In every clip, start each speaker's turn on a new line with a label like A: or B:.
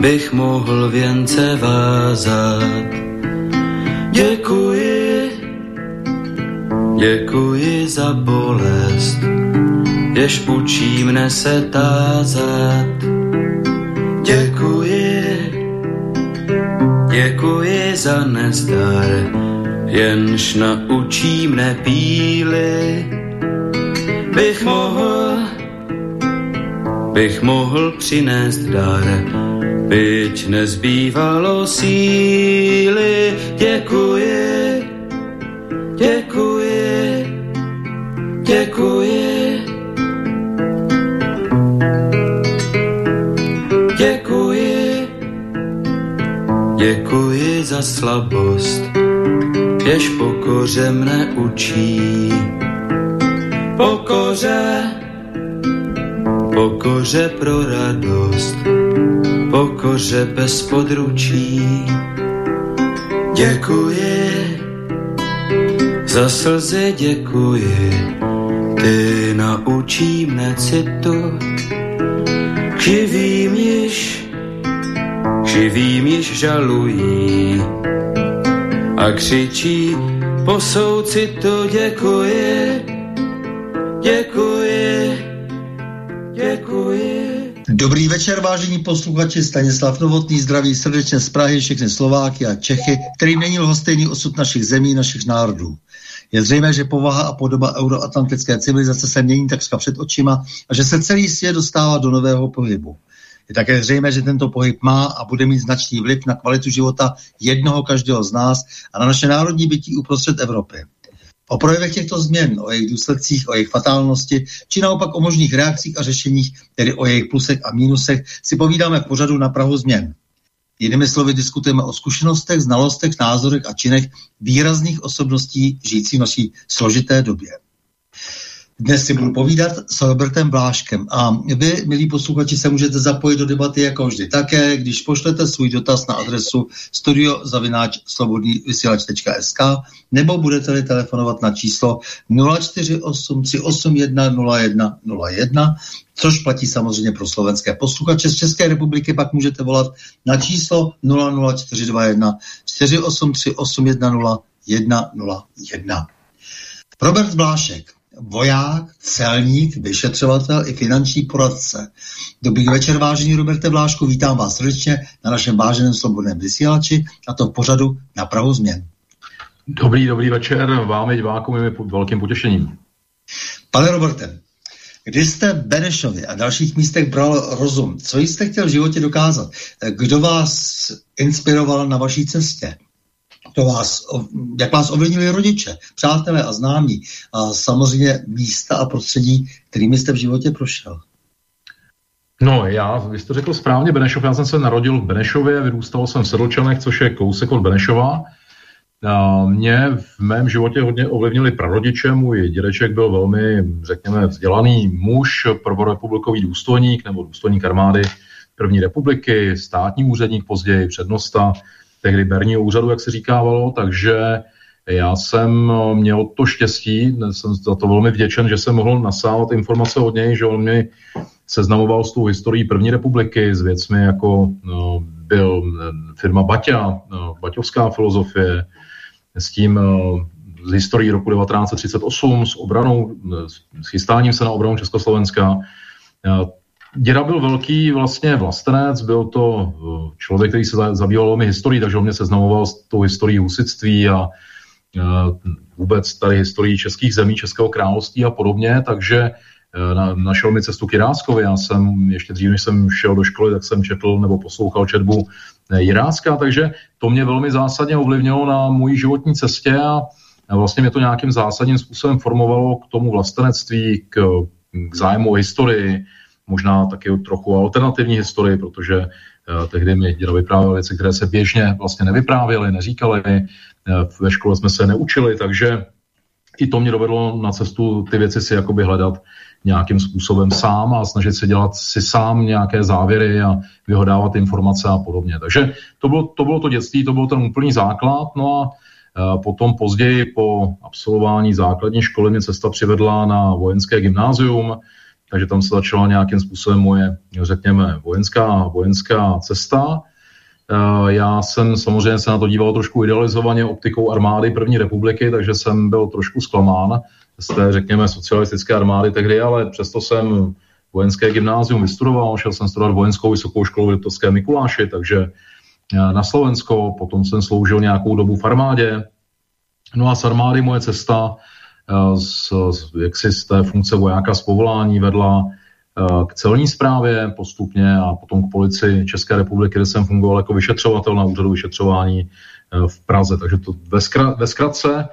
A: bych mohl věnce vázat. Děkuji, děkuji za bolest, jež učí mne se tázat. Děkuji, děkuji za nezdar, jenž naučí mne píly. Bych mohl, bych mohl přinést dar, byť nezbývalo síly. Děkuji, děkuji, děkuji. Děkuji, děkuji za slabost, jež pokoře mne učí. Pokoře, pokoře pro radost, pokoře bez područí. Děkuji, za slzy děkuji, ty naučí mne citu, živým již, živým již žalují a křičí po soucitu děkuji, děkuji,
B: Dobrý večer, vážení posluchači, Stanislav Novotný zdraví srdečně z Prahy, všechny Slováky a Čechy, který není lhostejný osud našich zemí, našich národů. Je zřejmé, že povaha a podoba euroatlantické civilizace se mění takřka před očima a že se celý svět dostává do nového pohybu. Je také zřejmé, že tento pohyb má a bude mít značný vliv na kvalitu života jednoho každého z nás a na naše národní bytí uprostřed Evropy. O projevech těchto změn, o jejich důsledcích, o jejich fatálnosti, či naopak o možných reakcích a řešeních, tedy o jejich plusech a mínusech, si povídáme v pořadu na Prahu změn. Jinými slovy diskutujeme o zkušenostech, znalostech, názorech a činech výrazných osobností žijící v naší složité době. Dnes si budu povídat s Robertem Bláškem a vy, milí posluchači, se můžete zapojit do debaty jako vždy také, když pošlete svůj dotaz na adresu studiozavináč.slobodnývysílač.sk nebo budete-li telefonovat na číslo 048 381 0101, což platí samozřejmě pro slovenské posluchače. Z České republiky pak můžete volat na číslo 00421 483 810 101. Robert Blášek, voják, celník, vyšetřovatel i finanční poradce. Dobrý večer, vážený Roberte Vlášku, vítám vás srdečně na našem váženém slobodném vysílači a to v pořadu na Prahu změn.
C: Dobrý, dobrý večer, vám i divákům je velkým potěšením.
B: Pane Roberte, kdy jste v Benešově a dalších místech bral rozum, co jste chtěl v životě dokázat? Kdo vás inspiroval na vaší cestě? To vás, jak vás ovlivnili rodiče, přátelé a známí a samozřejmě místa a prostředí, kterými jste v životě prošel.
C: No, já, vy jste řekl správně Benešov, já jsem se narodil v Benešově, vyrůstal jsem v Sedlčanech, což je kousek od Benešova. A mě v mém životě hodně ovlivnili prarodiče, můj dědeček byl velmi, řekněme, vzdělaný muž, prvorepublikový důstojník nebo důstojník armády první republiky, státní úředník později, přednosta, tehdy berního úřadu, jak se říkávalo, takže já jsem měl to štěstí, jsem za to velmi vděčen, že jsem mohl nasávat informace od něj, že on mi seznamoval s tou historií první republiky, s věcmi jako no, byl firma Baťa, no, baťovská filozofie, s tím z historií roku 1938, s obranou, s chystáním se na obranu Československa. Děda byl velký vlastně vlastenec, byl to eh, člověk, který se zabýval velmi historií, takže on mě seznamoval s tou historií husitství a eh, vůbec tady historií českých zemí, Českého království a podobně, takže eh, na, našel mi cestu k Jiráckovi. Já jsem ještě dřív, než jsem šel do školy, tak jsem četl nebo poslouchal četbu Jirácka, takže to mě velmi zásadně ovlivnilo na mojí životní cestě a vlastně mě to nějakým zásadním způsobem formovalo k tomu vlastenectví, k, k zájmu o historii, možná taky trochu alternativní historii, protože uh, tehdy mi děda vyprávěl věci, které se běžně vlastně nevyprávěly, neříkaly, uh, ve škole jsme se neučili, takže i to mě dovedlo na cestu ty věci si jakoby hledat nějakým způsobem sám a snažit se dělat si sám nějaké závěry a vyhodávat informace a podobně. Takže to bylo to, bylo to dětství, to byl ten úplný základ. No a uh, potom později po absolvování základní školy mě cesta přivedla na vojenské gymnázium, takže tam se začala nějakým způsobem moje, řekněme, vojenská, vojenská cesta. Eh, já jsem samozřejmě se na to díval trošku idealizovaně optikou armády první republiky, takže jsem byl trošku zklamán z té, řekněme, socialistické armády tehdy, ale přesto jsem vojenské gymnázium vystudoval, šel jsem studovat vojenskou vysokou školu v Liptovské Mikuláši, takže eh, na Slovensko, potom jsem sloužil nějakou dobu v armádě. No a z armády moje cesta z, jaksi z té funkce vojáka z povolání vedla k celní správě postupně a potom k policii České republiky, kde jsem fungoval jako vyšetřovatel na úřadu vyšetřování eh, v Praze. Takže to ve, skra, ve zkratce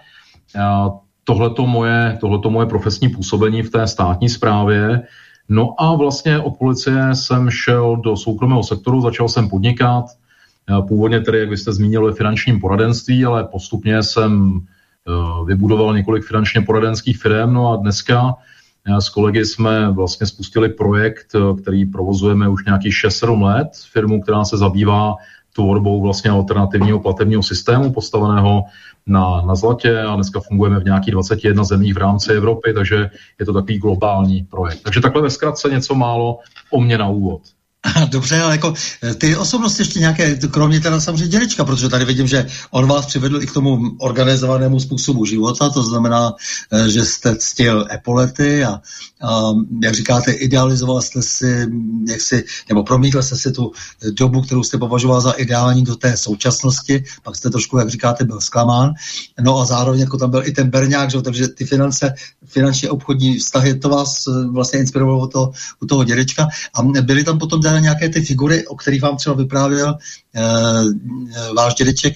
C: tohleto moje, tohleto moje profesní působení v té státní správě. No a vlastně od policie jsem šel do soukromého sektoru, začal jsem podnikat, původně tedy, jak byste zmínil, ve finančním poradenství, ale postupně jsem vybudoval několik finančně poradenských firm, no a dneska s kolegy jsme vlastně spustili projekt, eh, který provozujeme už nějakých 6-7 let, firmu, která se zabývá tvorbou vlastně alternativního platebního systému postaveného na, na zlatě a dneska fungujeme v nějakých 21 zemích v rámci Evropy, takže je to takový globální projekt. Takže takhle ve zkratce něco málo o mě na úvod.
B: Dobře, ale jako eh, ty osobnosti ještě nějaké, kromě teda samozřejmě dědečka, protože tady vidím, že on vás přivedl i k tomu organizovanému způsobu života, to znamená, eh, že jste ctil epolety a, a jak říkáte, idealizoval jste si, jak si, nebo promítl jste si tu dobu, kterou jste považoval za ideální do té současnosti, pak jste trošku, jak říkáte, byl zklamán. No a zároveň jako tam byl i ten Berňák, že? takže ty finance, finančně obchodní vztahy, to vás eh, vlastně inspirovalo toho, u toho dědečka. A byly tam potom teda nějaké ty figury, o kterých vám třeba vyprávěl e, váš dědeček,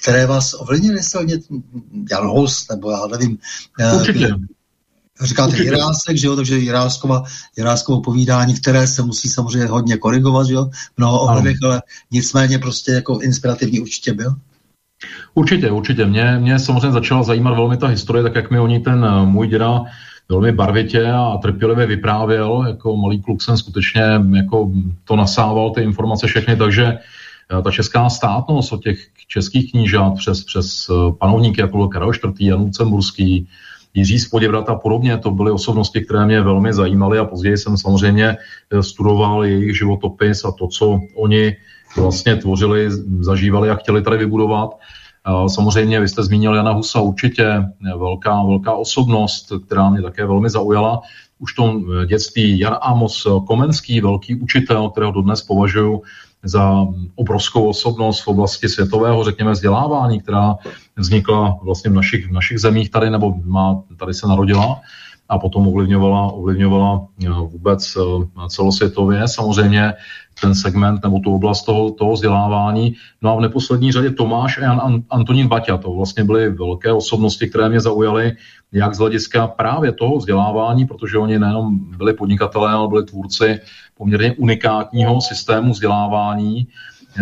B: které vás ovlivnily silně, Jan Hus, nebo já nevím.
C: E, Určitě.
B: Říkáte Jirásek, že jo, takže Jiráskova, Jiráskovo povídání, které se musí samozřejmě hodně korigovat, že jo, mnoho ohledech, ale nicméně prostě jako inspirativní určitě byl.
C: Určitě, určitě. Mě, mě samozřejmě začala zajímat velmi ta historie, tak jak mi o ní ten eh, můj děda velmi barvitě a trpělivě vyprávěl. Jako malý kluk jsem skutečně jako to nasával, ty informace všechny, takže eh, ta česká státnost od těch českých knížat přes, přes eh, panovníky, jako byl Karel IV., Jan Lucemburský, Jiří Spoděvrat a podobně, to byly osobnosti, které mě velmi zajímaly a později jsem samozřejmě studoval jejich životopis a to, co oni vlastně tvořili, zažívali a chtěli tady vybudovat. Samozřejmě, vy jste zmínil Jana Husa, určitě velká, velká osobnost, která mě také velmi zaujala. Už v tom dětství Jan Amos Komenský, velký učitel, kterého dodnes považuji za obrovskou osobnost v oblasti světového, řekněme, vzdělávání, která vznikla vlastně v našich, v našich zemích tady, nebo má, tady se narodila a potom ovlivňovala, ovlivňovala eh, vůbec eh, celosvětově. Samozřejmě ten segment nebo tu oblast toho, toho vzdělávání. No a v neposlední řadě Tomáš a Jan Antonín Baťa, to vlastně byly velké osobnosti, které mě zaujaly, jak z hlediska právě toho vzdělávání, protože oni nejenom byli podnikatelé, ale byli tvůrci poměrně unikátního systému vzdělávání,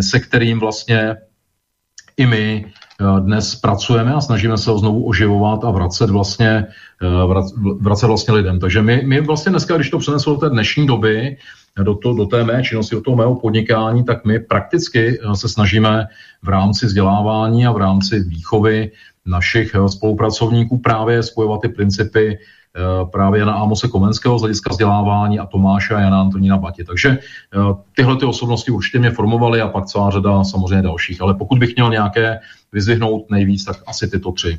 C: se kterým vlastně i my dnes pracujeme a snažíme se ho znovu oživovat a vracet vlastně, eh, vracet vlastně lidem. Takže my, my vlastně dneska, když to přeneslo do té dnešní doby, do, to, do té mé činnosti, do toho mého podnikání, tak my prakticky eh, se snažíme v rámci vzdělávání a v rámci výchovy našich spolupracovníků právě spojovat ty principy právě Jana Amose Komenského z hlediska vzdělávání a Tomáše a Jana Antonína Bati. Takže tyhle ty osobnosti určitě mě formovaly a pak celá řada samozřejmě dalších. Ale pokud bych měl nějaké vyzvihnout nejvíc, tak asi tyto tři.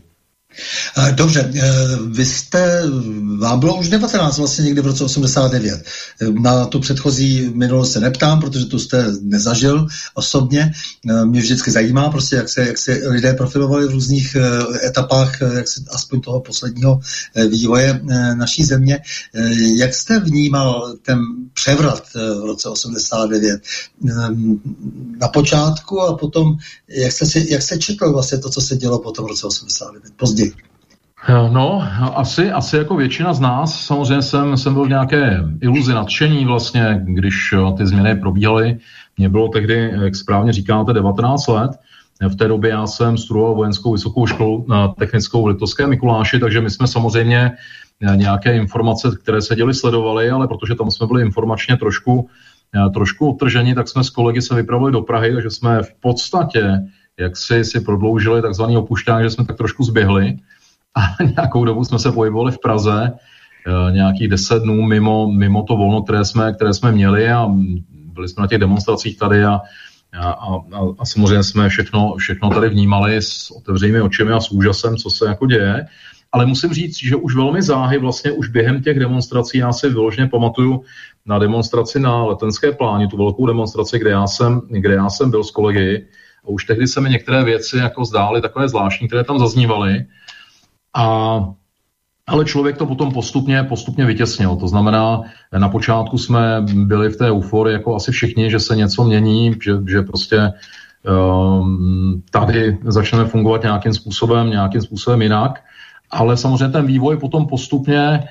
B: Eh, dobře, eh, vy jste, vám bylo už 19 vlastně někdy v roce 89. Eh, na tu předchozí minulost se neptám, protože tu jste nezažil osobně. Mě vždycky zajímá prostě, jak se, jak se lidé profilovali v různých etapách, jak se, aspoň toho posledního vývoje naší země. Jak jste vnímal ten převrat v roce 89 na počátku a potom, jak jste, si, jak jste četl vlastně to, co se dělo potom v roce 89, později? Později?
C: Eh, no, asi, asi jako většina z nás, samozřejmě jsem, jsem byl v nějaké iluzi nadšení vlastně, když eh, ty změny probíhaly. Mně bylo tehdy, jak správně říkáte, 19 let. V té době já jsem studoval vojenskou vysokou školu technickou v Litovské Mikuláši, takže my jsme samozřejmě eh, nějaké informace, které se děly, sledovali, ale protože tam jsme byli informačně trošku, trošku otrženi, tak jsme s kolegy se vypravili do Prahy, takže jsme v podstatě jak si, si prodloužili takzvaný opušťák, že jsme tak trošku zběhli a nějakou dobu jsme se pohybovali v Praze nějakých deset dnů mimo, mimo to volno, které jsme, které jsme měli a byli jsme na těch demonstracích tady a, a, a, a samozřejmě jsme všechno, všechno tady vnímali s otevřenými očimi a s úžasem, co se jako děje. Ale musím říct, že už velmi záhy vlastně už během těch demonstrací, já si vyloženě pamatuju na demonstraci na Letenské pláni, tu velkou demonstraci, kde já jsem, kde já jsem byl s kolegy, už tehdy se mi některé věci jako zdály takové zvláštní, které tam zaznívaly. A ale člověk to potom postupně, postupně vytěsnil. To znamená, na počátku jsme byli v té euforii jako asi všichni, že se něco mění, že, že prostě um, tady začneme fungovat nějakým způsobem, nějakým způsobem jinak. Ale samozřejmě ten vývoj potom postupně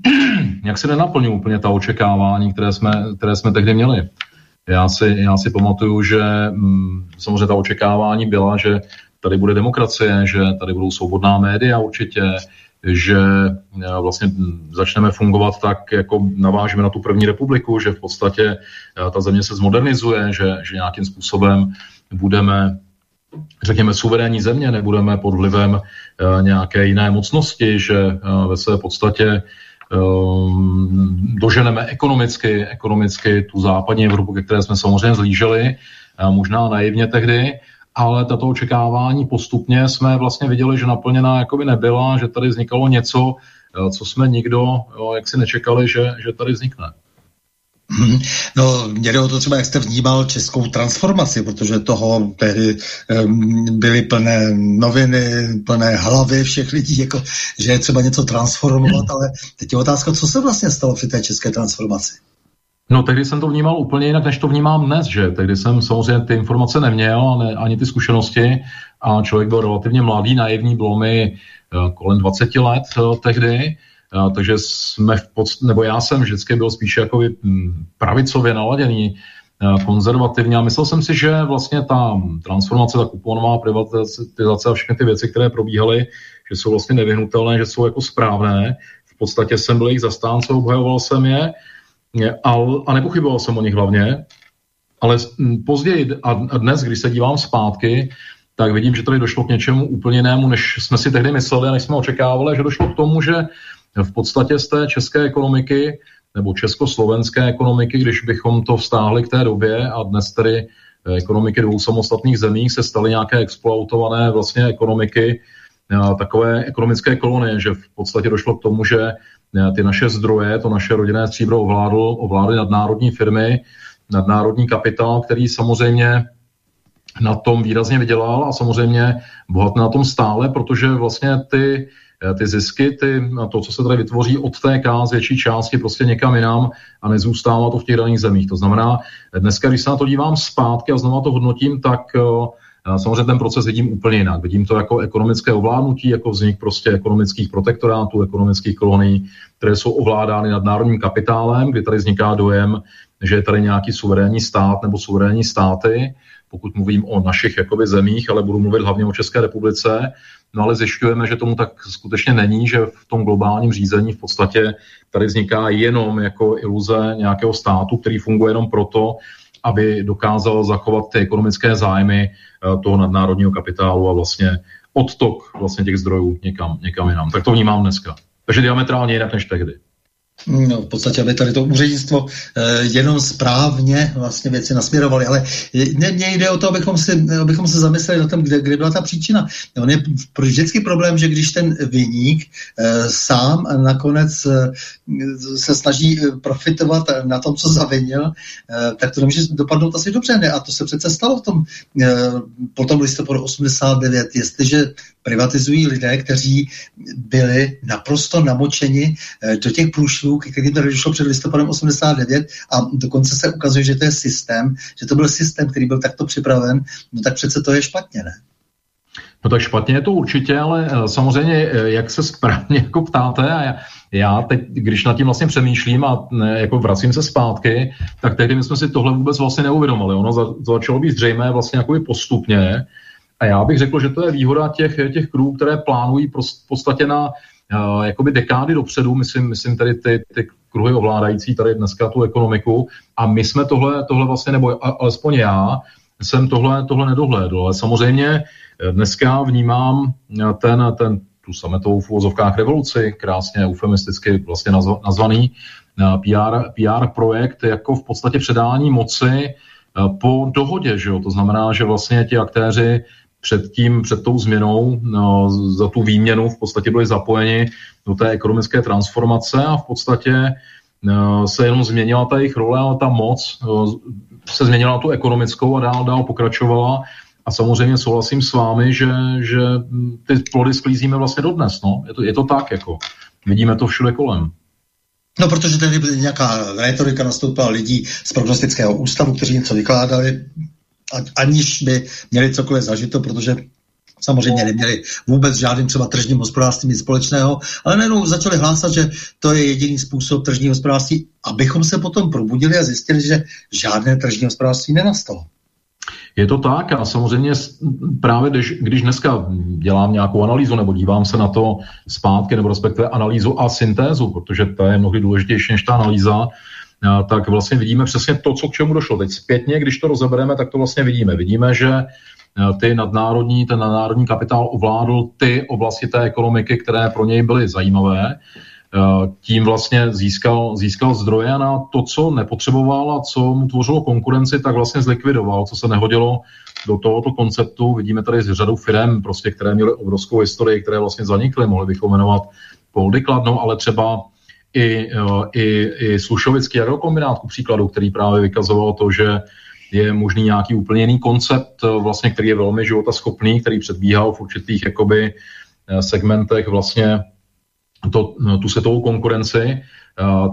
C: jak se nenaplnil úplně ta očekávání, které jsme, které jsme tehdy měli. Já si, já si pamatuju, že mm, samozřejmě ta očekávání byla, že tady bude demokracie, že tady budou svobodná média určitě, že eh, vlastně začneme fungovat tak, jako navážeme na tu první republiku, že v podstatě eh, ta země se zmodernizuje, že, že nějakým způsobem budeme řekněme, suverénní země, nebudeme pod vlivem uh, nějaké jiné mocnosti, že ve své podstatě doženeme ekonomicky, ekonomicky tu západní Evropu, ke které jsme samozřejmě zlíželi, uh, možná naivně tehdy, ale tato očekávání postupně jsme vlastně viděli, že naplněná jakoby nebyla, že tady vznikalo něco, co jsme nikdo jak si nečekali, že, že tady vznikne.
B: Mhm. No, mě jde o to třeba, jak jste vnímal českou transformaci, protože toho tehdy um, byly plné noviny, plné hlavy všech lidí, jako, že je třeba něco transformovat, ale teď je otázka, co se vlastně stalo při té české transformaci?
C: No, tehdy jsem to vnímal úplně jinak, než to vnímám dnes, že tehdy jsem samozřejmě ty informace neměl, ne, ani ty zkušenosti a člověk byl relativně mladý, naivní, bylo mi uh, kolem 20 let uh, tehdy, takže jsme v podst- nebo já jsem vždycky byl spíše jako pravicově naladěný, konzervativně a myslel jsem si, že vlastně ta transformace, ta kuponová privatizace a všechny ty věci, které probíhaly, že jsou vlastně nevyhnutelné, že jsou jako správné. V podstatě jsem byl jejich zastánce, obhajoval jsem je a, a nepochyboval jsem o nich hlavně. Ale později a dnes, když se dívám zpátky, tak vidím, že tady došlo k něčemu úplně jinému, než jsme si tehdy mysleli a než jsme očekávali, že došlo k tomu, že v podstatě z té české ekonomiky nebo československé ekonomiky, když bychom to vztáhli k té době a dnes tedy eh, ekonomiky dvou samostatných zemí se staly nějaké exploatované vlastně ekonomiky, eh, takové ekonomické kolonie, že v podstatě došlo k tomu, že eh, ty naše zdroje, to naše rodinné stříbro ovládl, ovládly nadnárodní firmy, nadnárodní kapitál, který samozřejmě na tom výrazně vydělal a samozřejmě bohatne na tom stále, protože vlastně ty ty zisky, ty, to, co se tady vytvoří, odtéká z větší části prostě někam jinam a nezůstává to v těch daných zemích. To znamená, dneska, když se na to dívám zpátky a znovu to hodnotím, tak eh, samozřejmě ten proces vidím úplně jinak. Vidím to jako ekonomické ovládnutí, jako vznik prostě ekonomických protektorátů, ekonomických kolonií, které jsou ovládány nad národním kapitálem, kdy tady vzniká dojem, že je tady nějaký suverénní stát nebo suverénní státy, pokud mluvím o našich jakoby, zemích, ale budu mluvit hlavně o České republice, No ale zjišťujeme, že tomu tak skutečně není, že v tom globálním řízení v podstatě tady vzniká jenom jako iluze nějakého státu, který funguje jenom proto, aby dokázal zachovat ty ekonomické zájmy eh, toho nadnárodního kapitálu a vlastně odtok vlastně těch zdrojů někam, někam jinam. Tak to vnímám dneska. Takže diametrálně jinak než tehdy.
B: No, v podstatě, aby tady to úřednictvo eh, jenom správně vlastně věci nasměrovali, ale mně jde o to, abychom, si, abychom se zamysleli na tom, kde, kde byla ta příčina. On je vždycky problém, že když ten vyník eh, sám nakonec eh, se snaží eh, profitovat na tom, co zavinil, eh, tak to nemůže dopadnout asi dobře. Ne? A to se přece stalo v tom, eh, potom listopadu 89, jestliže privatizují lidé, kteří byli naprosto namočeni eh, do těch průšvů, ke kterým tady došlo před listopadem 89 a dokonce se ukazuje, že to je systém, že to byl systém, který byl takto připraven, no tak přece to je špatně, ne?
C: No tak špatně je to určitě, ale eh, samozřejmě, eh, jak se správně jako ptáte, a já, teď, když nad tím vlastně přemýšlím a jako vracím se zpátky, tak tehdy my jsme si tohle vůbec vlastně neuvědomili. Ono za, začalo být zřejmé vlastně jako postupně, a já bych řekl, že to je výhoda těch, těch krů, které plánují v podstatě na uh, jakoby dekády dopředu, myslím, myslím tady ty, ty kruhy ovládající tady dneska tu ekonomiku. A my jsme tohle, tohle vlastně, nebo alespoň já, jsem tohle, tohle nedohlédl, ale samozřejmě dneska vnímám ten, ten tu sametovou v úvozovkách revoluci, krásně eufemisticky vlastně nazvaný PR, PR projekt jako v podstatě předání moci po dohodě, že jo? to znamená, že vlastně ti aktéři před, tím, před tou změnou, no, za tu výměnu v podstatě byli zapojeni do té ekonomické transformace a v podstatě no, se jenom změnila ta jejich role, ale ta moc no, se změnila tu ekonomickou a dál, dál pokračovala. A samozřejmě souhlasím s vámi, že, že ty plody sklízíme vlastně dodnes. No. Je, to, je to tak, jako. Vidíme to všude kolem.
B: No, protože tady byly nějaká retorika nastoupila lidí z prognostického ústavu, kteří něco vykládali, aniž by měli cokoliv zažito, protože samozřejmě neměli vůbec žádným třeba tržním hospodářstvím nic společného, ale najednou začali hlásat, že to je jediný způsob tržního hospodářství, abychom se potom probudili a zjistili, že žádné tržní hospodářství nenastalo.
C: Je to tak a samozřejmě právě když, když dneska dělám nějakou analýzu nebo dívám se na to zpátky nebo respektive analýzu a syntézu, protože to je mnohdy důležitější než ta analýza, tak vlastně vidíme přesně to, co k čemu došlo. Teď zpětně, když to rozebereme, tak to vlastně vidíme. Vidíme, že ty nadnárodní, ten nadnárodní kapitál ovládl ty oblasti té ekonomiky, které pro něj byly zajímavé. Tím vlastně získal, získal zdroje na to, co nepotřeboval a co mu tvořilo konkurenci, tak vlastně zlikvidoval, co se nehodilo do tohoto konceptu. Vidíme tady z řadu firm, prostě, které měly obrovskou historii, které vlastně zanikly. Mohli bychom jmenovat Poldy Kladno, ale třeba i, i, i Slušovický agrokombinát, ku příkladu, který právě vykazoval to, že je možný nějaký úplně jiný koncept, vlastně, který je velmi životaschopný, který předbíhal v určitých jakoby, segmentech vlastně to, tu světovou konkurenci,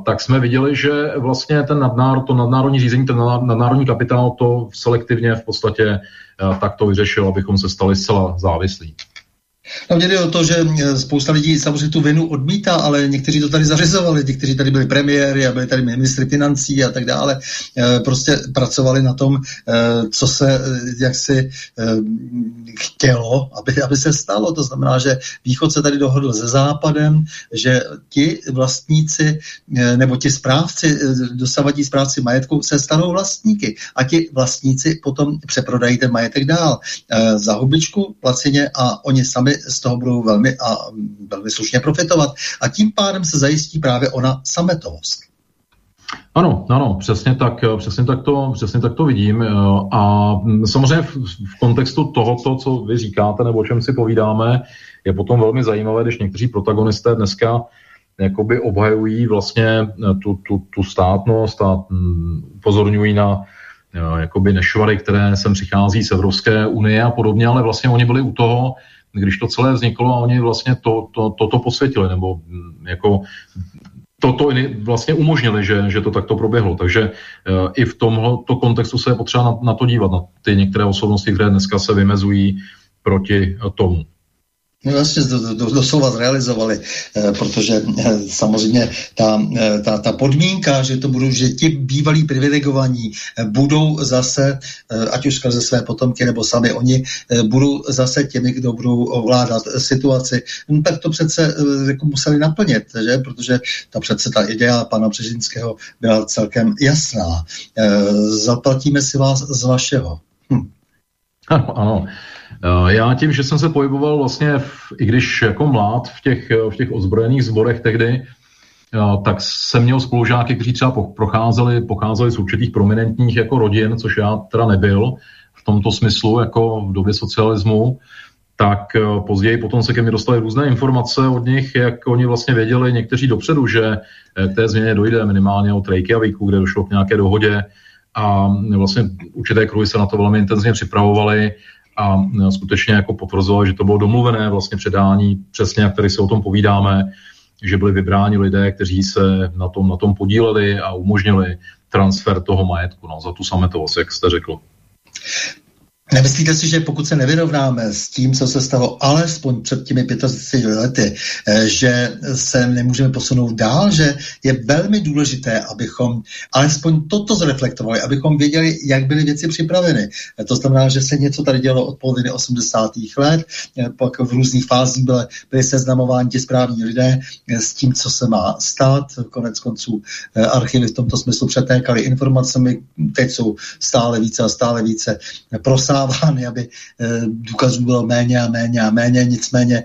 C: tak jsme viděli, že vlastně ten nadnáro, to nadnárodní řízení, ten nadnárodní kapitál to selektivně v podstatě takto vyřešil, abychom se stali zcela závislí.
B: No mě jde o to, že eh, spousta lidí samozřejmě tu vinu odmítá, ale někteří to tady zařizovali, někteří tady byli premiéry a byli tady ministry financí a tak dále. Eh, prostě pracovali na tom, eh, co se jak si chtělo, aby, aby se stalo. To znamená, že Východ se tady dohodl se Západem, že ti vlastníci nebo ti správci, dosavadí správci majetku se stanou vlastníky a ti vlastníci potom přeprodají ten majetek dál za hubičku placeně a oni sami z toho budou velmi, a velmi slušně profitovat. A tím pádem se zajistí právě ona sametovost.
C: Ano, ano, přesně tak, přesně tak, to, přesně tak to vidím. A samozřejmě v, v kontextu tohoto, co vy říkáte, nebo o čem si povídáme, je potom velmi zajímavé, když někteří protagonisté dneska jakoby obhajují vlastně tu, tu, tu státnost a mm, pozorňují na jakoby nešvary, které sem přichází z Evropské unie a podobně, ale vlastně oni byli u toho, když to celé vzniklo a oni vlastně to, to, toto posvětili, nebo mm, jako toto vlastně umožnili, že, že to takto proběhlo. Takže uh, i v tomto kontextu se je potřeba na, na to dívat, na ty některé osobnosti, které dneska se vymezují proti tomu.
B: No vlastně do, do, doslova zrealizovali, eh, protože eh, samozřejmě ta, eh, ta, ta podmínka, že to budou, že ti bývalí privilegovaní budou zase, ať už skrze své potomky nebo sami oni, budou zase těmi, kdo budou ovládat situaci, no, tak to přece jako museli naplnit, že? protože ta přece ta idea pana Břežinského byla celkem jasná. Zaplatíme si vás z vašeho. Hm.
C: Ano, ano. Eh, já tím, že jsem se pohyboval vlastně, v, i když jako mlád v těch, eh, v těch ozbrojených sborech tehdy, eh, tak jsem měl spolužáky, kteří třeba procházeli, pocházeli z určitých prominentních jako rodin, což já teda nebyl v tomto smyslu, jako v době socialismu, tak později potom se ke mně dostaly různé informace od nich, jak oni vlastně věděli někteří dopředu, že k té změně dojde minimálně od Reykjavíku, kde došlo k nějaké dohodě a vlastně určité kruhy se na to velmi intenzivně připravovali a e, skutečně jako potvrzoval, že to bylo domluvené vlastně předání, přesně jak tady se o tom povídáme, že byli vybráni lidé, kteří se na tom, na tom podíleli a umožnili transfer toho majetku no, za tu sametovost, jak jste řekl.
B: Nemyslíte si, že pokud se nevyrovnáme s tím, co se stalo alespoň před těmi 25 lety, eh, že se nemůžeme posunout dál, že je velmi důležité, abychom alespoň toto zreflektovali, abychom věděli, jak byly věci připraveny. Eh, to znamená, že se něco tady dělo od poloviny 80. let, eh, pak v různých fázích byly, byly seznamováni ti správní lidé s tím, co se má stát. Konec konců archivy v tomto smyslu přetékaly informacemi, teď jsou stále více a stále více prosá dodávány, aby důkazů bylo méně a méně a méně, nicméně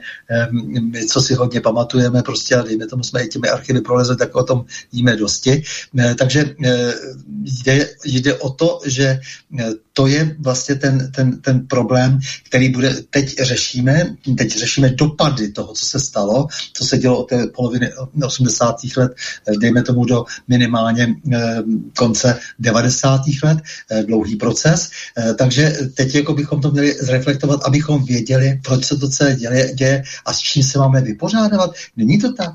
B: my, co si hodně pamatujeme, prostě a dejme tomu jsme i těmi archivy prolezli, tak o tom víme dosti. Takže jde, jde o to, že to je vlastně ten, ten, ten problém, který bude, teď řešíme, teď řešíme dopady toho, co se stalo, co se dělo od té poloviny 80. let, dejme tomu do minimálně eh, konce 90. let, eh, dlouhý proces. Eh, takže teď jako bychom to měli zreflektovat, abychom věděli, proč se to celé děje, děje a s čím se máme vypořádávat. Není to tak?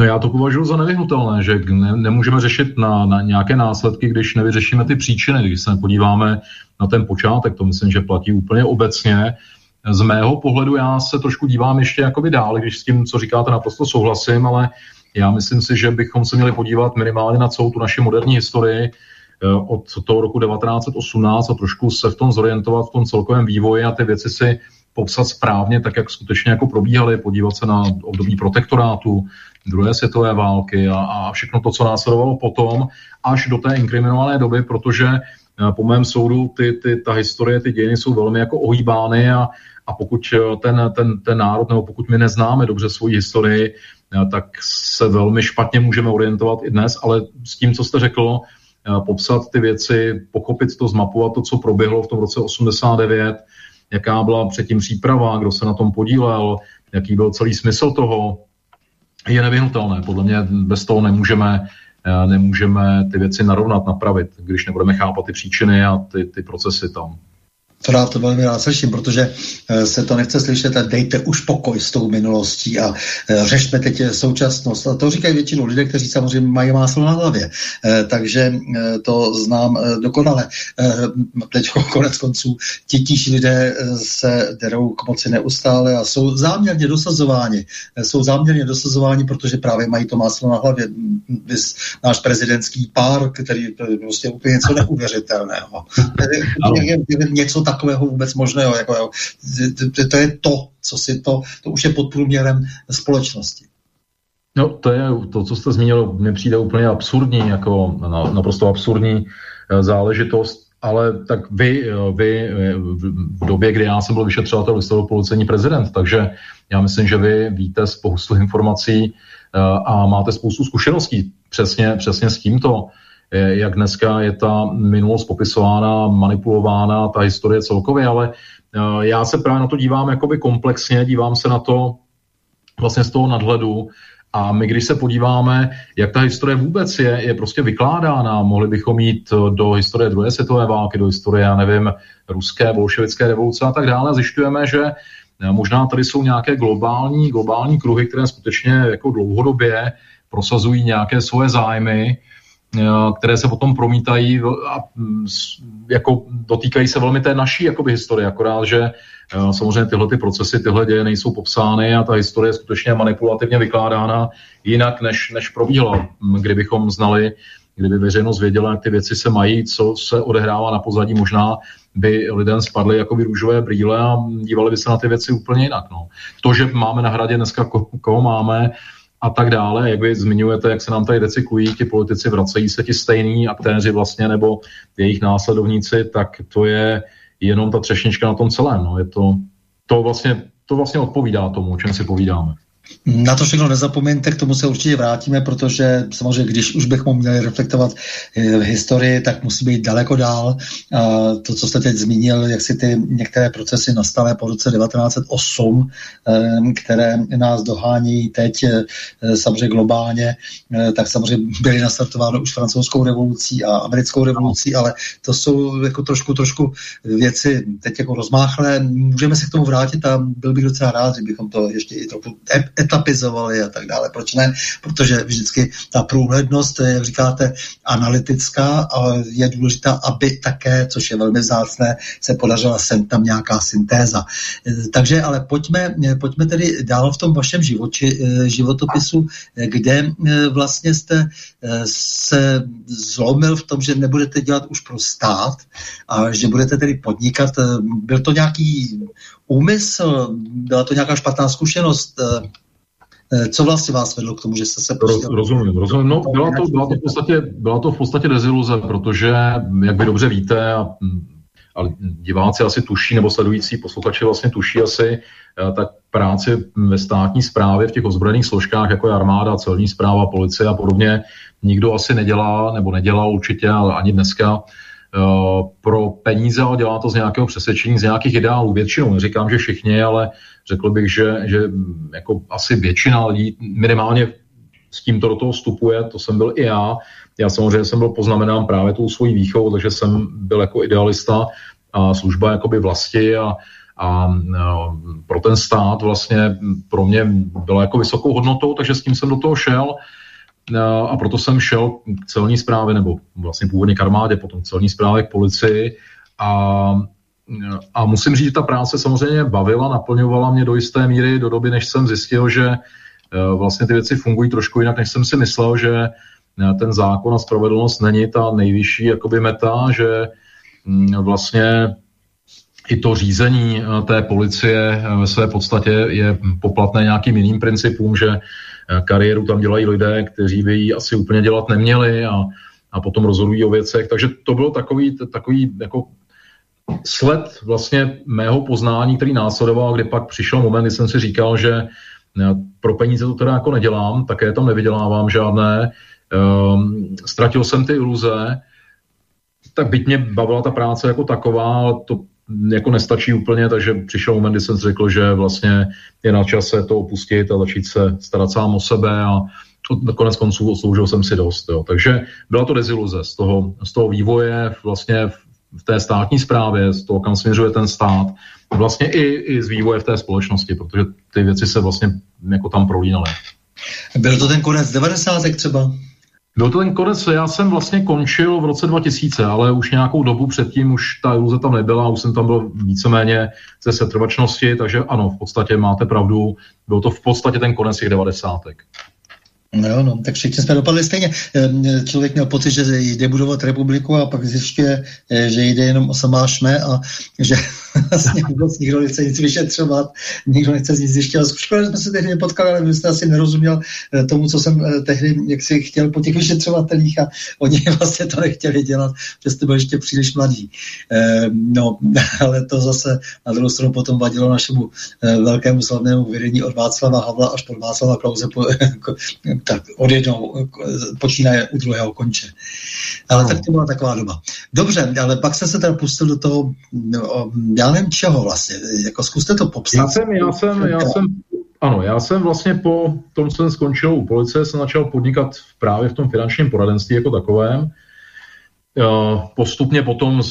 C: No já to považuji za nevyhnutelné, že ne, nemůžeme řešit na, na nějaké následky, když nevyřešíme ty příčiny. Když se podíváme na ten počátek, to myslím, že platí úplně obecně. Z mého pohledu já se trošku dívám ještě jakoby dál, když s tím, co říkáte, naprosto souhlasím, ale já myslím si, že bychom se měli podívat minimálně na celou tu naši moderní historii eh, od toho roku 1918 a trošku se v tom zorientovat v tom celkovém vývoji a ty věci si popsat správně, tak jak skutečně jako probíhaly, podívat se na období protektorátu, druhé světové války a, a všechno to, co následovalo potom, až do té inkriminované doby, protože eh, po mém soudu ty, ty, ta historie, ty dějiny jsou velmi jako ohýbány a, a pokud eh, ten, ten, ten národ, nebo pokud my neznáme dobře svoji historii, eh, tak se velmi špatně můžeme orientovat i dnes, ale s tím, co jste řekl, popsat ty věci, pochopit to, zmapovat to, co proběhlo v tom roce 89, jaká byla předtím příprava, kdo se na tom podílel, jaký byl celý smysl toho, je nevyhnutelné. Podle mě bez toho nemůžeme, eh, nemůžeme ty věci narovnat, napravit, když nebudeme chápat ty příčiny a ty, ty procesy tam.
B: To rád to velmi rád slyším, protože eh, se to nechce slyšet a dejte už pokoj s tou minulostí a eh, řešme teď současnost. A to říkají většinou lidé, kteří samozřejmě mají máslo na hlavě. Eh, takže to znám dokonale. Teď konec konců titíž lidé se derou k moci neustále a jsou záměrně dosazováni. Jsou záměrně dosazováni, protože právě mají to máslo na hlavě. Náš prezidentský pár, který je prostě úplně něco neuvěřitelného. Něco takového vůbec možného. Jako, jo. To, to je to, co si to, to už je pod průměrem společnosti.
C: No, to je to, co jste zmínil, mi přijde úplně absurdní, jako naprosto absurdní eh, záležitost, ale tak vy, eh, vy eh, v době, kdy já jsem byl vyšetřovatel listopadu policejní prezident, takže já myslím, že vy víte spoustu informací a máte spoustu zkušeností přesně, přesně s tímto. Eh, jak dneska je ta minulost popisována, manipulována, ta historie celkově, ale eh, já se právě na to dívám jakoby komplexně, dívám se na to vlastně z toho nadhledu. A my, když se podíváme, jak ta historie vůbec je, je prostě vykládána, mohli bychom jít do historie druhé světové války, do historie, já nevím, ruské, bolševické revoluce a tak dále, zjišťujeme, že eh, možná tady jsou nějaké globální, globální kruhy, které skutečně jako dlouhodobě prosazují nějaké svoje zájmy, Eh, které se potom promítají a mm, jako dotýkají se velmi té naší jakoby, historie, akorát, že samozřejmě tyhle ty procesy, tyhle děje nejsou popsány a ta historie je skutečně manipulativně vykládána jinak, než, než probíhala. Kdybychom znali, kdyby veřejnost věděla, jak ty věci se mají, co se odehrává na pozadí, možná by lidem spadly jako by růžové brýle a dívali by se na ty věci úplně jinak. No. To, že máme na hradě dneska, koho máme, a tak dále. Jak vy zmiňujete, jak se nám tady recyklují, ti politici vracejí se ti stejní aktéři vlastně, nebo jejich následovníci, tak to je jenom ta třešnička na tom celém. No. Je to, to, vlastně, to vlastně odpovídá tomu, o čem si povídáme.
B: Na to všechno nezapomeňte, k tomu se určitě vrátíme, protože samozřejmě, když už bychom měli reflektovat eh, historii, tak musí být daleko dál. A to, co jste teď zmínil, jak si ty některé procesy nastaly po roce 1908, eh, které nás dohání teď eh, samozřejmě globálně, tak samozřejmě byly nastartovány už francouzskou revolucí a americkou revolucí, ale to jsou jako trošku, trošku věci teď jako rozmáchlé. Můžeme se k tomu vrátit a byl bych docela rád, kdybychom to ještě i trochu etapizovali a tak dále. Proč ne? Protože vždycky ta průhlednost, jak říkáte, analytická a je důležitá, aby také, což je velmi vzácné, se podařila sem tam nějaká syntéza. Takže ale pojďme, pojďme tedy dál v tom vašem živoči, životopisu, kde vlastně jste se zlomil v tom, že nebudete dělat už pro stát a že budete tedy podnikat. Byl to nějaký úmysl, byla to nějaká špatná zkušenost, Eh, co vlastně vás vedlo k tomu, že jste se
C: pustil? Rozumím, rozumím. No, byla to, byla, to v podstatě, byla to v podstatě deziluze, protože, jak vy dobře víte, a, a ale diváci asi tuší, nebo sledující posluchači vlastně tuší asi, tak práci ve státní správě v těch ozbrojených složkách, jako je armáda, celní zpráva, policie a podobně, nikdo asi nedělá, nebo nedělá určitě, ale ani dneska pro peníze, ale dělá to z nějakého přesvědčení, z nějakých ideálů. Většinou, neříkám, že všichni, ale řekl bych, že, že jako asi většina lidí minimálně s tímto do toho vstupuje, to jsem byl i já. Já samozřejmě jsem byl poznamenán právě tou svojí výchovou, takže jsem byl jako idealista a služba jakoby vlasti a, a pro ten stát vlastně pro mě byla jako vysokou hodnotou, takže s tím jsem do toho šel a proto jsem šel k celní zprávě, nebo vlastně původně k armádě, potom celní zprávě k policii. A a musím říct, že ta práce samozřejmě bavila, naplňovala mě do jisté míry do doby, než jsem zjistil, že e, vlastně ty věci fungují trošku jinak, než jsem si myslel, že ten zákon a spravedlnost není ta nejvyšší jakoby meta, že mm, vlastně i to řízení té policie ve své podstatě je poplatné nějakým jiným principům, že kariéru tam dělají lidé, kteří by ji asi úplně dělat neměli a, a potom rozhodují o věcech. Takže to bylo takový, takový jako sled vlastně mého poznání, který následoval, kdy pak přišel moment, kdy jsem si říkal, že pro peníze to teda jako nedělám, také tam nevydělávám žádné, um, ztratil jsem ty iluze, tak byť mě bavila ta práce jako taková, ale to jako nestačí úplně, takže přišel moment, kdy jsem řekl, že vlastně je na čase to opustit a začít se starat sám o sebe a nakonec konců sloužil jsem si dost. Jo. Takže byla to deziluze z toho, z toho vývoje vlastně v té státní správě, z toho, kam směřuje ten stát, vlastně i, i z vývoje v té společnosti, protože ty věci se vlastně jako tam prolínaly.
B: Byl to ten konec 90. třeba?
C: Byl to ten konec, já jsem vlastně končil v roce 2000, ale už nějakou dobu předtím už ta iluze tam nebyla, už jsem tam byl víceméně ze setrvačnosti, takže ano, v podstatě máte pravdu, byl to v podstatě ten konec těch 90.
B: No no, tak všichni jsme dopadli stejně. Ehm, člověk měl pocit, že jde budovat republiku a pak zjišťuje, eh, že jde jenom o samá šme a že vlastně vůbec nikdo nechce nic vyšetřovat, nikdo nechce nic zjišťovat. Škoda, že jsme se tehdy nepotkali, ale vy jste asi nerozuměl eh, tomu, co jsem eh, tehdy jak si chtěl po těch vyšetřovatelích a oni vlastně to nechtěli dělat, že jste byl ještě příliš mladí. Ehm, no, ale to zase na druhou stranu potom vadilo našemu velkému slavnému vedení od Václava Havla až po Václava Klauze po, tak od jednou počínaje u druhého konče. Ale no. tak to byla taková doba. Dobře, ale pak jste se teda pustil do toho, no, já nevím čeho vlastně, jako zkuste to popsat.
C: Já jsem, já jsem, já jsem, ano, já jsem vlastně po tom, co jsem skončil u policie, jsem začal podnikat právě v tom finančním poradenství jako takovém. Postupně potom,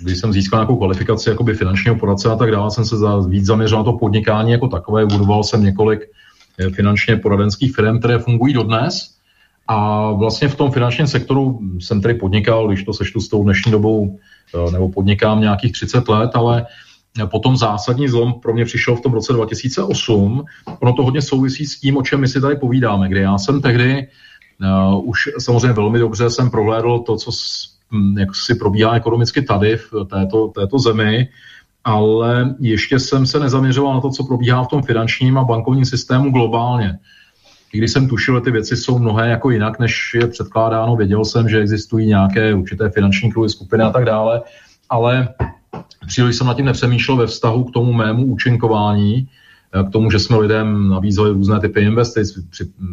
C: když jsem získal nějakou kvalifikaci jakoby finančního poradce a tak dále, jsem se za, víc zaměřil na to podnikání jako takové. Budoval jsem několik finančně poradenských firm, které fungují dodnes. A vlastně v tom finančním sektoru jsem tedy podnikal, když to seštu s tou dnešní dobou, eh, nebo podnikám nějakých 30 let, ale potom zásadní zlom pro mě přišel v tom roce 2008. Ono to hodně souvisí s tím, o čem my si tady povídáme, kde já jsem tehdy uh, už samozřejmě velmi dobře jsem prohlédl to, co s, hm, jak si probíhá ekonomicky tady v této, této zemi ale ještě jsem se nezaměřoval na to, co probíhá v tom finančním a bankovním systému globálně. I když jsem tušil, že ty věci jsou mnohé jako jinak, než je předkládáno, věděl jsem, že existují nějaké určité finanční kruhy, skupiny a tak dále, ale příliš jsem nad tím nepřemýšlel ve vztahu k tomu mému účinkování, k tomu, že jsme lidem nabízeli různé typy investic,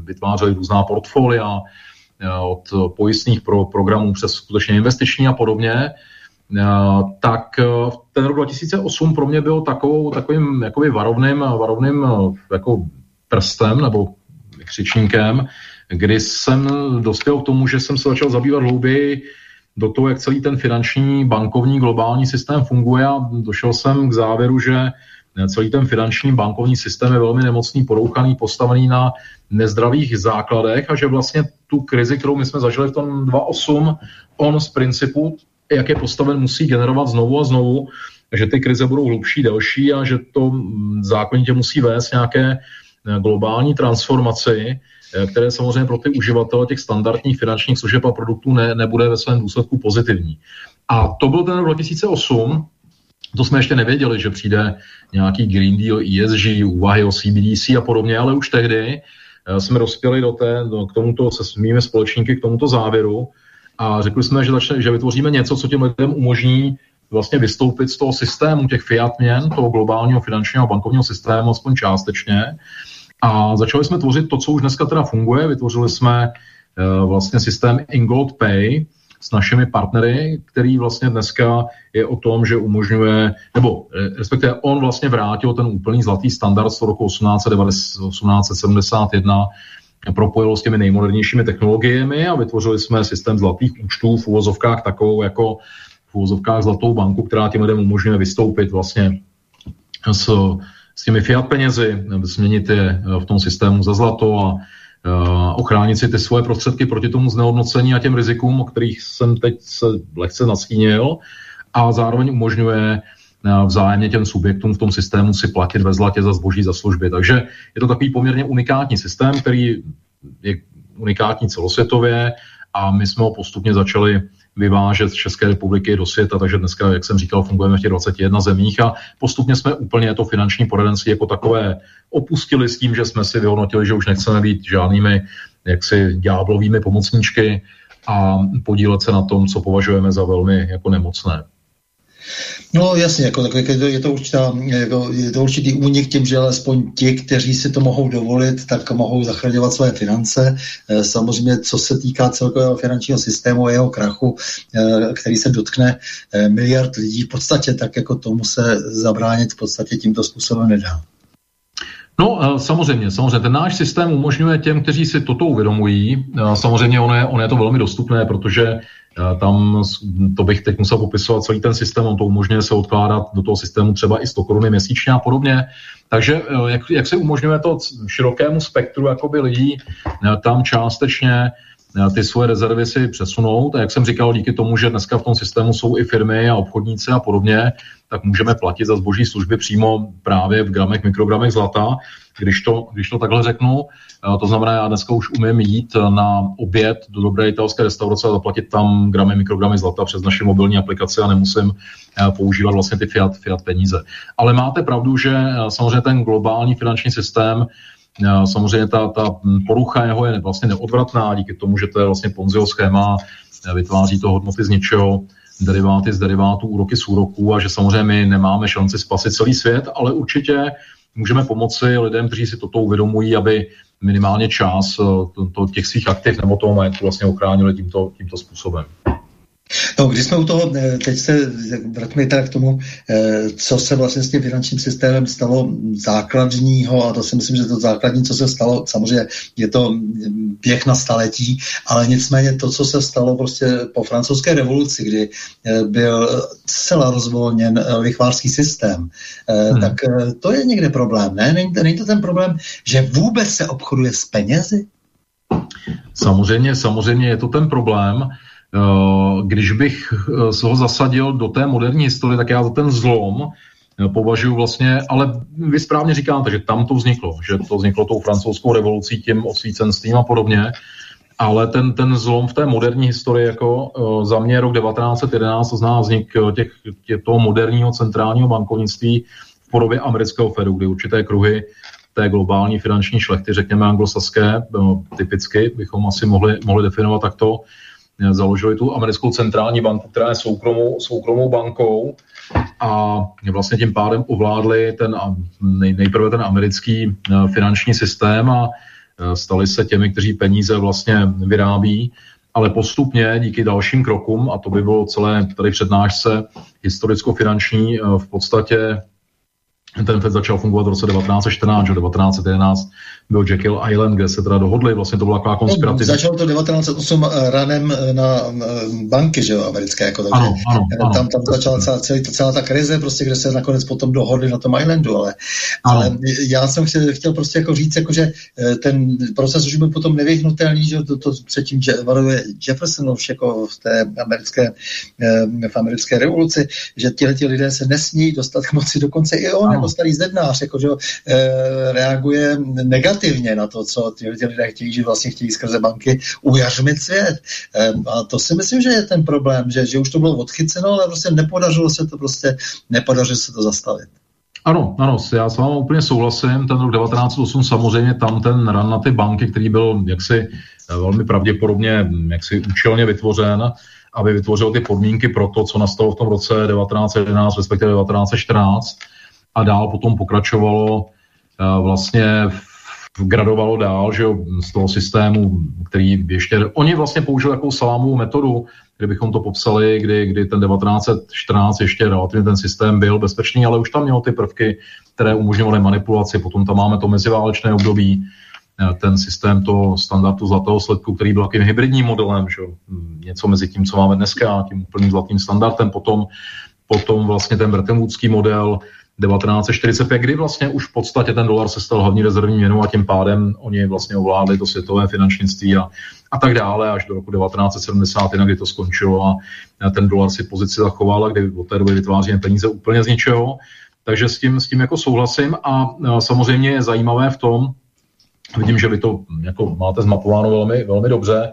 C: vytvářeli různá portfolia od pojistných pro programů přes skutečně investiční a podobně, Eh, tak eh, ten rok 2008 pro mě byl takovou, takovým jakoby varovným, varovným eh, jako prstem nebo křičníkem, kdy jsem dospěl k tomu, že jsem se začal zabývat hlouběji do toho, jak celý ten finanční, bankovní, globální systém funguje a došel jsem k závěru, že celý ten finanční bankovní systém je velmi nemocný, porouchaný, postavený na nezdravých základech a že vlastně tu krizi, kterou my jsme zažili v tom 2.8, on z principu jak je postaven, musí generovat znovu a znovu, že ty krize budou hlubší, delší a že to zákonitě musí vést nějaké globální transformaci, eh, které samozřejmě pro ty uživatele těch standardních finančních služeb a produktů ne, nebude ve svém důsledku pozitivní. A to byl ten rok 2008, to jsme ještě nevěděli, že přijde nějaký Green Deal, ESG, úvahy o CBDC a podobně, ale už tehdy eh, jsme dospěli do té, do, k tomuto se svými společníky k tomuto závěru, a řekli jsme, že, začne, že vytvoříme něco, co těm lidem umožní vlastně vystoupit z toho systému těch fiat měn, toho globálního finančního a bankovního systému, aspoň částečně. A začali jsme tvořit to, co už dneska teda funguje. Vytvořili jsme uh, vlastně systém Ingold Pay, s našimi partnery, který vlastně dneska je o tom, že umožňuje, nebo eh, respektive on vlastně vrátil ten úplný zlatý standard z roku 1871, propojil s těmi nejmodernějšími technologiemi a vytvořili jsme systém zlatých účtů v uvozovkách takovou jako v uvozovkách zlatou banku, která těm lidem umožňuje vystoupit vlastně s, s těmi fiat penězi, změnit je v tom systému za zlato a Eh, ochránit si ty svoje prostředky proti tomu znehodnocení a těm rizikům, o kterých jsem teď se lehce nastínil a zároveň umožňuje eh, vzájemně těm subjektům v tom systému si platit ve zlatě za zboží, za služby. Takže je to takový poměrně unikátní systém, který je unikátní celosvětově a my jsme ho postupně začali vyvážet z České republiky do světa, takže dneska, jak jsem říkal, fungujeme v těch 21 zemích a postupně jsme úplně to finanční poradenství jako takové opustili s tím, že jsme si vyhodnotili, že už nechceme být žádnými jaksi ďáblovými pomocníčky a podílet se na tom, co považujeme za velmi jako nemocné.
B: No jasně, jako, tak, je, to určitá, jako, je to určitý únik tím, že alespoň ti, kteří si to mohou dovolit, tak mohou zachraňovat své finance. E, samozřejmě, co se týká celkového finančního systému a jeho krachu, e, který se dotkne e, miliard lidí, v podstatě tak jako tomu se zabránit v podstatě tímto způsobem nedá.
C: No, samozřejmě, samozřejmě. Ten náš systém umožňuje těm, kteří si toto uvědomují. Samozřejmě ono je, ono je to velmi dostupné, protože tam to bych teď musel popisovat celý ten systém, on to umožňuje se odkládat do toho systému třeba i 100 koruny měsíčně a podobně. Takže eh, jak, jak se umožňuje to širokému spektru jakoby lidí eh, tam částečně eh, ty svoje rezervy si přesunout. A jak jsem říkal, díky tomu, že dneska v tom systému jsou i firmy a obchodníci a podobně, tak můžeme platit za zboží služby přímo právě v gramech, mikrogramech zlata když to, když to takhle řeknu. Eh, to znamená, já dneska už umím jít na oběd do dobré italské restaurace a zaplatit tam gramy, mikrogramy zlata přes naši mobilní aplikaci a nemusím eh, používat vlastně ty fiat, fiat peníze. Ale máte pravdu, že eh, samozřejmě ten globální finanční systém Samozřejmě ta, ta porucha jeho je vlastně neodvratná díky tomu, že to je vlastně Ponziho schéma, vytváří to hodnoty z něčeho, deriváty z derivátů, úroky z úroků a že samozřejmě my nemáme šanci spasit celý svět, ale určitě můžeme pomoci lidem, kteří si toto uvědomují, aby minimálně čas eh, to, to, těch svých aktiv nebo toho majetku vlastně ochránili tímto, tímto způsobem.
B: No, když jsme u toho, eh, teď se vrátíme teda k tomu, eh, co se vlastně s tím finančním systémem stalo základního, a to si myslím, že to základní, co se stalo, samozřejmě je to běh na staletí, ale nicméně to, co se stalo prostě po francouzské revoluci, kdy eh, byl zcela rozvolněn lichvářský systém, hmm. tak to je někde problém, ne? Není to, není to ten problém, že vůbec se obchoduje s penězi?
C: Samozřejmě, samozřejmě je to ten problém. Eh, když bych eh, se ho zasadil do té moderní historie, tak já za ten zlom eh, považuji vlastně, ale vy správně říkáte, že tam to vzniklo, že to vzniklo tou francouzskou revolucí, tím osvícenstvím a podobně, ale ten, ten zlom v té moderní historii, jako za mě rok 1911, to zná vznik těch, těch, toho moderního centrálního bankovnictví v podobě amerického Fedu, kdy určité kruhy té globální finanční šlechty, řekněme anglosaské, typicky bychom asi mohli, mohli definovat takto, založili tu americkou centrální banku, která je soukromou, soukromou bankou. A vlastně tím pádem ovládli ten, nej, nejprve ten americký eh, finanční systém a eh, stali se těmi, kteří peníze vlastně vyrábí, ale postupně díky dalším krokům, a to by bylo celé tady přednášce historicko-finanční, eh, v podstatě ten FED začal fungovat v roce 1914, že 1911 byl Jekyll Island, kde se teda dohodli, vlastně to byla taková konspirace.
B: No, začalo to 1908 eh, ranem eh, na eh, banky, že jo, americké, jako takže
C: ano, ano,
B: ano. Tam, tam začala celá, celá, celá ta krize, prostě, kde se nakonec potom dohodli na tom Islandu, ale, ale já jsem chtěl, chtěl prostě jako říct, jako, že ten proces už byl potom nevyhnutelný, že to, to předtím varuje Jefferson už jako v té americké, v americké revoluci, že ti lidé se nesmí dostat k moci, dokonce i on, jako starý zednář, jako, že reaguje negativně na to, co ty, lidé chtějí, že vlastně chtějí skrze banky ujařmit svět. A to si myslím, že je ten problém, že, že už to bylo odchyceno, ale prostě nepodařilo se to prostě, nepodařilo se to zastavit.
C: Ano, ano, já s vámi úplně souhlasím. Ten rok 1908 samozřejmě tam ten ran na ty banky, který byl jaksi eh, velmi pravděpodobně jaksi účelně vytvořen, aby vytvořil ty podmínky pro to, co nastalo v tom roce 1911, respektive 1914 a dál potom pokračovalo vlastně gradovalo dál, že jo, z toho systému, který ještě, oni vlastně použili takovou salámovou metodu, kdybychom to popsali, kdy, kdy ten 1914 ještě relativně ten systém byl bezpečný, ale už tam měl ty prvky, které umožňovaly manipulaci. Potom tam máme to meziválečné období, eh, ten systém toho standardu zlatého sledku, který byl takovým hybridním modelem, že? něco mezi tím, co máme dneska, a tím úplným zlatým standardem. Potom, potom vlastně ten Bretton model, 1945, kdy vlastně už v podstatě ten dolar se stal hlavní rezervní měnou a tím pádem oni vlastně ovládli to světové finančnictví a, a tak dále až do roku 1971, kdy to skončilo a ten dolar si pozici zachoval a kdy od té doby vytváříme peníze úplně z ničeho. Takže s tím, s tím jako souhlasím a samozřejmě je zajímavé v tom, vidím, že vy to jako máte zmapováno velmi, velmi dobře,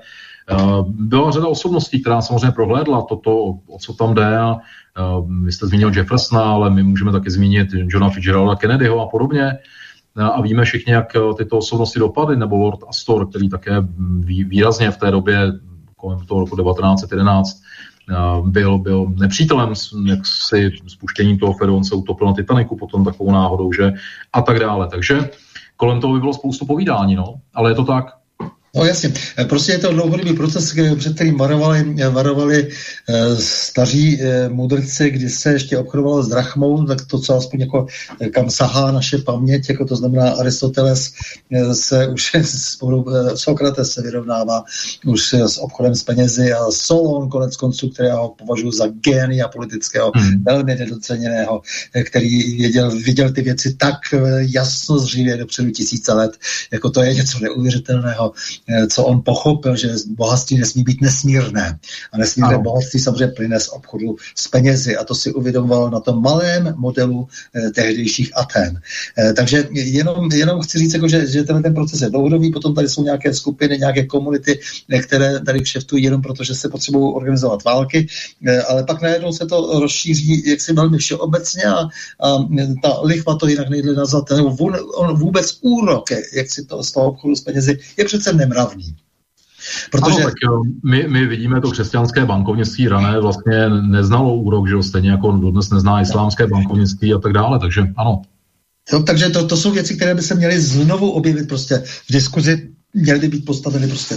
C: byla řada osobností, která samozřejmě prohlédla toto, o co tam jde a vy jste zmínil Jeffersona, ale my můžeme taky zmínit Johna Fitzgeralda Kennedyho a podobně. A víme všichni, jak tyto osobnosti dopadly, nebo Lord Astor, který také výrazně v té době, kolem toho roku 1911, byl, byl nepřítelem, jak si spuštěním toho Fedu, on se utopil na Titaniku potom takovou náhodou, že a tak dále. Takže kolem toho by bylo spoustu povídání, no, ale je to tak.
B: No jasně, eh, prostě je to dlouhodobý proces, před kterým varovali, eh, varovali e, staří mudrci, kdy se ještě obchodovalo s drachmou, tak to, co aspoň jako kam sahá naše paměť, jako to znamená Aristoteles se už e, Sokrates se vyrovnává už s obchodem s penězi a Solon konec konců, který já ho považuji za génia politického, hmm. velmi nedoceněného, který věděl, viděl ty věci tak jasno zřivě dopředu tisíce let, jako to je něco neuvěřitelného Eh, co on pochopil, že bohatství nesmí být nesmírné. A nesmírné ano. bohatství samozřejmě plyne z obchodu s penězi. A to si uvědomoval na tom malém modelu eh, tehdejších Aten. Eh, takže jenom, jenom chci říct, jako, že, že tenhle ten proces je dlouhodobý, potom tady jsou nějaké skupiny, nějaké komunity, eh, které tady kšeftují jenom proto, že se potřebují organizovat války, eh, ale pak najednou se to rozšíří jaksi velmi všeobecně a, a ta lichva to jinak nejde nazvat, on vůbec úrok, jak si to z toho obchodu s penězi, je přece nem nemravný.
C: Protože... Ano, tak jo, my, my vidíme to křesťanské bankovnictví rané vlastně neznalo úrok, že jo, stejně jako dodnes nezná islámské bankovnictví a tak dále, takže ano.
B: Jo, takže to, to jsou věci, které by se měly znovu objevit prostě v diskuzi, měly by být postaveny prostě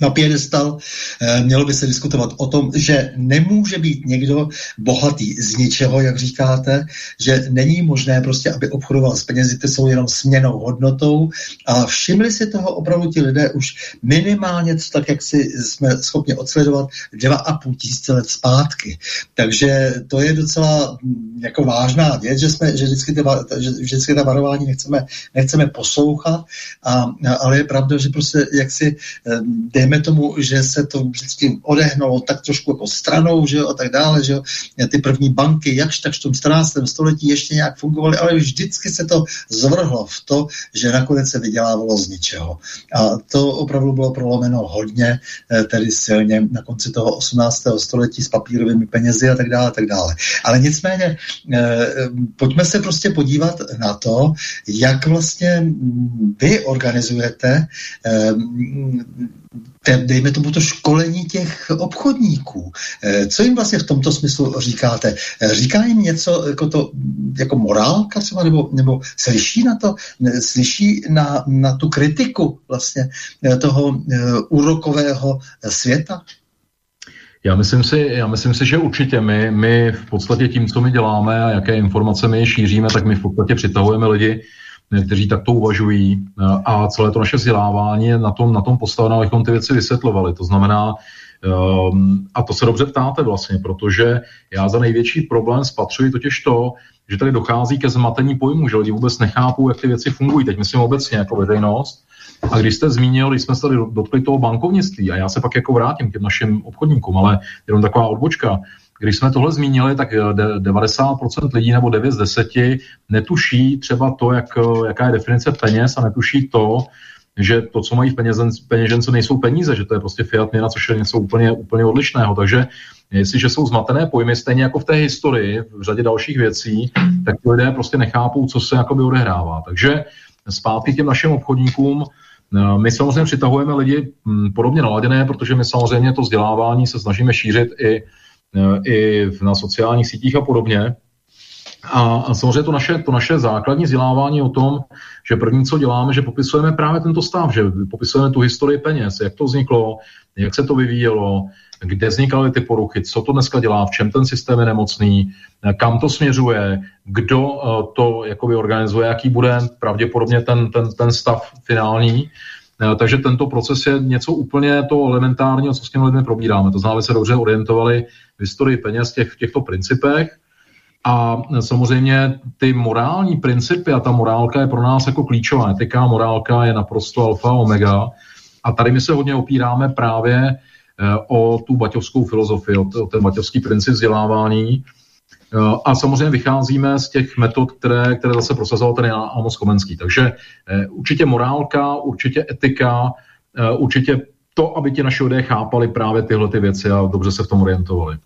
B: na pědestal. Eh, mělo by se diskutovat o tom, že nemůže být někdo bohatý z ničeho, jak říkáte, že není možné prostě, aby obchodoval s penězi, ty jsou jenom směnou hodnotou a všimli si toho opravdu ti lidé už minimálně, co tak, jak si jsme schopni odsledovat dva a půl tisíce let zpátky. Takže to je docela hm, jako vážná věc, že, jsme, že, vždycky, ty, že vždycky ta varování nechceme, nechceme poslouchat, a, ale je pravda, že prostě jak si hm, dejme tomu, že se to vždycky odehnalo tak trošku jako stranou, že jo, a tak dále, že jo. Ty první banky, jakž tak v tom 14. století ještě nějak fungovaly, ale vždycky se to zvrhlo v to, že nakonec se vydělávalo z ničeho. A to opravdu bylo prolomeno hodně, eh, tedy silně na konci toho 18. století s papírovými penězi a tak dále, a tak dále. Ale nicméně, eh, pojďme se prostě podívat na to, jak vlastně vy organizujete eh, dejme tomu to školení těch obchodníků. Eh, co jim vlastně v tomto smyslu říkáte? Eh, říká jim něco jako to, jako morálka třeba, nebo, nebo slyší na to, slyší na, na tu kritiku vlastně eh, toho úrokového světa?
C: Já myslím, si, já myslím si, že určitě my, my v podstatě tím, co my děláme a jaké informace my šíříme, tak my v podstatě přitahujeme lidi, kteří takto uvažují a celé to naše vzdělávání je na tom, na tom postaveno, abychom ty věci vysvětlovali. To znamená, um, a to se dobře ptáte vlastně, protože já za největší problém spatřuji totiž to, že tady dochází ke zmatení pojmu, že lidi vůbec nechápou, jak ty věci fungují. Teď myslím obecně jako veřejnost. A když jste zmínil, když jsme se tady dotkli toho bankovnictví, a já se pak jako vrátím k těm našim obchodníkům, ale jenom taková odbočka, když jsme tohle zmínili, tak 90% eh, lidí nebo 9 z 10 netuší třeba to, jak, eh, jaká je definice peněz a netuší to, že to, co mají v peněžence, nejsou peníze, že to je prostě fiat měna, což je něco úplně, úplně odlišného. Takže jestliže jsou zmatené pojmy, stejně jako v té historii, v řadě dalších věcí, tak ti lidé prostě nechápou, co se jakoby odehrává. Takže zpátky těm našim obchodníkům, My samozřejmě přitahujeme lidi hm, podobně naladěné, protože my samozřejmě to vzdělávání se snažíme šířit i, i na sociálních sítích a podobně. A samozřejmě to naše, to naše základní vzdělávání o tom, že první, co děláme, že popisujeme právě tento stav, že popisujeme tu historii peněz, jak to vzniklo, jak se to vyvíjelo, kde vznikaly ty poruchy, co to dneska dělá, v čem ten systém je nemocný, kam to směřuje, kdo eh, to jakoby organizuje, jaký bude pravděpodobně ten, ten, ten stav finální. Eh, takže tento proces je něco úplně to elementárního, co s těmi lidmi probíráme. To znamená, se dobře orientovali v historii peněz těch, v těchto principech, a samozřejmě ty morální principy a ta morálka je pro nás jako klíčová. Etika morálka je naprosto alfa omega. A tady my se hodně opíráme právě eh, o tu baťovskou filozofii, o ten baťovský princip vzdělávání. Eh, a samozřejmě vycházíme z těch metod, které, které zase prosazoval ten Amos Komenský. Takže eh, určitě morálka, určitě etika, určitě to, aby ti naši lidé chápali právě tyhle ty věci a dobře se v tom orientovali.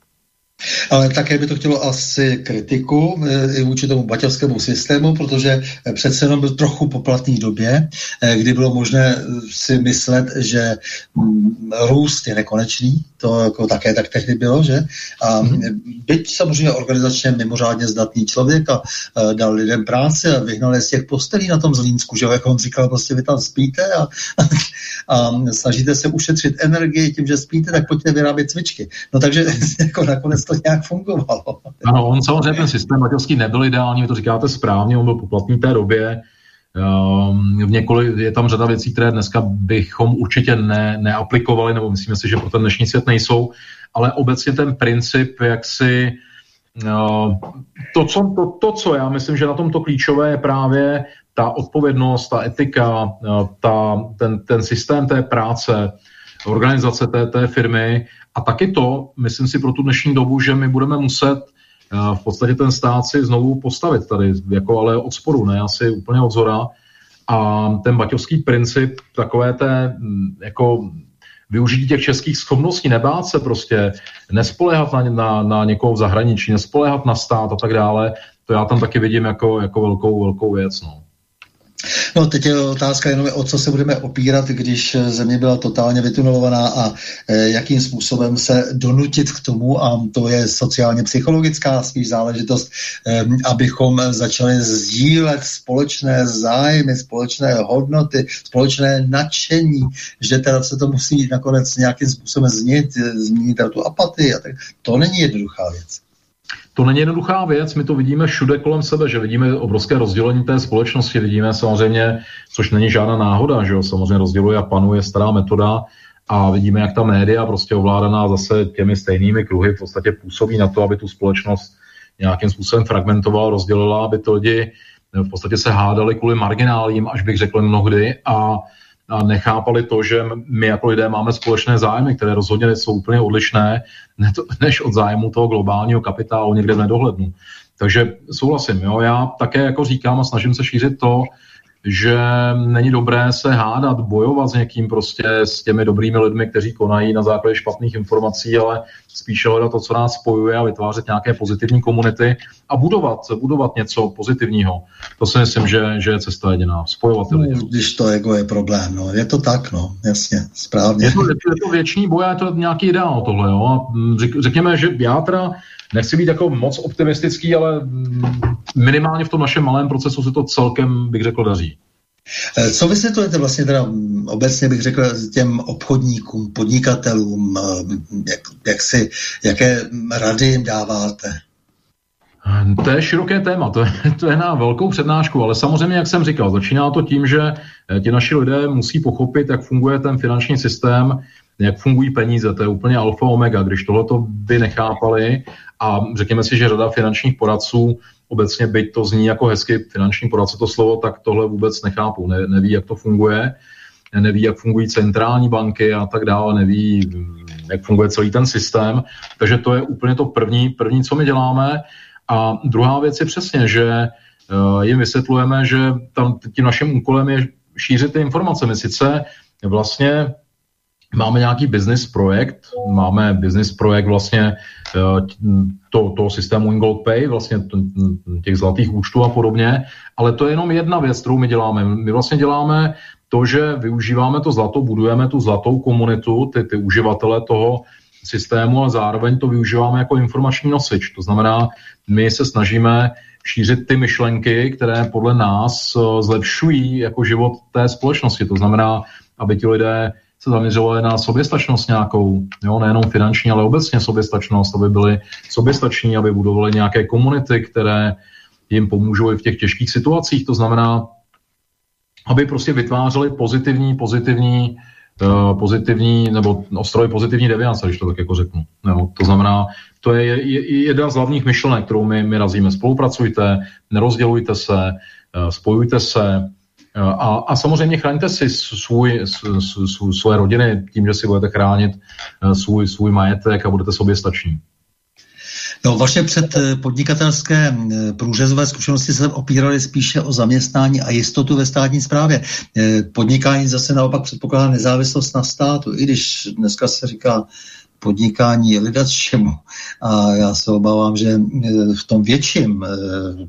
B: Ale také by to chtělo asi kritiku e, i vůči tomu baťovskému systému, protože přece jenom byl trochu poplatný době, kdy bylo možné si myslet, že mm, růst je nekonečný, to jako také tak tehdy bylo, že? A mm. byť samozřejmě organizačně mimořádně zdatný člověk a, a dal lidem práci a vyhnal je z těch postelí na tom Zlínsku, že jak on říkal, prostě vy tam spíte a, a, a snažíte se ušetřit energii tím, že spíte, tak pojďte vyrábět cvičky. No takže jako nakonec to nějak fungovalo.
C: Ano, on samozřejmě ten systém maďarský nebyl ideální, vy to říkáte správně, on byl poplatný té době, v několik, je tam řada věcí, které dneska bychom určitě ne, neaplikovali, nebo myslíme si, že pro ten dnešní svět nejsou, ale obecně ten princip, jak si uh, to, co, to, to, co já myslím, že na tomto klíčové je právě ta odpovědnost, ta etika, uh, ta, ten, ten systém té práce, organizace té, té firmy. A taky to, myslím si pro tu dnešní dobu, že my budeme muset v podstatě ten stát si znovu postavit tady, jako ale od sporu, ne asi úplně od zora. A ten baťovský princip takové té mm, jako využití těch českých schopností, nebát se prostě, nespoléhat na, na, na někoho v zahraničí, nespoléhat na stát a tak dále, to já tam taky vidím jako, jako velkou, velkou věc. No.
B: No teď je otázka jenom, o co se budeme opírat, když země byla totálně vytunelovaná a e, jakým způsobem se donutit k tomu, a to je sociálně psychologická spíš záležitost, e, abychom začali sdílet společné zájmy, společné hodnoty, společné nadšení, že teda se to musí nakonec nějakým způsobem změnit, změnit tu apatii. A tak. To není jednoduchá věc.
C: To není jednoduchá věc, my to vidíme všude kolem sebe, že vidíme obrovské rozdělení té společnosti, vidíme samozřejmě, což není žádná náhoda, že jo, samozřejmě rozděluje a panuje stará metoda a vidíme, jak ta média prostě ovládaná zase těmi stejnými kruhy v podstatě působí na to, aby tu společnost nějakým způsobem fragmentovala, rozdělila, aby to lidi v podstatě se hádali kvůli marginálím, až bych řekl mnohdy a a nechápali to, že my jako lidé máme společné zájmy, které rozhodně jsou úplně odlišné než od zájmu toho globálního kapitálu někde v nedohlednu. Takže souhlasím, jo, já také jako říkám a snažím se šířit to, že není dobré se hádat, bojovat s někým prostě s těmi dobrými lidmi, kteří konají na základě špatných informací, ale spíše hledat to, co nás spojuje a vytvářet nějaké pozitivní komunity a budovat, budovat něco pozitivního. To si myslím, že, že je cesta jediná. Spojovat ty
B: lidi. No, když to ego je problém, no. Je to tak, no. Jasně, správně.
C: Je to, je to věčný boj, je to nějaký ideál tohle, jo. A řek, řekněme, že já teda nechci být jako moc optimistický, ale minimálně v tom našem malém procesu se to celkem, bych řekl, daří.
B: Eh, co vysvětlujete vlastně teda mm, obecně bych řekl těm obchodníkům, podnikatelům, eh, jak, jak si, jaké rady jim dáváte?
C: To je široké téma, to je, to je na velkou přednášku, ale samozřejmě, jak jsem říkal, začíná to tím, že eh, ti naši lidé musí pochopit, jak funguje ten finanční systém, jak fungují peníze, to je úplně alfa omega. Když tohleto by nechápali a řekněme si, že řada finančních poradců obecně, byť to zní jako hezky finanční poradce to slovo, tak tohle vůbec nechápou, ne, neví, jak to funguje, neví, jak fungují centrální banky a tak dále, neví, jak funguje celý ten systém. Takže to je úplně to první, první co my děláme. A druhá věc je přesně, že uh, jim vysvětlujeme, že tam tím naším úkolem je šířit ty informace. My sice vlastně máme nějaký business projekt, máme business projekt vlastně eh, to, toho systému Ingold Pay, vlastně těch zlatých účtů a podobně, ale to je jenom jedna věc, kterou my děláme. My vlastně děláme to, že využíváme to zlato, budujeme tu zlatou komunitu, ty, ty uživatele toho systému, ale zároveň to využíváme jako informační nosič. To znamená, my se snažíme šířit ty myšlenky, které podle nás eh, zlepšují jako život té společnosti. To znamená, aby ti lidé se zaměřovali na soběstačnost nějakou, jo, nejenom finanční, ale obecně soběstačnost, aby byli soběstační, aby budovali nějaké komunity, které jim pomůžou i v těch těžkých situacích. To znamená, aby prostě vytvářeli pozitivní, pozitivní, pozitivní, nebo ostroj pozitivní deviance, když to tak jako řeknu. Jo, to znamená, to je, je jedna z hlavních myšlenek, kterou my, my razíme. Spolupracujte, nerozdělujte se, uh, spojujte se, a, a samozřejmě chraňte si svůj, svůj, svoje rodiny tím, že si budete chránit svůj, svůj majetek a budete sobě stační.
B: No, vaše před eh, eh, průřezové zkušenosti se opíraly spíše o zaměstnání a jistotu ve státní správě. Eh, podnikání zase naopak předpokládá nezávislost na státu, i když dneska se říká, podnikání je lidat čemu. A já se obávám, že v tom větším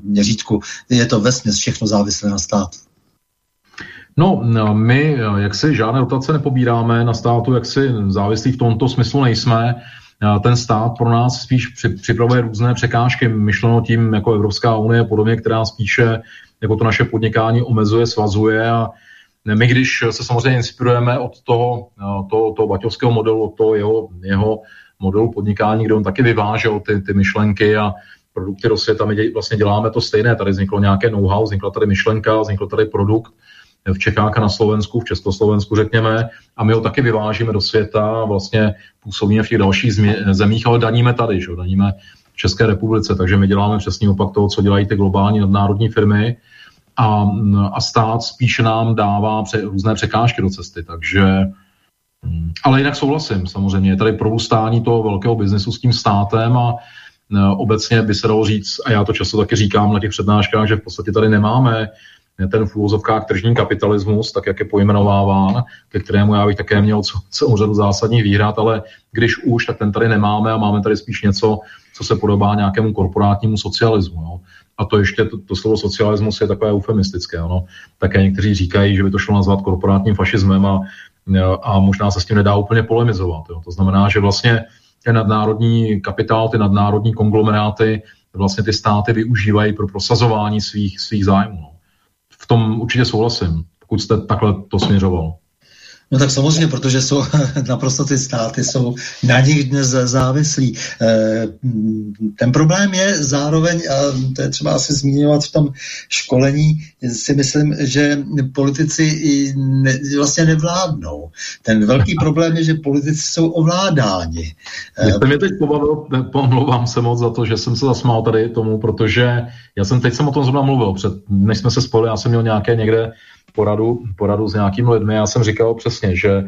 B: měřítku je to vesměs všechno závislé na státu.
C: No, my jak si žádné dotace nepobíráme na státu, jak si závislí v tomto smyslu nejsme ten stát pro nás spíš připravuje různé překážky, myšleno tím jako Evropská unie podobně, která spíše jako to naše podnikání omezuje, svazuje a my, když se samozřejmě inspirujeme od toho, toho, toho baťovského modelu, od toho jeho, jeho modelu podnikání, kde on taky vyvážel ty, ty myšlenky a produkty do světa, my vlastně děláme to stejné. Tady vzniklo nějaké know-how, vznikla tady myšlenka, vznikl tady produkt, v Čechách a na Slovensku, v Československu řekněme, a my ho taky vyvážíme do světa, vlastně působíme v těch dalších zemích, ale daníme tady, že? daníme v České republice, takže my děláme přesný opak toho, co dělají ty globální nadnárodní firmy a, a stát spíše nám dává pře, různé překážky do cesty, takže hm, ale jinak souhlasím, samozřejmě je tady prorůstání toho velkého biznesu s tím státem a obecně by se dalo říct, a já to často taky říkám na těch přednáškách, že v podstatě tady nemáme ten v úvozovkách tržní kapitalismus, tak jak je pojmenováván, ke kterému já bych také měl celou řadu zásadních výhrad, ale když už, tak ten tady nemáme a máme tady spíš něco, co se podobá nějakému korporátnímu socialismu. Jo. A to ještě, to, to slovo socialismus je takové eufemistické. No. Také někteří říkají, že by to šlo nazvat korporátním fašismem a, a možná se s tím nedá úplně polemizovat. Jo. To znamená, že vlastně ten nadnárodní kapitál, ty nadnárodní konglomeráty vlastně ty státy využívají pro prosazování svých, svých zájmů. No v tom určitě souhlasím, pokud jste takhle to směřoval.
B: No tak samozřejmě, protože jsou naprosto ty státy jsou na nich dnes závislí. Eh, ten problém je zároveň, a to je třeba asi zmínovat v tom školení, si myslím, že politici ne, vlastně nevládnou. Ten velký problém je, že politici jsou ovládáni.
C: Jste mě teď pobavil, pomlouvám se moc za to, že jsem se zasmál tady tomu, protože já jsem teď jsem o tom zrovna mluvil, před, než jsme se spojili, já jsem měl nějaké někde poradu, poradu s nějakými lidmi. Já jsem říkal přesně, že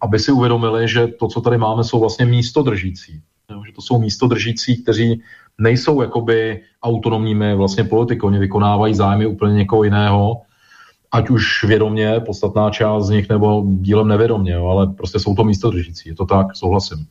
C: aby si uvědomili, že to, co tady máme, jsou vlastně místodržící. Že to jsou místodržící, kteří nejsou jakoby autonomními vlastně politiky, oni vykonávají zájmy úplně někoho jiného, ať už vědomě, podstatná část z nich, nebo dílem nevědomě, ale prostě jsou to místodržící, je to tak, souhlasím.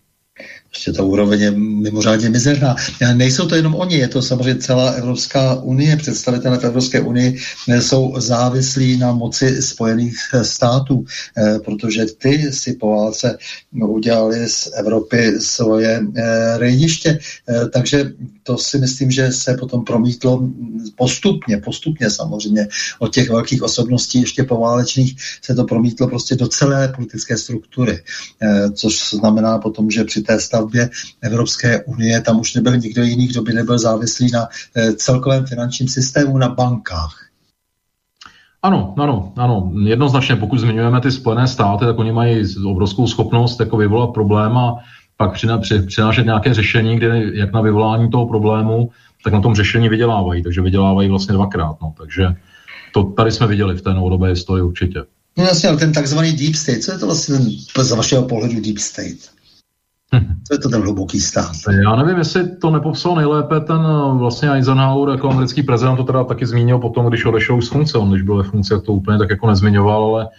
B: Prostě ta úroveň je mimořádně mizerná. Nejsou to jenom oni, je to samozřejmě celá Evropská unie. Představitelé v Evropské unii jsou závislí na moci Spojených států, eh, protože ty si po válce udělali z Evropy svoje eh, rejdiště. Eh, takže to si myslím, že se potom promítlo postupně, postupně samozřejmě od těch velkých osobností ještě poválečných se to promítlo prostě do celé politické struktury, což znamená potom, že při té stavbě Evropské unie, tam už nebyl nikdo jiný, kdo by nebyl závislý na eh, celkovém finančním systému, na bankách.
C: Ano, ano, ano. Jednoznačně, pokud zmiňujeme ty Spojené státy, tak oni mají obrovskou schopnost jako vyvolat problém a pak přinášet nějaké řešení, kde jak na vyvolání toho problému, tak na tom řešení vydělávají. Takže vydělávají vlastně dvakrát. No. Takže to tady jsme viděli v té novodobé historii určitě.
B: No jasně, ale ten takzvaný deep state, co je to vlastně z vašeho pohledu deep state? Co je to ten hluboký stát?
C: Já nevím, jestli to nepopsal nejlépe ten eh, vlastně Eisenhower jako americký prezident, to teda taky zmínil potom, když odešel z funkce. On když byl ve funkci, to úplně tak jako nezmiňoval, ale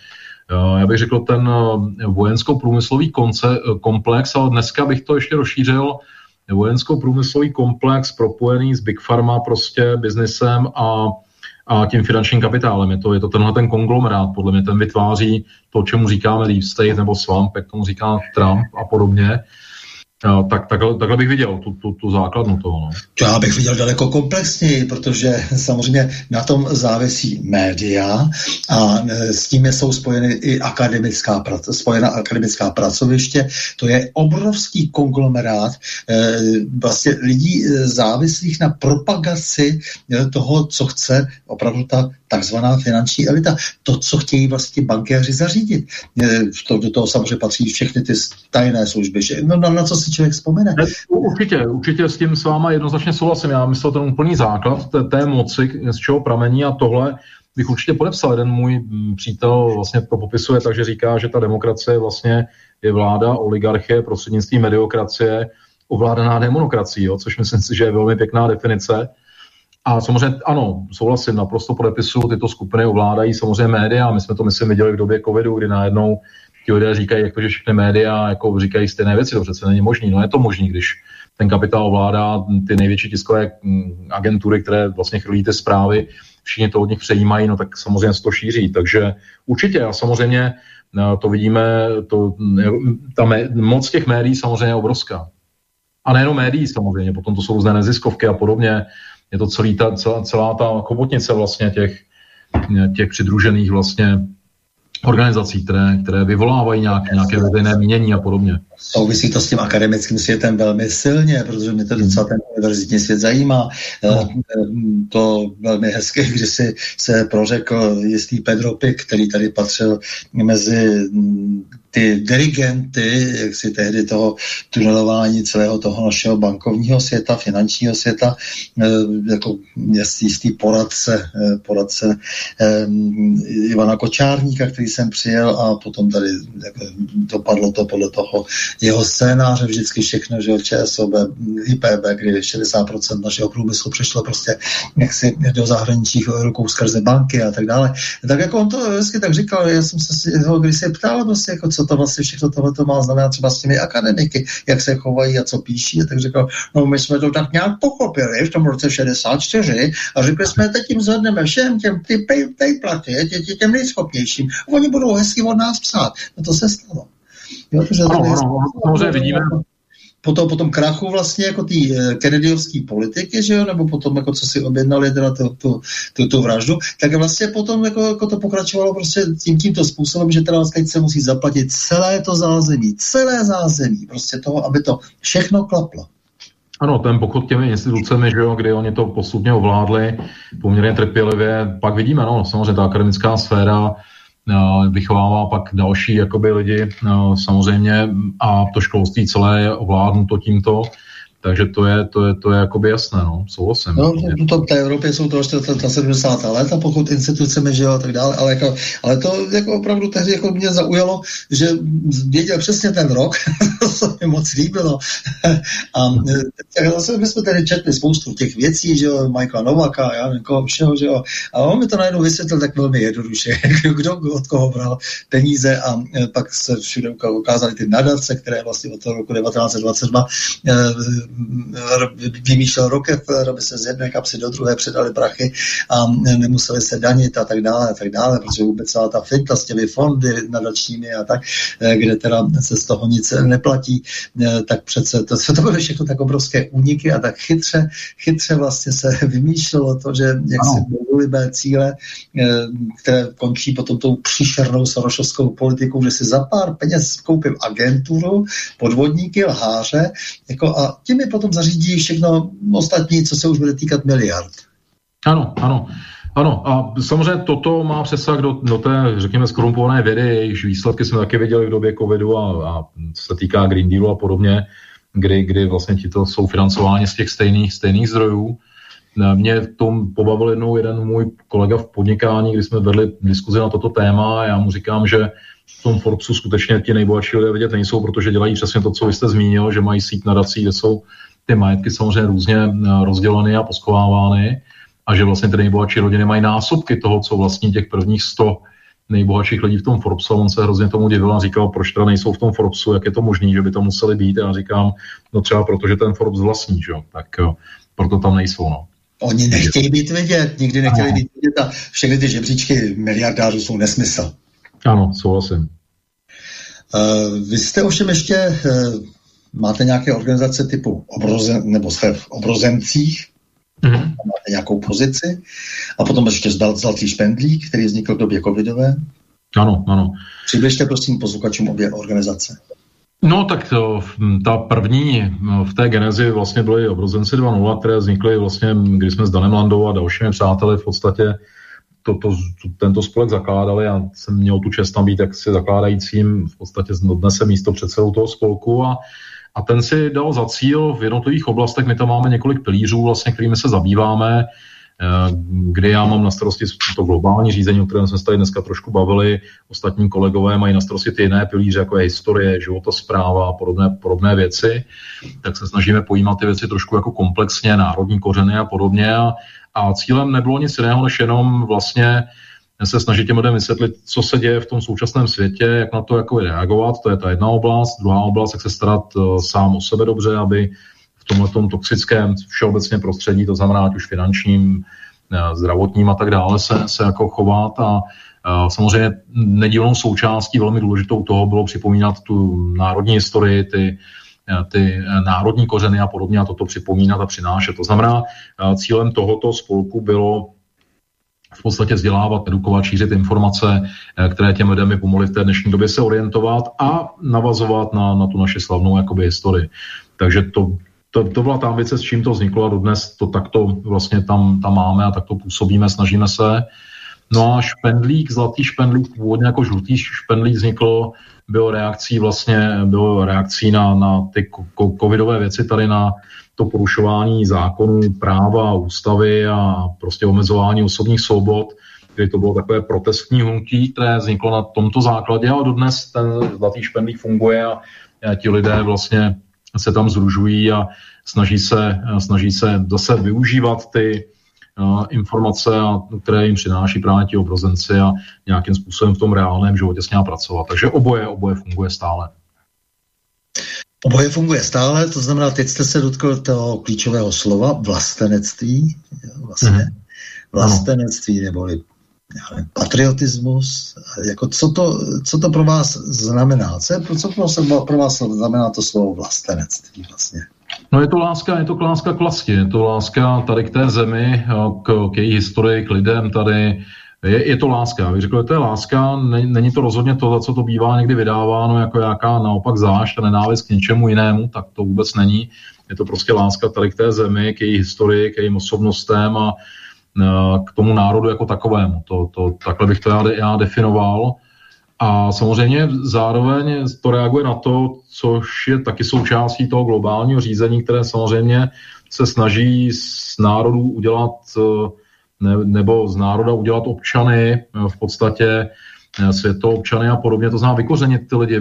C: eh, já bych řekl ten eh, vojensko-průmyslový komplex, ale dneska bych to ještě rozšířil, vojensko-průmyslový komplex propojený s Big Pharma prostě biznesem a, a tím finančním kapitálem. Je to, je to tenhle ten konglomerát, podle mě ten vytváří to, čemu říkáme Deep State nebo Swamp, jak tomu říká Trump a podobně tak, takhle, takhle bych viděl tu, tu, tu základnu toho. No.
B: To já bych viděl daleko komplexněji, protože samozřejmě na tom závisí média a e, s tím jsou spojeny i akademická, spojená akademická pracoviště. To je obrovský konglomerát eh, vlastně lidí e, závislých na propagaci toho, co chce opravdu ta takzvaná finanční elita. To, co chtějí vlastně bankéři zařídit. To, do toho samozřejmě patří všechny ty tajné služby. Že, no, na, na co si člověk vzpomene.
C: Určitě, určitě s tím s váma jednoznačně souhlasím. Já myslím, ten úplný základ té, té moci, z čeho pramení a tohle bych určitě podepsal. Jeden můj mm, přítel vlastně to popisuje tak, že říká, že ta demokracie vlastně je vláda oligarchie prostřednictvím mediokracie ovládaná demonokracií, jo, což myslím si, že je velmi pěkná definice. A samozřejmě ano, souhlasím, naprosto podepisu, tyto skupiny ovládají samozřejmě média. My jsme to, myslím, viděli v době covidu, kdy najednou ti lidé říkají, jako, že všechny média jako říkají stejné věci, to přece není možné. No je to možné, když ten kapitál ovládá ty největší tiskové mm, agentury, které vlastně chrlí ty zprávy, všichni to od nich přejímají, no tak samozřejmě se to šíří. Takže určitě a samozřejmě no, to vidíme, to, ta mé, moc těch médií samozřejmě je obrovská. A nejenom médií samozřejmě, potom to jsou různé neziskovky a podobně, je to celý ta, celá, celá ta chobotnice vlastně těch, těch přidružených vlastně organizací, které, které vyvolávají nějak, nějaké veřejné mínění a podobně.
B: Souvisí to s tím akademickým světem velmi silně, protože mě to docela ten univerzitní svět zajímá. No. To velmi hezké, když si se prořekl jistý Pedro Pik, který tady patřil mezi ty dirigenty, jak si tehdy toho tunelování celého toho našeho bankovního světa, finančního světa, eh, jako jistý poradce, eh, poradce Ivana Kočárníka, který jsem přijel a potom tady jako, dopadlo to podle toho jeho scénáře vždycky všechno, že ČSOB, IPB, kdy 60% našeho průmyslu přešlo prostě jaksi do zahraničních rukou skrze banky a tak dále. Tak jako on to vždycky tak říkal, já jsem se ho když se ptal, prostě, jako, co to vlastně všechno tohle to má znamenat třeba s těmi akademiky, jak se chovají a co píší, a tak říkal, no my jsme to tak nějak pochopili v tom roce 64 a řekli jsme, teď jim zvedneme všem těm ty pay, pay platy, tě, těm nejschopnějším. Oni budou hezky od nás psát. No to se stalo.
C: Jo, to, že ano, ano, samozřejmě vidíme,
B: po, to, po tom krachu vlastně jako ty eh, Kennedyovské politiky, že jo, nebo potom jako co si objednali teda tu, tu, tu, tu vraždu, tak vlastně potom jako, jako to pokračovalo prostě tím, tímto způsobem, že teda vlastně se musí zaplatit celé to zázemí, celé zázemí prostě toho, aby to všechno klaplo.
C: Ano, ten pochod těmi institucemi, že jo, kdy oni to postupně ovládli poměrně trpělivě, pak vidíme, no, samozřejmě ta akademická sféra vychovává pak další jakoby lidi eh, samozřejmě a to školství celé je ovládnuto tímto takže to je, to je, to je jakoby jasné, no, souhlasím.
B: No, to, v té Evropě jsou to ještě ta, ta 70. léta, pokud institucemi, že jo, a tak dále, ale, jako, ale to jako opravdu tehdy jako mě zaujalo, že věděl přesně ten rok, to se mi moc líbilo. a tak zase my jsme tady četli spoustu těch věcí, že jo, Michaela Novaka, já nevím koho všeho, že jo, a on mi to najednou vysvětlil tak velmi jednoduše, kdo od koho bral peníze a e, pak se všude ukázaly ty nadace, které vlastně od toho roku 1922 vymýšlel rokev, aby se z jedné kapsy do druhé předali prachy a nemuseli se danit a tak dále a tak dále, protože vůbec celá ta finta s těmi fondy nadačními a tak, eh, kde teda se z toho nic neplatí, eh, tak přece to, to byly všechno tak obrovské úniky a tak chytře, chytře vlastně se vymýšlelo to, že jak si bohulibé cíle, eh, které končí potom tou příšernou sorošovskou politikou, že si za pár peněz koupím agenturu, podvodníky, lháře, jako a tím mi potom zařídí všechno ostatní, co se už bude týkat miliard.
C: Ano, ano. Ano, a samozřejmě toto má přesah do, do té, řekněme, skorumpované vědy, jejichž výsledky jsme taky viděli v době covidu a, a co se týká Green Dealu a podobně, kdy, kdy vlastně ti to jsou financováni z těch stejných, stejných zdrojů. Mě v tom pobavil jednou jeden můj kolega v podnikání, kdy jsme vedli diskuzi na toto téma a já mu říkám, že v tom Forbesu skutečně ti nejbohatší lidé vidět nejsou, protože dělají přesně to, co vy jste zmínil, že mají síť nadací, kde jsou ty majetky samozřejmě různě eh, rozděleny a poskovávány a že vlastně ty nejbohatší rodiny mají násobky toho, co vlastně těch prvních 100 nejbohatších lidí v tom Forbesu. On se hrozně tomu divil a říkal, proč teda nejsou v tom Forbesu, jak je to možné, že by to museli být. A já říkám, no třeba protože ten Forbes vlastní, že? tak jo, proto tam nejsou. No.
B: Oni nechtějí být vidět, nikdy nechtěli být vidět a všechny ty žebříčky miliardářů jsou nesmysl.
C: Ano, souhlasím.
B: Uh, vy jste ovšem ještě, uh, máte nějaké organizace typu obrozen, nebo jste v obrozencích, mm-hmm. máte nějakou pozici, a potom ještě Zlatý špendlík, který vznikl v době covidové.
C: Ano, ano.
B: Přibližte prosím posluchačům obě organizace.
C: No tak to, ta první v té genezi vlastně byly obrozenci 2.0, které vznikly vlastně, když jsme s Danem Landou a dalšími přáteli v podstatě to, to, tento spolek zakládali a jsem měl tu čest tam být jak si zakládajícím, v podstatě dnes místo předsedou toho spolku a, a ten si dal za cíl v jednotlivých oblastech, my tam máme několik pilířů, vlastně, kterými se zabýváme, kdy já mám na starosti to globální řízení, o kterém jsme se tady dneska trošku bavili, ostatní kolegové mají na starosti ty jiné pilíře, jako je historie, životospráva a podobné, podobné věci, tak se snažíme pojímat ty věci trošku jako komplexně, národní kořeny a podobně. A, a cílem nebylo nic jiného, než jenom vlastně se snažit těm lidem vysvětlit, co se děje v tom současném světě, jak na to jako reagovat, to je ta jedna oblast. Druhá oblast, jak se starat uh, sám o sebe dobře, aby tomhle toxickém všeobecně prostředí, to znamená ať už finančním, eh, zdravotním a tak dále, se, se jako chovat a samozřejmě nedílnou součástí, velmi důležitou toho bylo připomínat tu národní historii, ty, eh, ty eh, národní kořeny a podobně a toto připomínat a přinášet. To znamená, cílem tohoto spolku bylo v podstatě vzdělávat, edukovat, šířit informace, které těm lidem by pomohly v té dnešní době se orientovat a navazovat na, na tu naši slavnou jakoby, historii. Takže to, to, to byla ta věc, s čím to vzniklo a dodnes to takto vlastně tam, tam máme a takto působíme, snažíme se. No a špendlík, zlatý špendlík, původně jako žlutý špendlík vznikl, byl reakcí vlastně, byl reakcí na, na ty covidové věci tady na to porušování zákonů, práva, ústavy a prostě omezování osobních svobod, kdy to bylo takové protestní hnutí, které vzniklo na tomto základě a dodnes ten zlatý špendlík funguje a ti lidé vlastně se tam zružují a snaží se, snaží se zase využívat ty uh, informace, které jim přináší právě ti obrozenci a nějakým způsobem v tom reálném životě s ním pracovat. Takže oboje, oboje funguje stále.
B: Oboje funguje stále, to znamená, teď jste se dotkl toho klíčového slova vlastenectví, vlastně, mm-hmm. vlastenectví neboli patriotismus, jako co, to, co to pro vás znamená? Co, je, co pro, vás znamená to slovo vlastenectví vlastně?
C: No je to láska, je to láska k vlasti, je to láska tady k té zemi, k, k její historii, k lidem tady, je, je to láska. Já bych řekl, že to je láska, není, není to rozhodně to, za co to bývá někdy vydáváno, jako jaká naopak zášť a nenávist k něčemu jinému, tak to vůbec není. Je to prostě láska tady k té zemi, k její historii, k jejím osobnostem a k tomu národu jako takovému. To, to, takhle bych to já, já definoval. A samozřejmě zároveň to reaguje na to, což je taky součástí toho globálního řízení, které samozřejmě se snaží z národů udělat, ne, nebo z národa udělat občany v podstatě světoobčany a podobně. To znamená vykořenit ty lidi,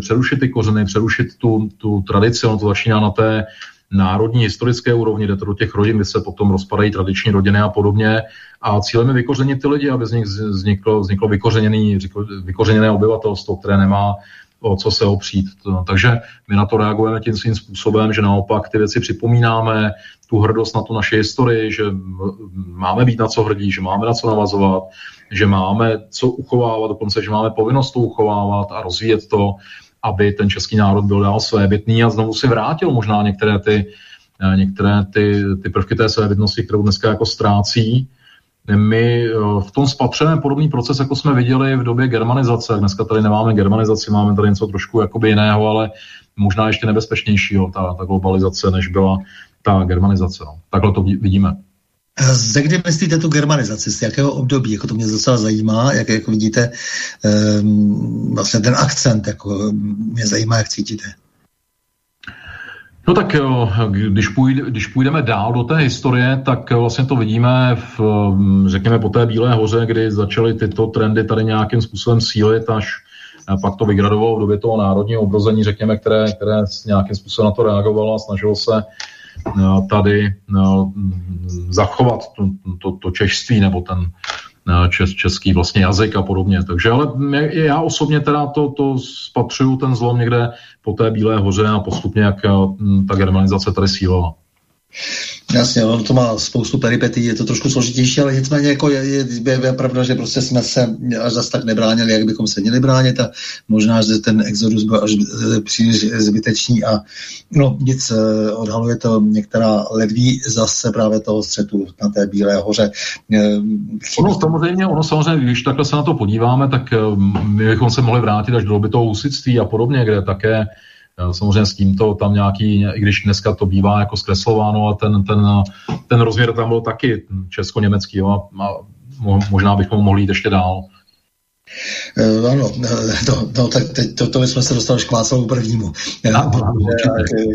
C: přerušit ty kořeny, přerušit tu, tu tradici. Ono to začíná na té národní historické úrovni, jde to do těch rodin, kde se potom rozpadají tradiční rodiny a podobně. A cílem je vykořenit ty lidi, aby z nich vzniklo, vzniklo vykořeněný, vykořeněné obyvatelstvo, které nemá o co se opřít. Takže my na to reagujeme tím svým způsobem, že naopak ty věci připomínáme, tu hrdost na tu naši historii, že máme být na co hrdí, že máme na co navazovat, že máme co uchovávat, dokonce, že máme povinnost to uchovávat a rozvíjet to aby ten český národ byl dál svébytný a znovu si vrátil možná některé ty, eh, některé ty, ty prvky té svébytnosti, kterou dneska jako ztrácí. My eh, v tom spatřujeme podobný proces, jako jsme viděli v době germanizace. Dneska tady nemáme germanizaci, máme tady něco trošku jakoby jiného, ale možná ještě nebezpečnějšího, ta, ta globalizace, než byla ta germanizace. No. Takhle to vidíme.
B: Ze kdy myslíte tu germanizaci? Z jakého období? Jako to mě docela zajímá, jak jako vidíte um, vlastně ten akcent, jako mě zajímá, jak cítíte.
C: No tak jo, když, půjde, když půjdeme dál do té historie, tak vlastně to vidíme, v, řekněme, po té Bílé hoře, kdy začaly tyto trendy tady nějakým způsobem sílit, až pak to vygradovalo v době toho národního obrození, řekněme, které, které nějakým způsobem na to reagovalo a snažilo se Eh, tady eh, zachovat to, to, to češství nebo ten eh, čes, český vlastně jazyk a podobně. Takže ale já osobně teda to, to spatřuju ten zlom někde po té Bílé hoře a postupně, jak ta germanizace tady sílila.
B: Jasně, ono to má spoustu peripetí, je to trošku složitější, ale nicméně jako je, je, je, je pravda, že prostě jsme se až zase tak nebránili, jak bychom se měli bránit a možná, že ten exodus byl až e, příliš zbytečný a no nic, e, odhaluje to některá ledví zase právě toho střetu na té Bílé hoře.
C: E, ono samozřejmě, ono samozřejmě, když takhle se na to podíváme, tak my bychom se mohli vrátit až do doby toho a podobně, kde také Samozřejmě s tímto tam nějaký, i když dneska to bývá jako zkreslováno a ten, ten, ten rozměr tam byl taky česko-německý a možná bychom mohli jít ještě dál.
B: Uh, ano, no, no, tak teď to, to jsme se dostali k Václavu prvnímu.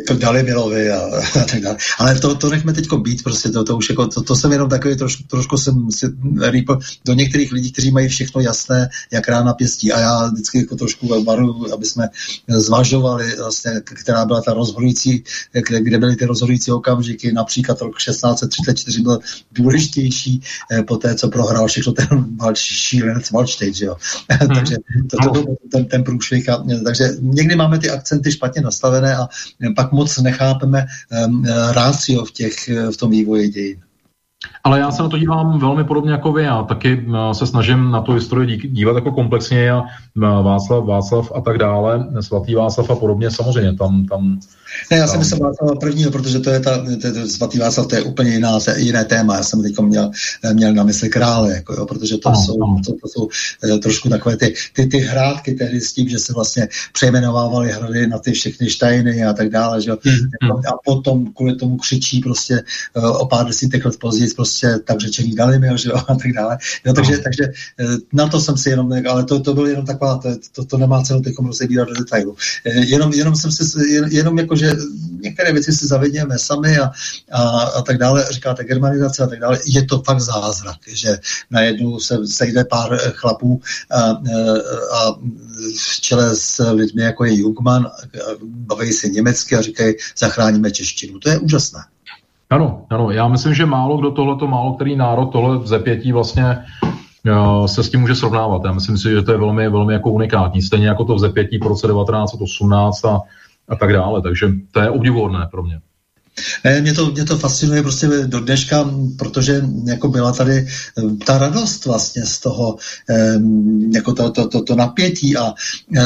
B: K Dalimilovi a, a tak dále. Ale to, to nechme teď být, prostě to, to už jako, to, to jsem jenom takový, troš, trošku jsem si rýpl do některých lidí, kteří mají všechno jasné, jak rána pěstí a já vždycky jako trošku varuju, aby jsme zvažovali vlastně, která byla ta rozhodující, kde, kde byly ty rozhodující okamžiky, například rok 1634 byl důležitější eh, po té, co prohrál všechno ten šílenec Wallstein, že jo. takže to, to, to, ten, ten průšvih. A, takže někdy máme ty akcenty špatně nastavené a pak moc nechápeme um, rácio v, těch, v tom vývoji dějin.
C: Ale já se na to dívám velmi podobně jako vy. Já taky se snažím na tu historii dívat jako komplexně a Václav, Václav a tak dále, svatý Václav a podobně, samozřejmě tam, tam
B: ne, já jsem myslel Václava prvního, protože to je ta, to, to, svatý Václav, to je úplně jiná, to je jiné téma. Já jsem teď měl, měl na mysli krále, jako jo, protože to, no, jsou, no. To, to jsou eh, trošku takové ty, ty, ty hrádky tehdy s tím, že se vlastně přejmenovávaly hrady na ty všechny štajny a tak dále, že jo. Mm, mm. A potom kvůli tomu křičí prostě eh, o pár desítek let později prostě tak řečený mi, že jo, a tak dále. Jo, takže, no. takže eh, na to jsem si jenom, ale to, to bylo jenom taková, to, to, to nemá cenu teď rozebírat do detailu. Jenom, jenom jsem si, jenom jako, že některé věci si zavedněme sami a, a, a tak dále, říkáte germanizace a tak dále, je to fakt zázrak, že najednou se sejde pár chlapů a, a v čele s lidmi, jako je Jungmann, baví se německy a říkají, zachráníme češtinu. To je úžasné.
C: Ano, ano, já myslím, že málo kdo tohleto, málo který národ tohle v zepětí vlastně se s tím může srovnávat. Já myslím si, že to je velmi, velmi jako unikátní. Stejně jako to v zepětí po roce 1918 a a tak dále. Takže to je obdivuhodné pro mě.
B: Ne, mě to, mě to fascinuje prostě do dneška, protože jako byla tady eh, ta radost vlastně z toho, eh, jako to, to, to, to napětí a, eh,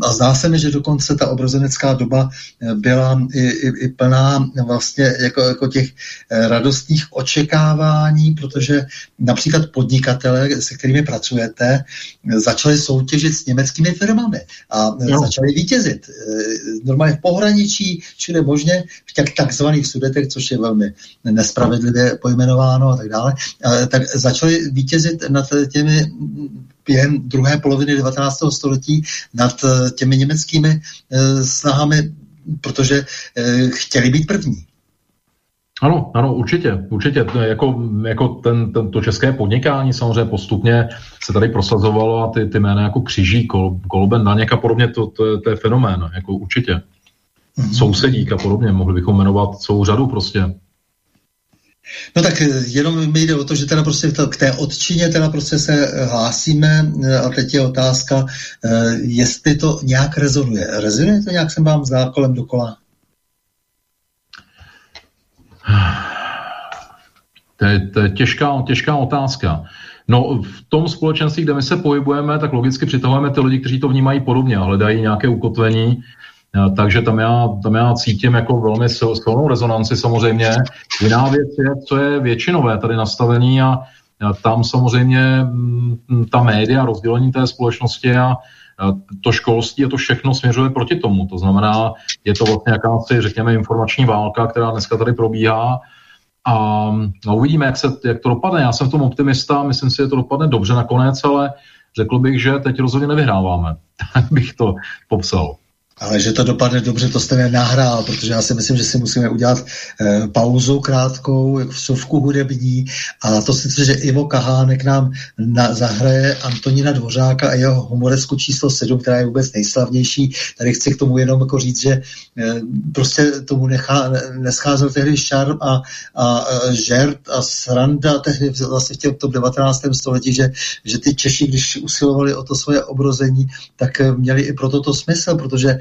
B: a zdá se mi, že dokonce ta obrozenecká doba byla i, i, i plná vlastně jako, jako těch radostných očekávání, protože například podnikatele, se kterými pracujete, začali soutěžit s německými firmami a no. začali vítězit. Normálně v pohraničí, všude možně, v těch tak takzvaných sudetech, což je velmi nespravedlivě pojmenováno a tak dále, tak začali vítězit nad těmi během druhé poloviny 19. století nad těmi německými eh, snahami, protože eh, chtěli být první.
C: Ano, ano, určitě, určitě. Jako, jako ten, ten, to české podnikání samozřejmě postupně se tady prosazovalo a ty, ty jména jako Křiží, Kol, Kolben, Daněk a podobně, to, to, to je fenomén, jako určitě mm-hmm. sousedík a podobně. Mohli bychom jmenovat celou řadu prostě.
B: No tak eh, jenom mi jde o to, že teda prostě k té odčině teda prostě se hlásíme eh, a teď je otázka, eh, jestli to nějak rezonuje. Rezonuje to nějak, jsem vám zdá kolem dokola?
C: To je, to je těžká, těžká otázka. No v tom společenství, kde my se pohybujeme, tak logicky přitahujeme ty lidi, kteří to vnímají podobně a hledají nějaké ukotvení takže tam já, tam já cítím jako velmi silnou rezonanci samozřejmě. Jiná věc je, co je většinové tady nastavení a tam samozřejmě mm, ta média, rozdělení té společnosti a to školství a to všechno směřuje proti tomu. To znamená, je to vlastně jakási, řekněme, informační válka, která dneska tady probíhá a, a uvidíme, jak, se, jak to dopadne. Já jsem v tom optimista, myslím si, že to dopadne dobře nakonec, ale řekl bych, že teď rozhodně nevyhráváme. Tak bych to popsal.
B: Ale že to dopadne dobře, to jste nahrál, protože já si myslím, že si musíme udělat e, pauzu krátkou, jako vsuvku hudební a to sice, že Ivo Kahánek nám na, zahraje Antonína Dvořáka a jeho humoresku číslo 7, která je vůbec nejslavnější. Tady chci k tomu jenom jako říct, že e, prostě tomu nechá, nescházel tehdy šarm a, a, a žert a sranda tehdy vlastně v tom 19. století, že, že ty Češi, když usilovali o to svoje obrození, tak měli i proto to smysl, protože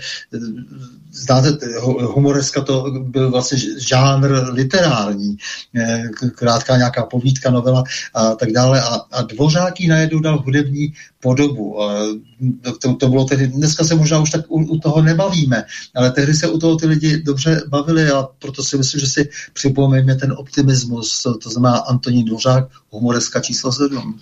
B: znáte, humoreska to byl vlastně žánr literární, krátká nějaká povídka, novela a tak dále a, a Dvořáký najednou dal hudební podobu. To, to bylo tedy, dneska se možná už tak u, u toho nebavíme, ale tehdy se u toho ty lidi dobře bavili a proto si myslím, že si připomeňme ten optimismus, to znamená Antonín Dvořák, humoreska číslo 7.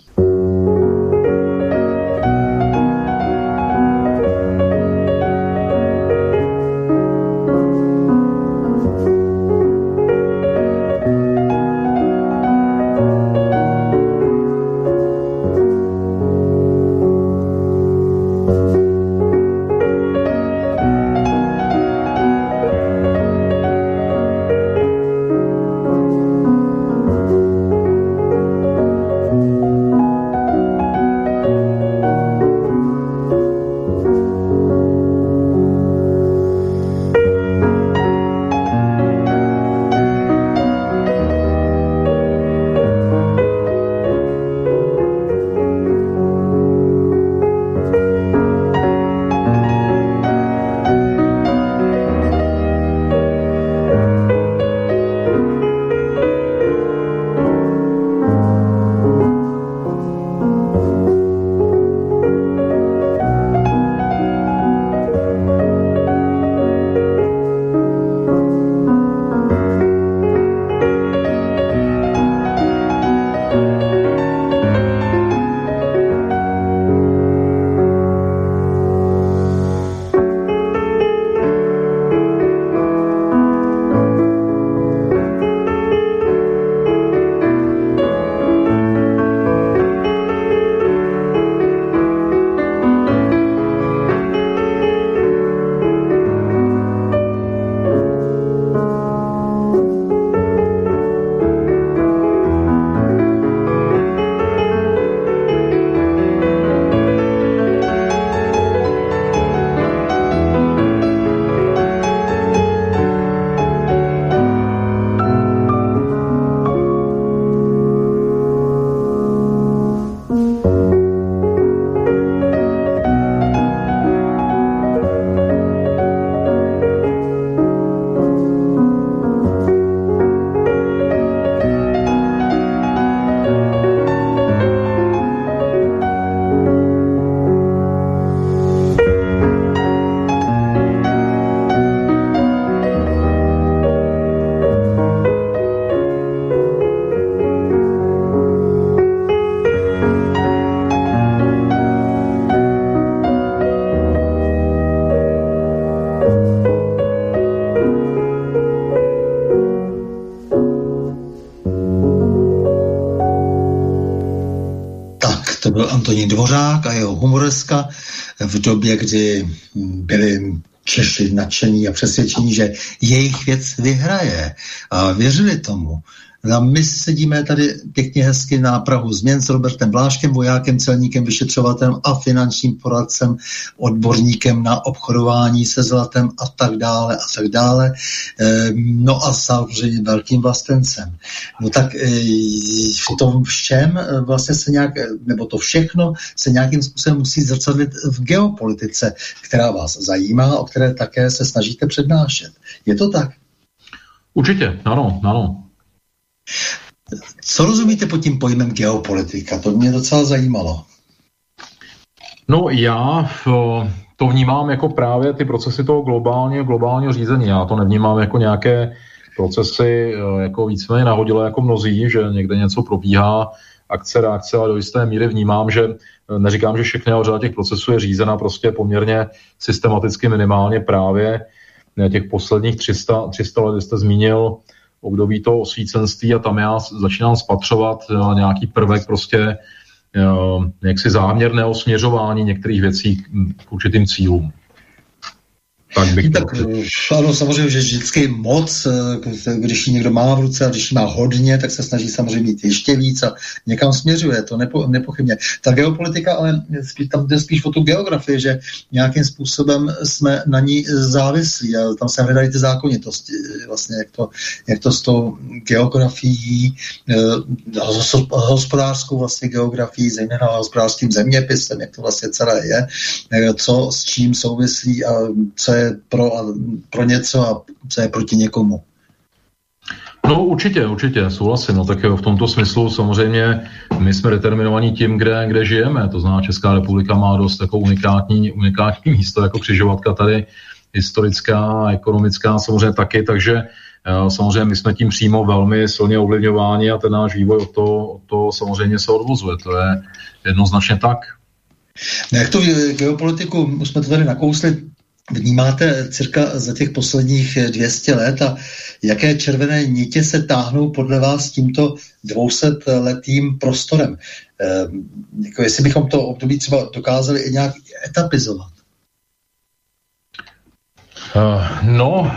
B: Antonín Dvořák a jeho humoreska v době, kdy byli Češi nadšení a přesvědčení, že jejich věc vyhraje. A věřili tomu. A my sedíme tady pěkně hezky na Prahu změn s Robertem Bláškem, vojákem, celníkem, vyšetřovatelem a finančním poradcem, odborníkem na obchodování se zlatem a tak dále a tak dále. Ehm, no a samozřejmě velkým vlastencem. No tak e, v tom všem e, vlastně se nějak, nebo to všechno se nějakým způsobem musí zrcadlit v geopolitice, která vás zajímá, o které také se snažíte přednášet. Je to tak?
C: Určitě, ano, ano.
B: Co rozumíte pod tím pojmem geopolitika? To mě docela zajímalo.
C: No já to vnímám jako právě ty procesy toho globálně, globálního řízení. Já to nevnímám jako nějaké procesy e, jako víceméně nahodilé jako mnozí, že někde něco probíhá, akce, reakce, ale do jisté míry vnímám, že e, neříkám, že všechny, ale řada těch procesů je řízena prostě poměrně systematicky minimálně právě těch posledních 300, 300 let, jste zmínil, období toho osvícenství a tam já začínám spatřovat eh, nějaký prvek prostě eh, jaksi záměrného směřování některých věcí k určitým cílům.
B: Tak, bych tak ano, samozřejmě, že vždycky moc, eh, když ji někdo má v ruce a když ji má hodně, tak se snaží samozřejmě mít ještě víc a někam směřuje, to nepo, nepochybně. Ta geopolitika, ale spíš, tam jde spíš o tu geografii, že nějakým způsobem jsme na ní závislí a tam se hledají ty zákonitosti, vlastně jak to, jak to s tou geografií, eh, hospodářskou vlastně geografií, zejména hospodářským zeměpisem, jak to vlastně celé je, eh, co s čím souvislí a co je je pro, pro něco a co je proti někomu.
C: No určitě, určitě, souhlasím. No tak v tomto smyslu samozřejmě my jsme determinovaní tím, kde, kde žijeme. To znamená, Česká republika má dost jako unikátní, unikátní místo jako křižovatka tady historická, ekonomická samozřejmě taky, takže eh, samozřejmě my jsme tím přímo velmi silně ovlivňováni a ten náš vývoj o to, o to samozřejmě se odvozuje. To je jednoznačně tak.
B: No jak tu geopolitiku, už jsme to tady nakousli, vnímáte cirka za těch posledních 200 let a jaké červené nitě se táhnou podle vás tímto 200-letým prostorem? Ehm, jako jestli bychom to období třeba dokázali i nějak etapizovat.
C: Uh, no,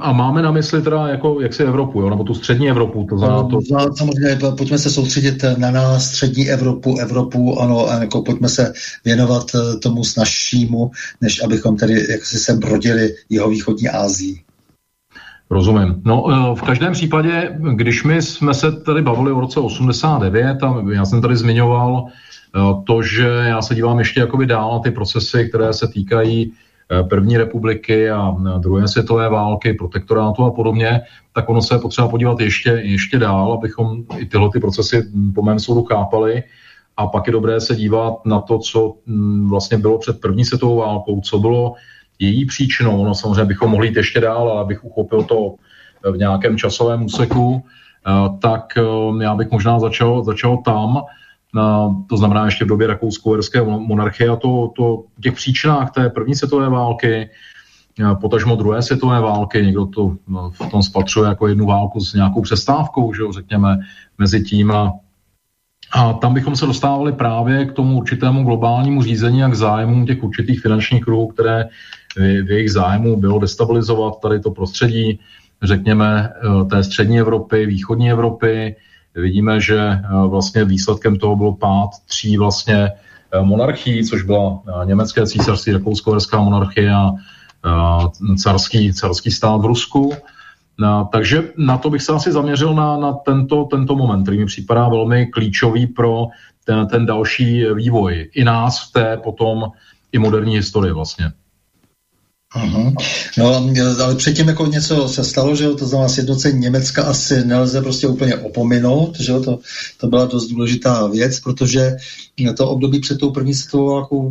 C: a máme na mysli teda jako, jak si Evropu, jo? nebo tu střední Evropu. To
B: za to... Samozřejmě, pojďme se soustředit na nás, střední Evropu, Evropu, ano, a jako pojďme se věnovat eh, tomu snažšímu, než abychom tady jak si sem brodili jeho východní Ázii.
C: Rozumím. No, eh, v každém případě, když my jsme se tady bavili o roce 89, a já jsem tady zmiňoval to, že já se dívám ještě jakoby dál na ty procesy, které se týkají Eh, první republiky a eh, druhé světové války, protektorátu a podobně, tak ono se je potřeba podívat ještě, ještě dál, abychom i tyhle ty procesy hm, po mém soudu chápali. A pak je dobré se dívat na to, co hm, vlastně bylo před první světovou válkou, co bylo její příčinou. No samozřejmě bychom mohli jít ještě dál, ale abych uchopil to v nějakém časovém úseku, eh, tak já bych možná začal, začal tam, to znamená ještě v době rakousko-uherské monarchie a to, to těch příčinách té první světové války, potažmo druhé světové války, někdo to no, v tom spatřuje jako jednu válku s nějakou přestávkou, že jo, řekněme, mezi tím a, a tam bychom se dostávali právě k tomu určitému globálnímu řízení a k zájmům těch určitých finančních kruhů, které v jejich zájmu bylo destabilizovat tady to prostředí, řekněme, eh, té střední Evropy, východní Evropy, vidíme, že eh, vlastně výsledkem toho byl pád tří vlastně eh, monarchií, což byla eh, německé císařství, rakousko-herská monarchie a carský, carský stát v Rusku. Takže na to bych se asi zaměřil na, na tento, tento moment, který mi připadá velmi klíčový pro ten, ten další vývoj. I nás v té potom i moderní historii vlastně.
B: Uhum. No, ale předtím jako něco se stalo, že jo, to znamená sjednocení Německa asi nelze prostě úplně opominout, že jo, to, to byla dost důležitá věc, protože to období před tou první světovou válkou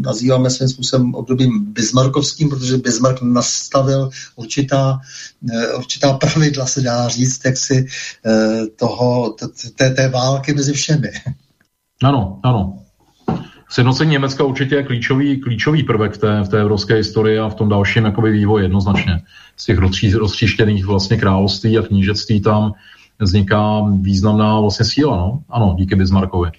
B: nazýváme svým způsobem obdobím bismarckovským, protože Bismarck nastavil určitá, eh, určitá pravidla, se dá říct, jak si eh, toho, té, té války mezi všemi.
C: Ano, ano. Sjednocení Německa určitě je klíčový, klíčový prvek v té, v té evropské historii a v tom dalším jakoby, vývoji jednoznačně. Z těch roztříštěných vlastně království a knížectví tam vzniká významná vlastně síla, no? Ano, díky Bismarckovi.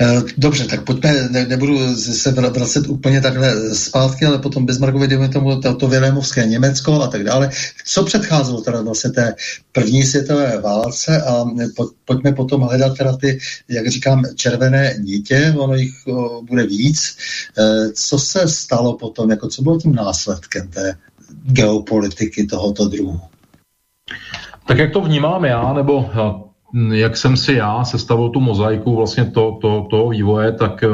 B: Eh, dobře, tak pojďme, ne, nebudu se vracet úplně takhle zpátky, ale potom Bismarckovi dejme tomu to, to Vilémovské Německo a tak dále. Co předcházelo teda vlastně té první světové válce a po, pojďme potom hledat teda ty, jak říkám, červené nítě, ono jich o, bude víc. E, co se stalo potom, jako co bylo tím následkem té geopolitiky tohoto druhu?
C: Tak jak to vnímám já, nebo jak jsem si já sestavil tu mozaiku vlastně to, to, toho vývoje, tak eh,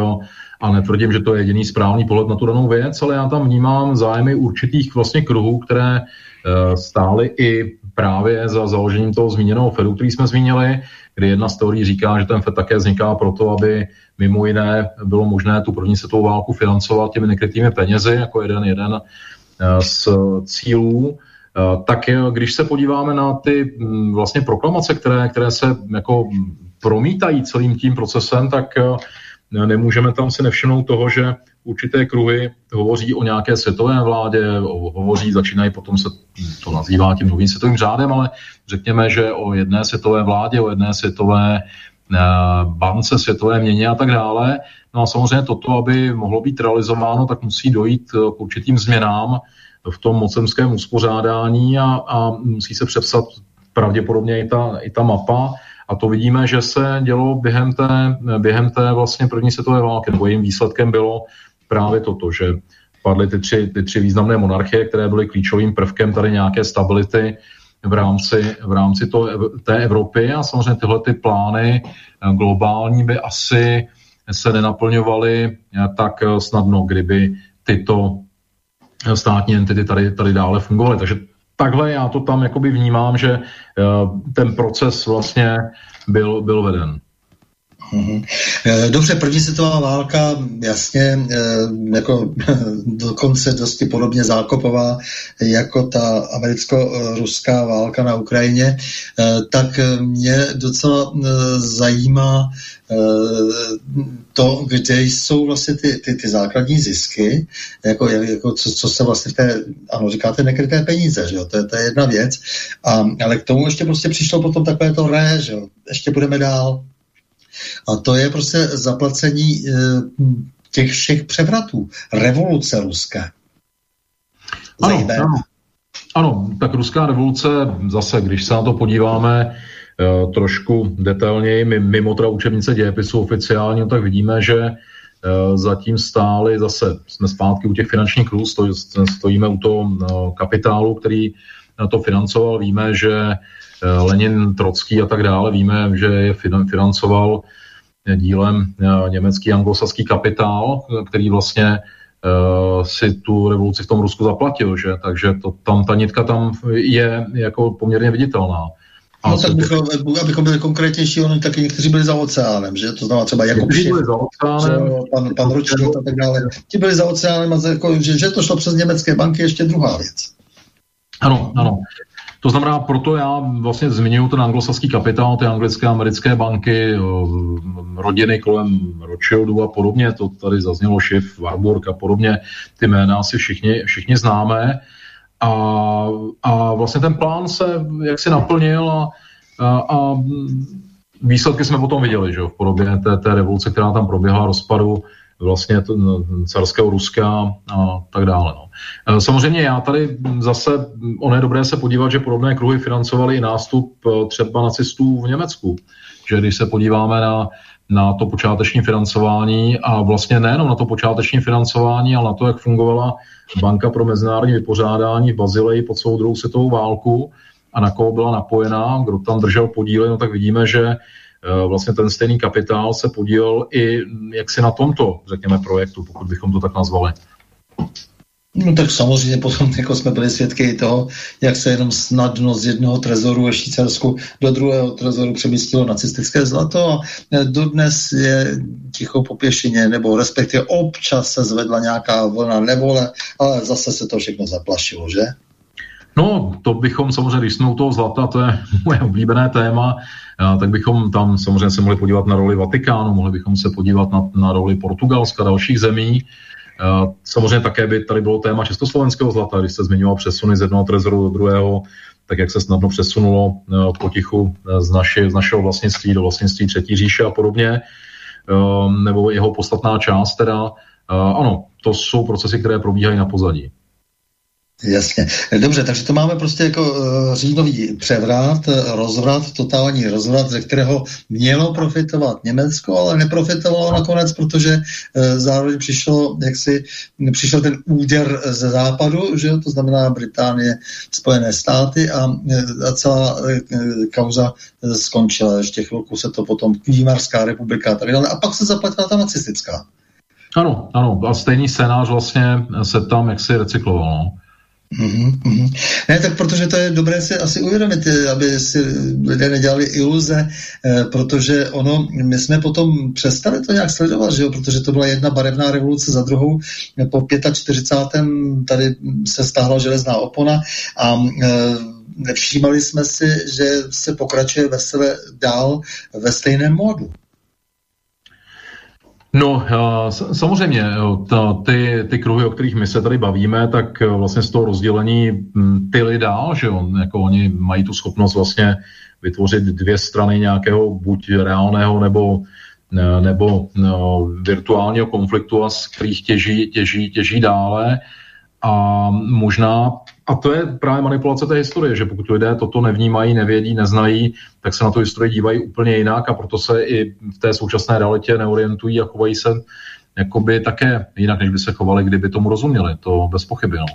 C: a netvrdím, že to je jediný správný pohled na tu danou věc, ale já tam vnímám zájmy určitých vlastně kruhů, které eh, stály i právě za založením toho zmíněného Fedu, který jsme zmínili, kdy jedna z teorií říká, že ten Fed také vzniká proto, aby mimo jiné bylo možné tu první světovou válku financovat těmi nekrytými penězi jako jeden jeden eh, z cílů. Eh, tak když se podíváme na ty mm, vlastně proklamace, které, které se jako promítají celým tím procesem, tak eh, nemůžeme tam si nevšimnout toho, že určité kruhy hovoří o nějaké světové vládě, hovoří, začínají, potom se to nazývá tím novým světovým řádem, ale řekněme, že o jedné světové vládě, o jedné světové eh, bance, světové měně a tak dále. No a samozřejmě toto, aby mohlo být realizováno, tak musí dojít k určitým změnám v tom mocemském uspořádání a, a musí se přepsat pravděpodobně i ta, i ta mapa. A to vidíme, že se dělo během té, během té vlastně první světové války, nebo jejím výsledkem bylo právě toto, že padly ty tři, ty tři významné monarchie, které byly klíčovým prvkem tady nějaké stability v rámci, v rámci to, té Evropy a samozřejmě tyhle ty plány globální by asi se nenaplňovaly tak snadno, kdyby tyto státní entity tady, tady dále fungovaly. Takže takhle já to tam jakoby vnímám, že ten proces vlastně byl, byl veden.
B: Mhm. Eh, dobře, první světová válka, jasně, eh, jako dokonce dosti podobně zákopová jako ta americko-ruská válka na Ukrajině, eh, tak mě docela zajímá to, kde jsou vlastně ty, ty, ty základní zisky, jako, jako co, co se vlastně v té, ano, říkáte nekryté peníze, že jo, to je, to je jedna věc, a, ale k tomu ještě prostě přišlo potom takové to ré, že jo, ještě budeme dál, a to je prostě zaplacení eh, těch všech převratů, revoluce ruské.
C: Ano, ano. ano, tak ruská revoluce, zase, když se na to podíváme trošku detailněji, mimo teda učebnice dějepisu oficiálně, tak vidíme, že uh, zatím stáli, zase jsme zpátky u těch finančních kruhů, stoj, stojíme u toho uh, kapitálu, který to financoval, víme, že Eh, Lenin, Trocký a tak dále. Víme, že je financoval eh, dílem eh, německý anglosaský kapitál, který vlastně si tu revoluci v tom Rusku zaplatil, že? Takže to, tam ta nitka tam je jako poměrně viditelná.
B: A no tak bychom, abychom byli konkrétnější, oni taky někteří byli za oceánem, že? To znamená třeba Jakub
C: Štěch, byli za oceánem, že,
B: pan, pan Ročník a tak dále. Ti byli za oceánem a jako, že, že to šlo přes německé banky, ještě druhá věc.
C: Ano, ano. To znamená, proto já vlastně zmiňuji ten anglosaský kapitál, ty anglické a americké banky, rodiny kolem Rothschildů a podobně, to tady zaznělo Schiff, Warburg a podobně, ty jména si všichni, všichni známe. A, a vlastně ten plán se jaksi naplnil a, a, a výsledky jsme potom viděli, že v podobě té, té revoluce, která tam proběhla, rozpadu vlastně no, carského Ruska a tak dále. No. E, samozřejmě já tady zase, ono je dobré se podívat, že podobné kruhy financovaly i nástup e, třeba nacistů v Německu. Že když se podíváme na, na to počáteční financování a vlastně nejenom na to počáteční financování, ale na to, jak fungovala Banka pro mezinárodní vypořádání v Bazileji po celou druhou světovou válku a na koho byla napojená, kdo tam držel podíly, no tak vidíme, že Eh, vlastně ten stejný kapitál se podílel i jaksi na tomto, řekněme, projektu, pokud bychom to tak nazvali.
B: No tak samozřejmě potom jako jsme byli svědky toho, jak se jenom snadno z jednoho trezoru ve Švýcarsku do druhého trezoru přemístilo nacistické zlato a dodnes je ticho po pěšině, nebo respektive občas se zvedla nějaká vlna nevole, ale zase se to všechno zaplašilo, že?
C: No, to bychom samozřejmě, když jsme u toho zlata, to je moje oblíbené téma, tak bychom tam samozřejmě se mohli podívat na roli Vatikánu, mohli bychom se podívat na, na roli Portugalska dalších zemí. Samozřejmě také by tady bylo téma československého zlata, když se zmiňoval přesuny z jednoho trezoru do druhého, tak jak se snadno přesunulo potichu z, naši, z našeho vlastnictví do vlastnictví Třetí říše a podobně, nebo jeho podstatná část teda. Ano, to jsou procesy, které probíhají na pozadí.
B: Jasně. Dobře, takže to máme prostě jako uh, říjnový převrat, rozvrat, totální rozvrat, ze kterého mělo profitovat Německo, ale neprofitovalo nakonec, protože uh, zároveň přišlo, jak si, přišel ten úder ze západu, že to znamená Británie, Spojené státy a, a celá uh, kauza skončila. Ještě chvilku se to potom Výmarská republika a tak dále. A pak se zaplatila ta nacistická.
C: Ano, ano. A stejný scénář vlastně se tam jaksi recykloval. No.
B: Mm-hmm. Ne, tak protože to je dobré si asi uvědomit, aby si lidé nedělali iluze, eh, protože ono, my jsme potom přestali to nějak sledovat, že jo? protože to byla jedna barevná revoluce za druhou, po 45. tady se stáhla železná opona a eh, nevšímali jsme si, že se pokračuje vesele dál ve stejném módu.
C: No, samozřejmě, ty, ty kruhy, o kterých my se tady bavíme, tak e, vlastně z toho rozdělení hm, ty lidé, že on, jako oni mají tu schopnost vlastně vytvořit dvě strany nějakého buď reálného nebo, nebo no, virtuálního konfliktu a z kterých těží, těží, těží dále. A možná a to je právě manipulace té historie, že pokud lidé toto nevnímají, nevědí, neznají, tak se na tu historii dívají úplně jinak a proto se i v té současné realitě neorientují a chovají se jakoby také jinak, než by se chovali, kdyby tomu rozuměli. To bez pochyby. No.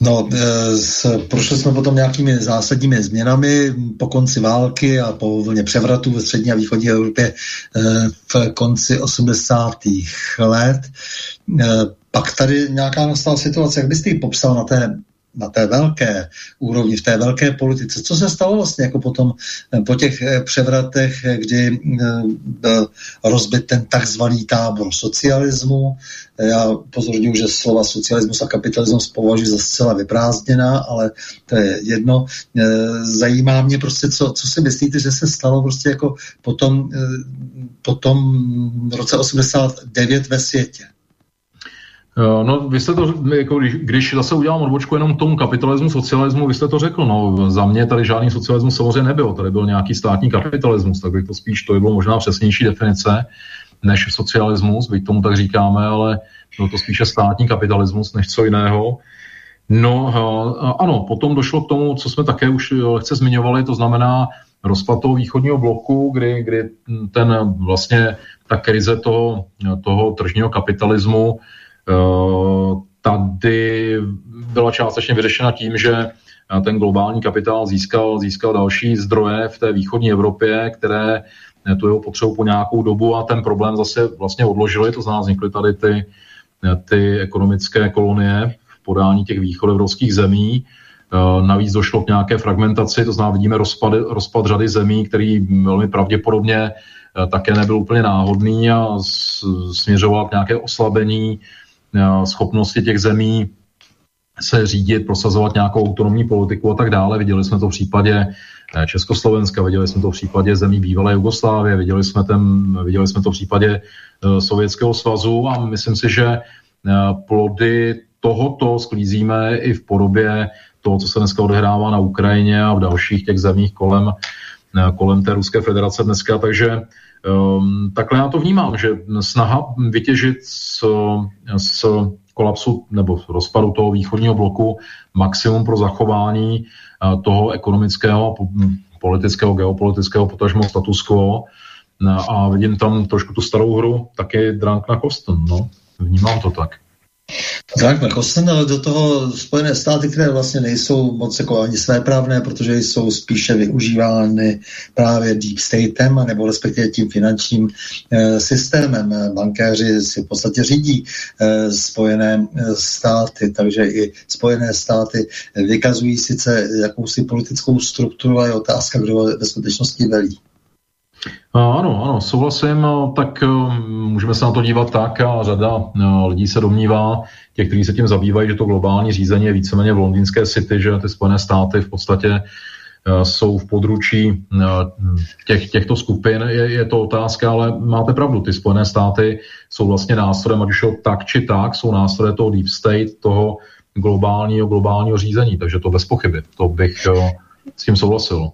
B: No, e, prošli jsme potom nějakými zásadními změnami po konci války a po vlně převratu ve střední a východní Evropě e, v konci 80. let. Pak tady nějaká nastala situace, jak byste ji popsal na té na té velké úrovni, v té velké politice. Co se stalo vlastně jako potom eh, po těch eh, převratech, eh, kdy byl rozbit ten takzvaný tábor socialismu. Já pozorňuji, že slova socialismus a kapitalismus považuji za zcela vyprázdněná, ale to je jedno. Zajímá mě prostě, co, co si myslíte, že se stalo prostě jako potom, potom v roce 89 ve světě.
C: Eh, no, vy jste to, jako když, když zase udělám odbočku jenom tomu kapitalismu, socialismu, vy jste to řekl, no, za mě tady žádný socialismus samozřejmě nebyl, tady byl nějaký státní kapitalismus, tak bych to spíš, to by bylo možná přesnější definice než socialismus, byť tomu tak říkáme, ale byl to spíše státní kapitalismus než co jiného. No, eh, ano, potom došlo k tomu, co jsme také už lehce zmiňovali, to znamená rozpad toho východního bloku, kdy, kdy ten vlastně ta krize toho, toho tržního kapitalismu tady byla částečně vyřešena tím, že eh, ten globální kapitál získal, získal další zdroje v té východní Evropě, které eh, tu jeho potřebu po nějakou dobu a ten problém zase vlastně odložili, to znamená vznikly tady ty, ty ekonomické kolonie v podání těch východoevropských zemí. Navíc došlo k nějaké fragmentaci, to znamená vidíme rozpad, rozpad řady zemí, který velmi pravděpodobně také nebyl úplně náhodný a směřoval k nějaké oslabení Eh, schopnosti těch zemí se řídit, prosazovat nějakou autonomní politiku a tak dále. Viděli jsme to v případě eh, Československa, viděli jsme to v případě zemí bývalé Jugoslávie, viděli jsme, ten, viděli jsme to v případě eh, Sovětského svazu a myslím si, že plody tohoto sklízíme i v podobě toho, co se dneska odehrává na Ukrajině a v dalších těch zemích kolem, kolem té Ruské federace dneska, takže Um, takhle já to vnímám, že snaha vytěžit z, z kolapsu nebo rozpadu toho východního bloku maximum pro zachování uh, toho ekonomického, politického, geopolitického potažmo status quo no, a vidím tam trošku tu starou hru, taky Drunk na Koston, no. Vnímám to tak.
B: Tak, Kosten, ale do toho Spojené státy, které vlastně nejsou moc jako ani svéprávné, protože jsou spíše využívány právě deep statem, nebo respektive tím finančním e, systémem. Bankéři si v podstatě řídí e, Spojené eh, státy, takže i Spojené státy vykazují sice jakousi politickou strukturu, ale je otázka, kdo ve skutečnosti velí.
C: Ano, ano, souhlasím, tak můžeme se na to dívat tak a řada lidí se domnívá, těch, kteří se tím zabývají, že to globální řízení je víceméně v londýnské city, že ty Spojené státy v podstatě jsou v područí těch, těchto skupin. Je, je to otázka, ale máte pravdu, ty Spojené státy jsou vlastně nástrojem, ať už je tak či tak, jsou nástroje toho deep state, toho globálního, globálního řízení, takže to bez pochyby, to bych s tím souhlasil.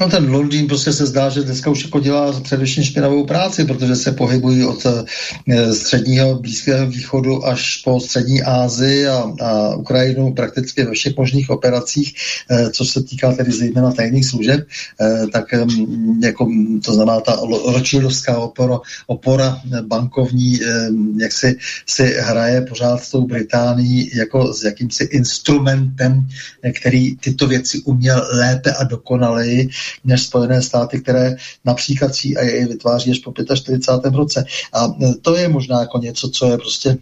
B: No ten Londýn prostě se zdá, že dneska už jako dělá především špinavou práci, protože se pohybují od eh, středního Blízkého východu až po střední Asii a, a Ukrajinu prakticky ve všech možných operacích, eh, co se týká tedy zejména tajných služeb, eh, tak jako to znamená ta ročílovská opora, opora bankovní, jak si, si hraje pořád s tou Británií jako s jakýmsi instrumentem, který tyto věci uměl lépe a dokonaleji než Spojené státy, které například CIA vytváří až po 45. roce. A e, to je možná jako něco, co je prostě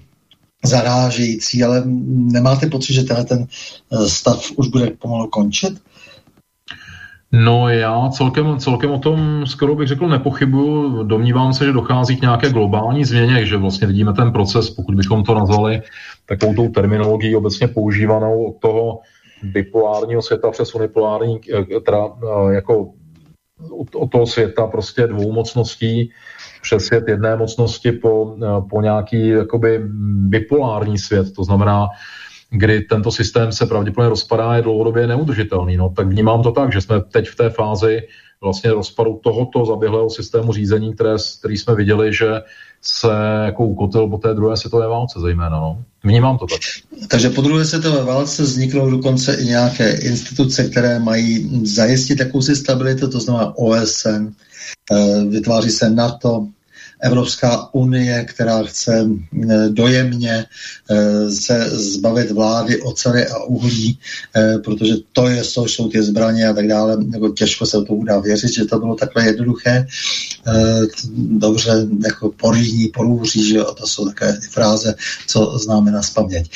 B: zarážející, ale nemáte pocit, že tenhle ten e, stav už bude pomalu končit?
C: No já celkem, celkem o tom skoro bych řekl nepochybuju. Domnívám se, že dochází k nějaké globální změně, že vlastně vidíme ten proces, pokud bychom to nazvali takovou tou terminologií obecně používanou od toho bipolárního světa přes unipolární, eh, teda eh, jako od toho světa prostě dvou mocností přes svět jedné mocnosti po, eh, po nějaký jakoby bipolární svět, to znamená, kdy tento systém se pravděpodobně rozpadá, je dlouhodobě neudržitelný. No, tak vnímám to tak, že jsme teď v té fázi vlastně rozpadu tohoto zaběhlého systému řízení, které, který jsme viděli, že se jako ukotil po té druhé světové válce zejména. No. Vnímám to tak.
B: Takže po druhé světové válce vzniknou dokonce i nějaké instituce, které mají zajistit jakousi stabilitu, to znamená OSN, eh, vytváří se NATO, Evropská unie, která chce dojemně se zbavit vlády ocely a uhlí, protože to je, jsou, jsou ty zbraně a tak dále, nebo těžko se to dá věřit, že to bylo takhle jednoduché. Dobře, jako pořízní, porůří, že jo, to jsou takové ty fráze, co známe na spaměť.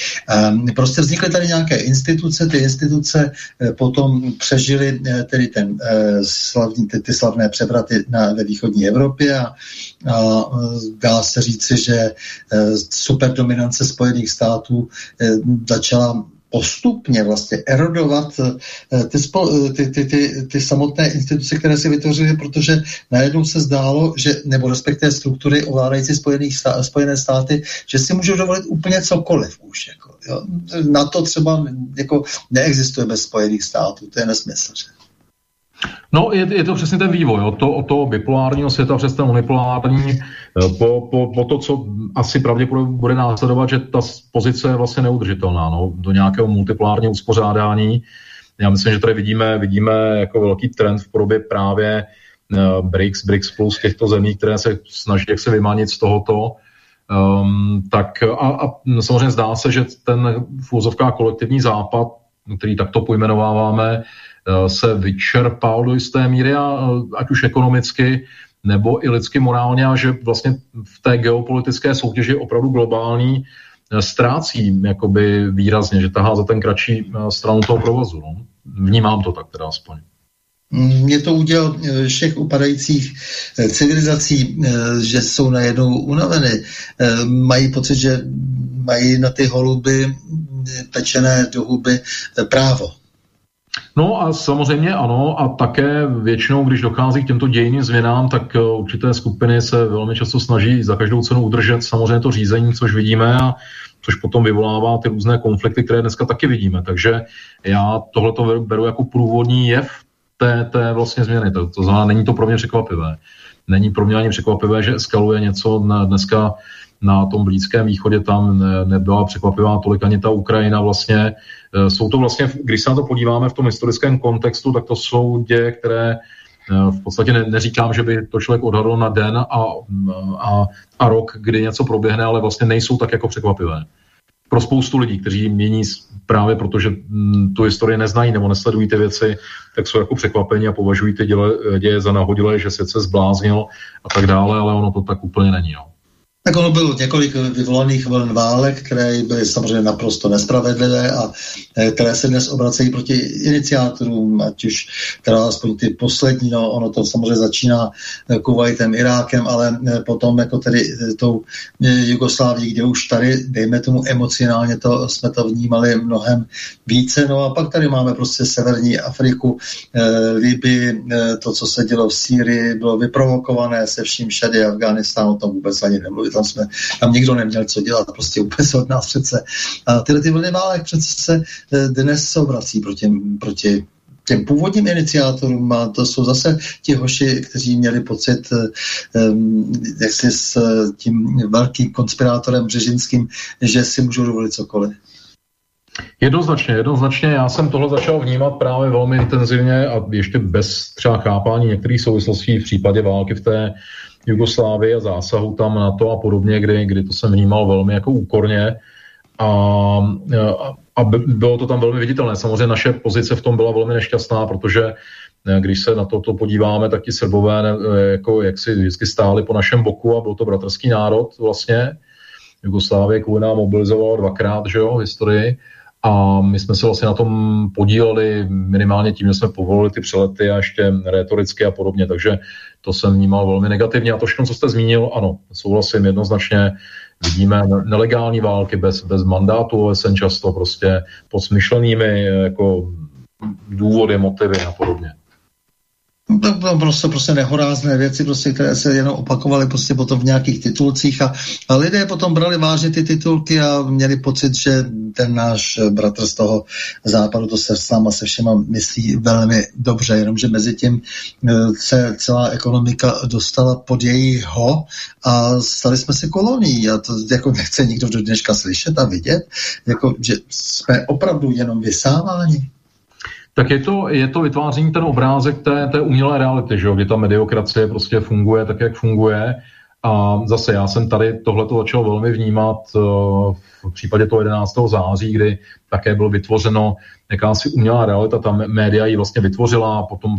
B: Prostě vznikly tady nějaké instituce, ty instituce potom přežily tedy ten slavný, ty, ty slavné převraty na, ve východní Evropě a, a dá se říci, že e, superdominance Spojených států e, začala postupně vlastně erodovat e, ty, spo, ty, ty, ty, ty samotné instituce, které si vytvořily, protože najednou se zdálo, že, nebo respektive struktury ovládající Spojených stá, Spojené státy, že si můžou dovolit úplně cokoliv už. Jako, jo. Na to třeba jako neexistuje bez Spojených států, to je nesmysl. Že?
C: No, je, je to přesně ten vývoj, od toho, od toho bipolárního světa přes ten unipolární, eh, po, po, po to, co asi pravděpodobně bude následovat, že ta pozice je vlastně neudržitelná no, do nějakého multipolárního uspořádání. Já myslím, že tady vidíme, vidíme jako velký trend v podobě právě uh, BRICS, BRICS plus těchto zemí, které se snaží jak se vymanit z tohoto. Um, tak a, a samozřejmě zdá se, že ten v kolektivní západ, který takto pojmenováváme, Eh, se vyčerpal do jisté míry, a, eh, ať už ekonomicky, nebo i lidsky morálně, a že vlastně v té geopolitické soutěži opravdu globální eh, ztrácí jakoby výrazně, že tahá za ten kratší stranu toho provozu. No. Vnímám to tak teda aspoň.
B: Mě to udělal všech upadajících civilizací, že jsou najednou unaveny. Mají pocit, že mají na ty holuby pečené do huby právo.
C: No a samozřejmě ano, a také většinou, když dochází k těmto dějiným změnám, tak eh, určité skupiny se velmi často snaží za každou cenu udržet samozřejmě to řízení, což vidíme a což potom vyvolává ty různé konflikty, které dneska taky vidíme. Takže já tohle beru jako průvodní jev té, té vlastně změny. To, to znamená, není to pro mě překvapivé. Není pro mě ani překvapivé, že eskaluje něco na dneska na tom Blízkém východě tam nebyla překvapivá tolik ani ta Ukrajina vlastně. E, jsou to vlastně, když se na to podíváme v tom historickém kontextu, tak to jsou děje, které e, v podstatě ne, neříkám, že by to člověk odhadl na den a, a, a rok, kdy něco proběhne, ale vlastně nejsou tak jako překvapivé. Pro spoustu lidí, kteří mění právě protože mm, tu historii neznají nebo nesledují ty věci, tak jsou jako překvapení a považují ty děle, děje za nahodilé, že svět se zbláznil a tak dále, ale ono to tak úplně není. No.
B: Tak ono bylo několik vyvolaných vln válek, které byly samozřejmě naprosto nespravedlivé a eh, které se dnes obracejí proti iniciátorům, ať už teda aspoň ty poslední, no ono to samozřejmě začíná eh, Kuwaitem, Irákem, ale eh, potom jako tedy tou Jugoslávií, kde už tady, dejme tomu emocionálně, to jsme to vnímali mnohem více. No a pak tady máme prostě Severní Afriku, Liby, to, co se dělo v Sýrii, bylo vyprovokované se vším všady, Afganistánu, o tom vůbec ani nemluvit tam jsme, tam nikdo neměl co dělat, prostě úplně se od nás přece. A tyhle ty vlny válek přece se eh, dnes se obrací proti, proti těm původním iniciátorům a to jsou zase ti hoši, kteří měli pocit, um, jak si s tím velkým konspirátorem Břežinským, že si můžou dovolit cokoliv.
C: Jednoznačně, jednoznačně. Já jsem tohle začal vnímat právě velmi intenzivně a ještě bez třeba chápání některých souvislostí v případě války v té Jugoslávii a zásahu tam na to a podobně, kdy, kdy to jsem vnímal velmi jako úkorně a, a, a bylo to tam velmi viditelné. Samozřejmě naše pozice v tom byla velmi nešťastná, protože eh, když se na to, to podíváme, tak ti Srbové eh, jako, jak si vždycky stáli po našem boku a byl to bratrský národ vlastně. Jugoslávie kvůli nám mobilizovala dvakrát, že jo, v historii. A my jsme se vlastně na tom podíleli minimálně tím, že jsme povolili ty přelety a ještě retoricky a podobně, takže to jsem vnímal velmi negativně. A to všechno, co jste zmínil, ano, souhlasím jednoznačně, vidíme nelegální války bez, bez mandátu OSN často prostě pod smyšlenými jako důvody, motivy a podobně.
B: Prostě, prostě nehorázné věci, prostě, které se jenom opakovaly prostě potom v nějakých titulcích a, a lidé potom brali vážně ty titulky a měli pocit, že ten náš bratr z toho západu to se s náma se všema myslí velmi dobře, jenomže mezi tím e, se celá ekonomika dostala pod jejího a stali jsme se kolonií. A to jako nechce nikdo do dneška slyšet a vidět, jako, že jsme opravdu jenom vysáváni
C: tak je to, je to vytváření ten obrázek té, té umělé reality, že jo, kdy ta mediokracie prostě funguje tak, jak funguje A zase já jsem tady tohleto začal velmi vnímat uh, v případě toho 11. září, kdy také bylo vytvořeno jakási umělá realita, ta média ji vlastně vytvořila, potom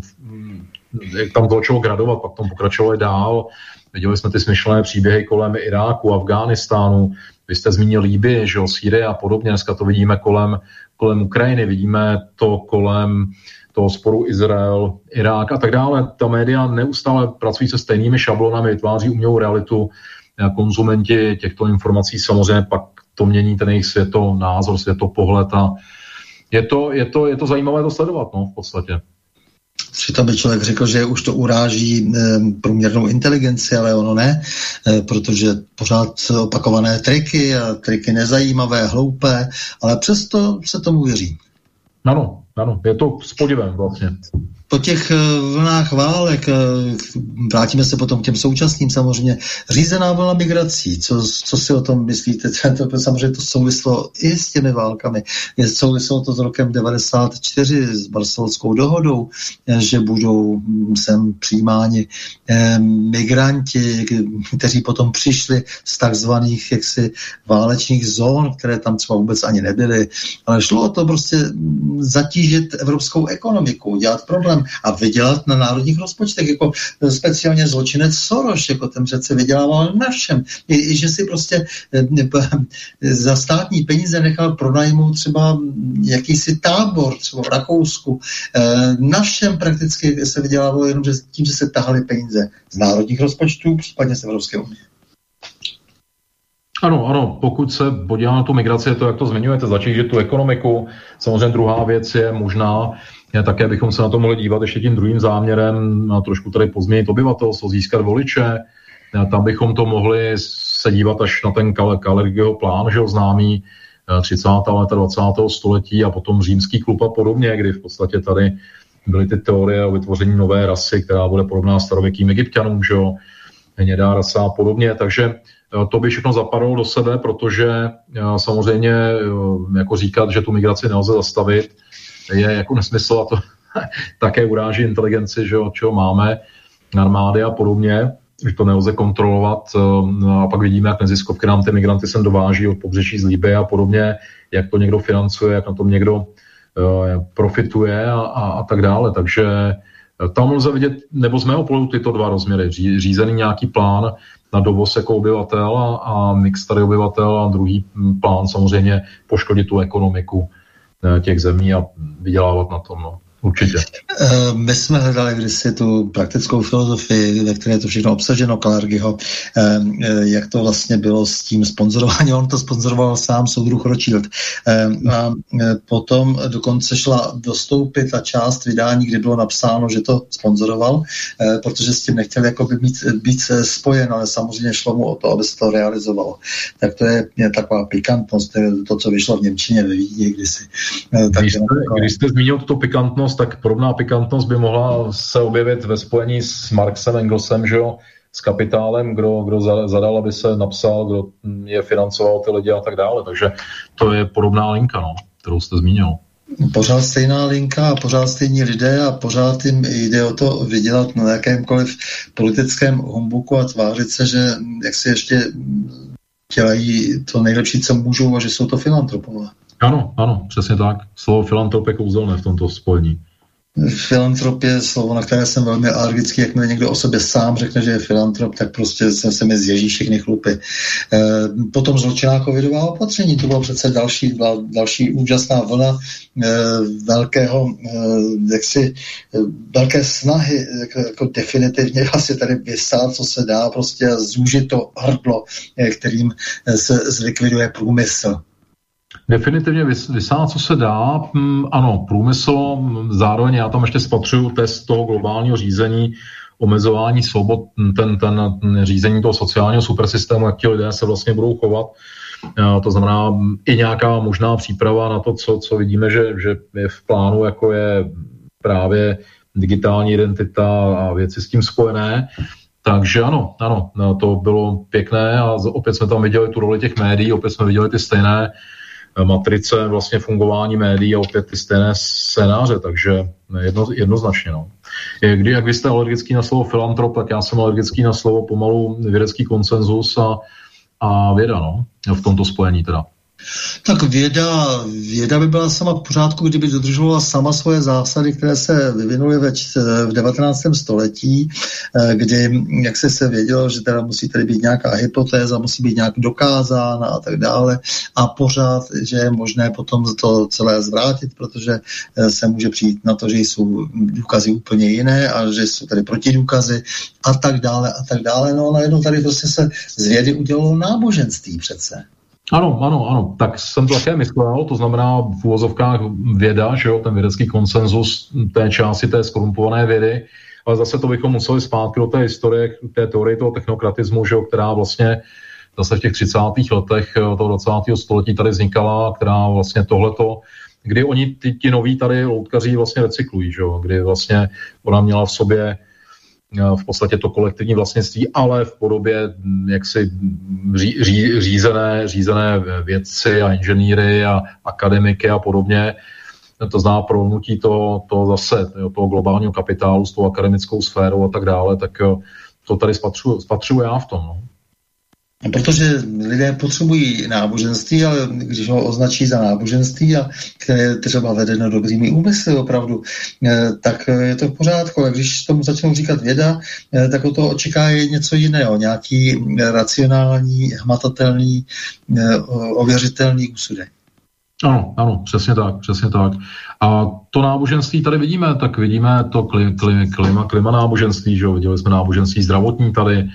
C: jak tam to začalo gradovat, pak tam pokračovalo dál. Viděli jsme ty smyšlené příběhy kolem Iráku, Afghánistánu, vy jste zmínil Líby, že jo, Sýrie a podobně, dneska to vidíme kolem, kolem Ukrajiny, vidíme to kolem toho sporu Izrael, Irák a tak dále. Ta média neustále pracují se stejnými šablonami, vytváří umělou realitu. Konzumenti těchto informací samozřejmě pak to mění ten jejich světonázor, světopohled a je to, je to, je to zajímavé to sledovat, no, v podstatě.
B: Přitom by člověk řekl, že už to uráží e, průměrnou inteligenci, ale ono ne, e, protože pořád opakované triky a triky nezajímavé, hloupé, ale přesto se tomu věří.
C: Ano, ano, je to s podivem vlastně
B: po těch eh, vlnách válek, eh, vrátíme se potom k těm současným samozřejmě, řízená vlna migrací, co, co si o tom myslíte? To, samozřejmě to souvislo i s těmi válkami. Je, souvislo to s rokem 94 s barcelonskou dohodou, eh, že budou hm, sem přijímáni migranti, kteří potom přišli z takzvaných jaksi válečných zón, které tam třeba vůbec ani nebyly, ale šlo o to prostě hm, zatížit evropskou ekonomiku, dělat problém problém a vydělat na národních rozpočtech, jako speciálně zločinec Soros, jako ten přece vydělával na všem. I, i že si prostě eh, za státní peníze nechal pronajmout třeba jakýsi tábor, třeba v Rakousku. Eh, na všem prakticky se vydělávalo jenom že tím, že se tahaly peníze z národních rozpočtů, případně z Evropské unie.
C: Ano, ano, pokud se podívá na tu migraci, to, jak to zmiňujete, že tu ekonomiku. Samozřejmě druhá věc je možná, také bychom se na to mohli dívat ještě tím druhým záměrem, a trošku tady pozměnit obyvatelstvo, získat voliče. Tam bychom to mohli se dívat až na ten Kalergiho plán, že ho známý 30. leta 20. století a potom římský klub a podobně, kdy v podstatě tady byly ty teorie o vytvoření nové rasy, která bude podobná starověkým egyptianům, že jo, hnědá rasa a podobně. Takže eh, to by všechno zapadlo do sebe, protože eh, samozřejmě eh, jako říkat, že tu migraci nelze zastavit, je jako nesmysl a to také uráží inteligenci, že od čeho máme armády a podobně, že to nelze kontrolovat no a pak vidíme, jak neziskovky nám ty migranty sem dováží od pobřeží z Líby a podobně, jak to někdo financuje, jak na tom někdo uh, profituje a, a, a tak dále. Takže eh, tam lze vidět, nebo z mého pohledu tyto dva rozměry. Ří, řízený nějaký plán na dovoz jako obyvatel a, a mix tady obyvatel a druhý hm, plán samozřejmě poškodit tu ekonomiku těch zemí a vydělávat na tom. No. Určitě.
B: Eh, my jsme hledali kdysi tu praktickou filozofii, ve které je to všechno obsaženo, Kalargyho, eh, jak to vlastně bylo s tím sponzorováním. On to sponzoroval sám soudruh Rothschild. A potom dokonce šla dostoupit ta část vydání, kdy bylo napsáno, že to sponzoroval, protože s tím nechtěl jako by být, být spojen, ale samozřejmě šlo mu o to, aby se to realizovalo. Tak to je, je taková pikantnost, to, je to, co vyšlo v Němčině ve Vídni kdysi.
C: Když jste, když jste zmínil tuto pikantnost, tak podobná pikantnost by mohla se objevit ve spojení s Marksem Engelsem, že jo, s kapitálem, kdo, kdo zadal, aby se napsal, kdo je financoval ty lidi a tak dále. Takže to je podobná linka, no, kterou jste zmínil.
B: Pořád stejná linka a pořád stejní lidé a pořád jim jde o to vydělat na jakémkoliv politickém humbuku a tvářit se, že jak si ještě dělají to nejlepší, co můžou a že jsou to filantropové.
C: Ano, ano, přesně tak. Slovo filantrop je kouzelné v tomto spojení.
B: Filantrop je slovo, na které jsem velmi alergický. Jakmile někdo o sobě sám řekne, že je filantrop, tak prostě se, se mi zježí všechny chlupy. E, potom zločinná covidová opatření, to byla přece další, další úžasná vlna e, velkého, e, jaksi, velké snahy jako, jako definitivně vlastně tady vysát, co se dá, prostě zúžit to hrdlo, kterým se zlikviduje průmysl.
C: Definitivně vysá, co se dá. Mm, ano, průmysl, mm, zároveň já tam ještě spatřuju test toho globálního řízení, omezování svobod, mm, ten, ten řízení toho sociálního supersystému, jak ti lidé se vlastně budou chovat. To znamená i nějaká možná příprava na to, co, co vidíme, že, že je v plánu, jako je právě digitální identita a věci s tím spojené. Takže ano, ano, to bylo pěkné a opět jsme tam viděli tu roli těch médií, opět jsme viděli ty stejné matrice vlastně fungování médií a opět ty stejné scénáře, takže jedno, jednoznačně. No. Kdy, jak vy jste alergický na slovo filantrop, tak já jsem alergický na slovo pomalu vědecký konsenzus a, a věda, no, v tomto spojení teda.
B: Tak věda, věda by byla sama v pořádku, kdyby dodržovala sama svoje zásady, které se vyvinuly ve, v 19. století, eh, kdy, jak se se vědělo, že teda musí tady být nějaká hypotéza, musí být nějak dokázána a tak dále a pořád, že je možné potom to celé zvrátit, protože eh, se může přijít na to, že jsou důkazy úplně jiné a že jsou tady protidůkazy a tak dále a tak dále. No a najednou tady prostě se z vědy udělalo náboženství přece.
C: Ano, ano, ano. Tak jsem to také myslel, to znamená v úvozovkách věda, že jo, ten vědecký konsenzus té části té skorumpované vědy, ale zase to bychom museli zpátky do té historie, té teorie toho technokratismu, že jo, která vlastně zase v těch 30. letech toho 20. století tady vznikala, která vlastně tohleto, kdy oni, ti, ti noví tady loutkaří vlastně recyklují, že jo, kdy vlastně ona měla v sobě v podstatě to kolektivní vlastnictví, ale v podobě mm, jaksi ří, ří, řízené, řízené vědci a inženýry a akademiky a podobně. To zná prolnutí to, to zase toho globálního kapitálu s tou akademickou sférou a tak dále, tak to tady spatřuju, spatřuju já v tom. No.
B: Protože lidé potřebují náboženství, ale když ho označí za náboženství a které je třeba vedeno dobrými úmysly opravdu, eh, tak je to v pořádku. A když tomu začnou říkat věda, eh, tak o to očeká je něco jiného, nějaký racionální, hmatatelný, eh, ověřitelný úsudek.
C: Ano, ano, přesně tak, přesně tak. A to náboženství tady vidíme, tak vidíme to klima, klima, klima náboženství, že jo? viděli jsme náboženství zdravotní tady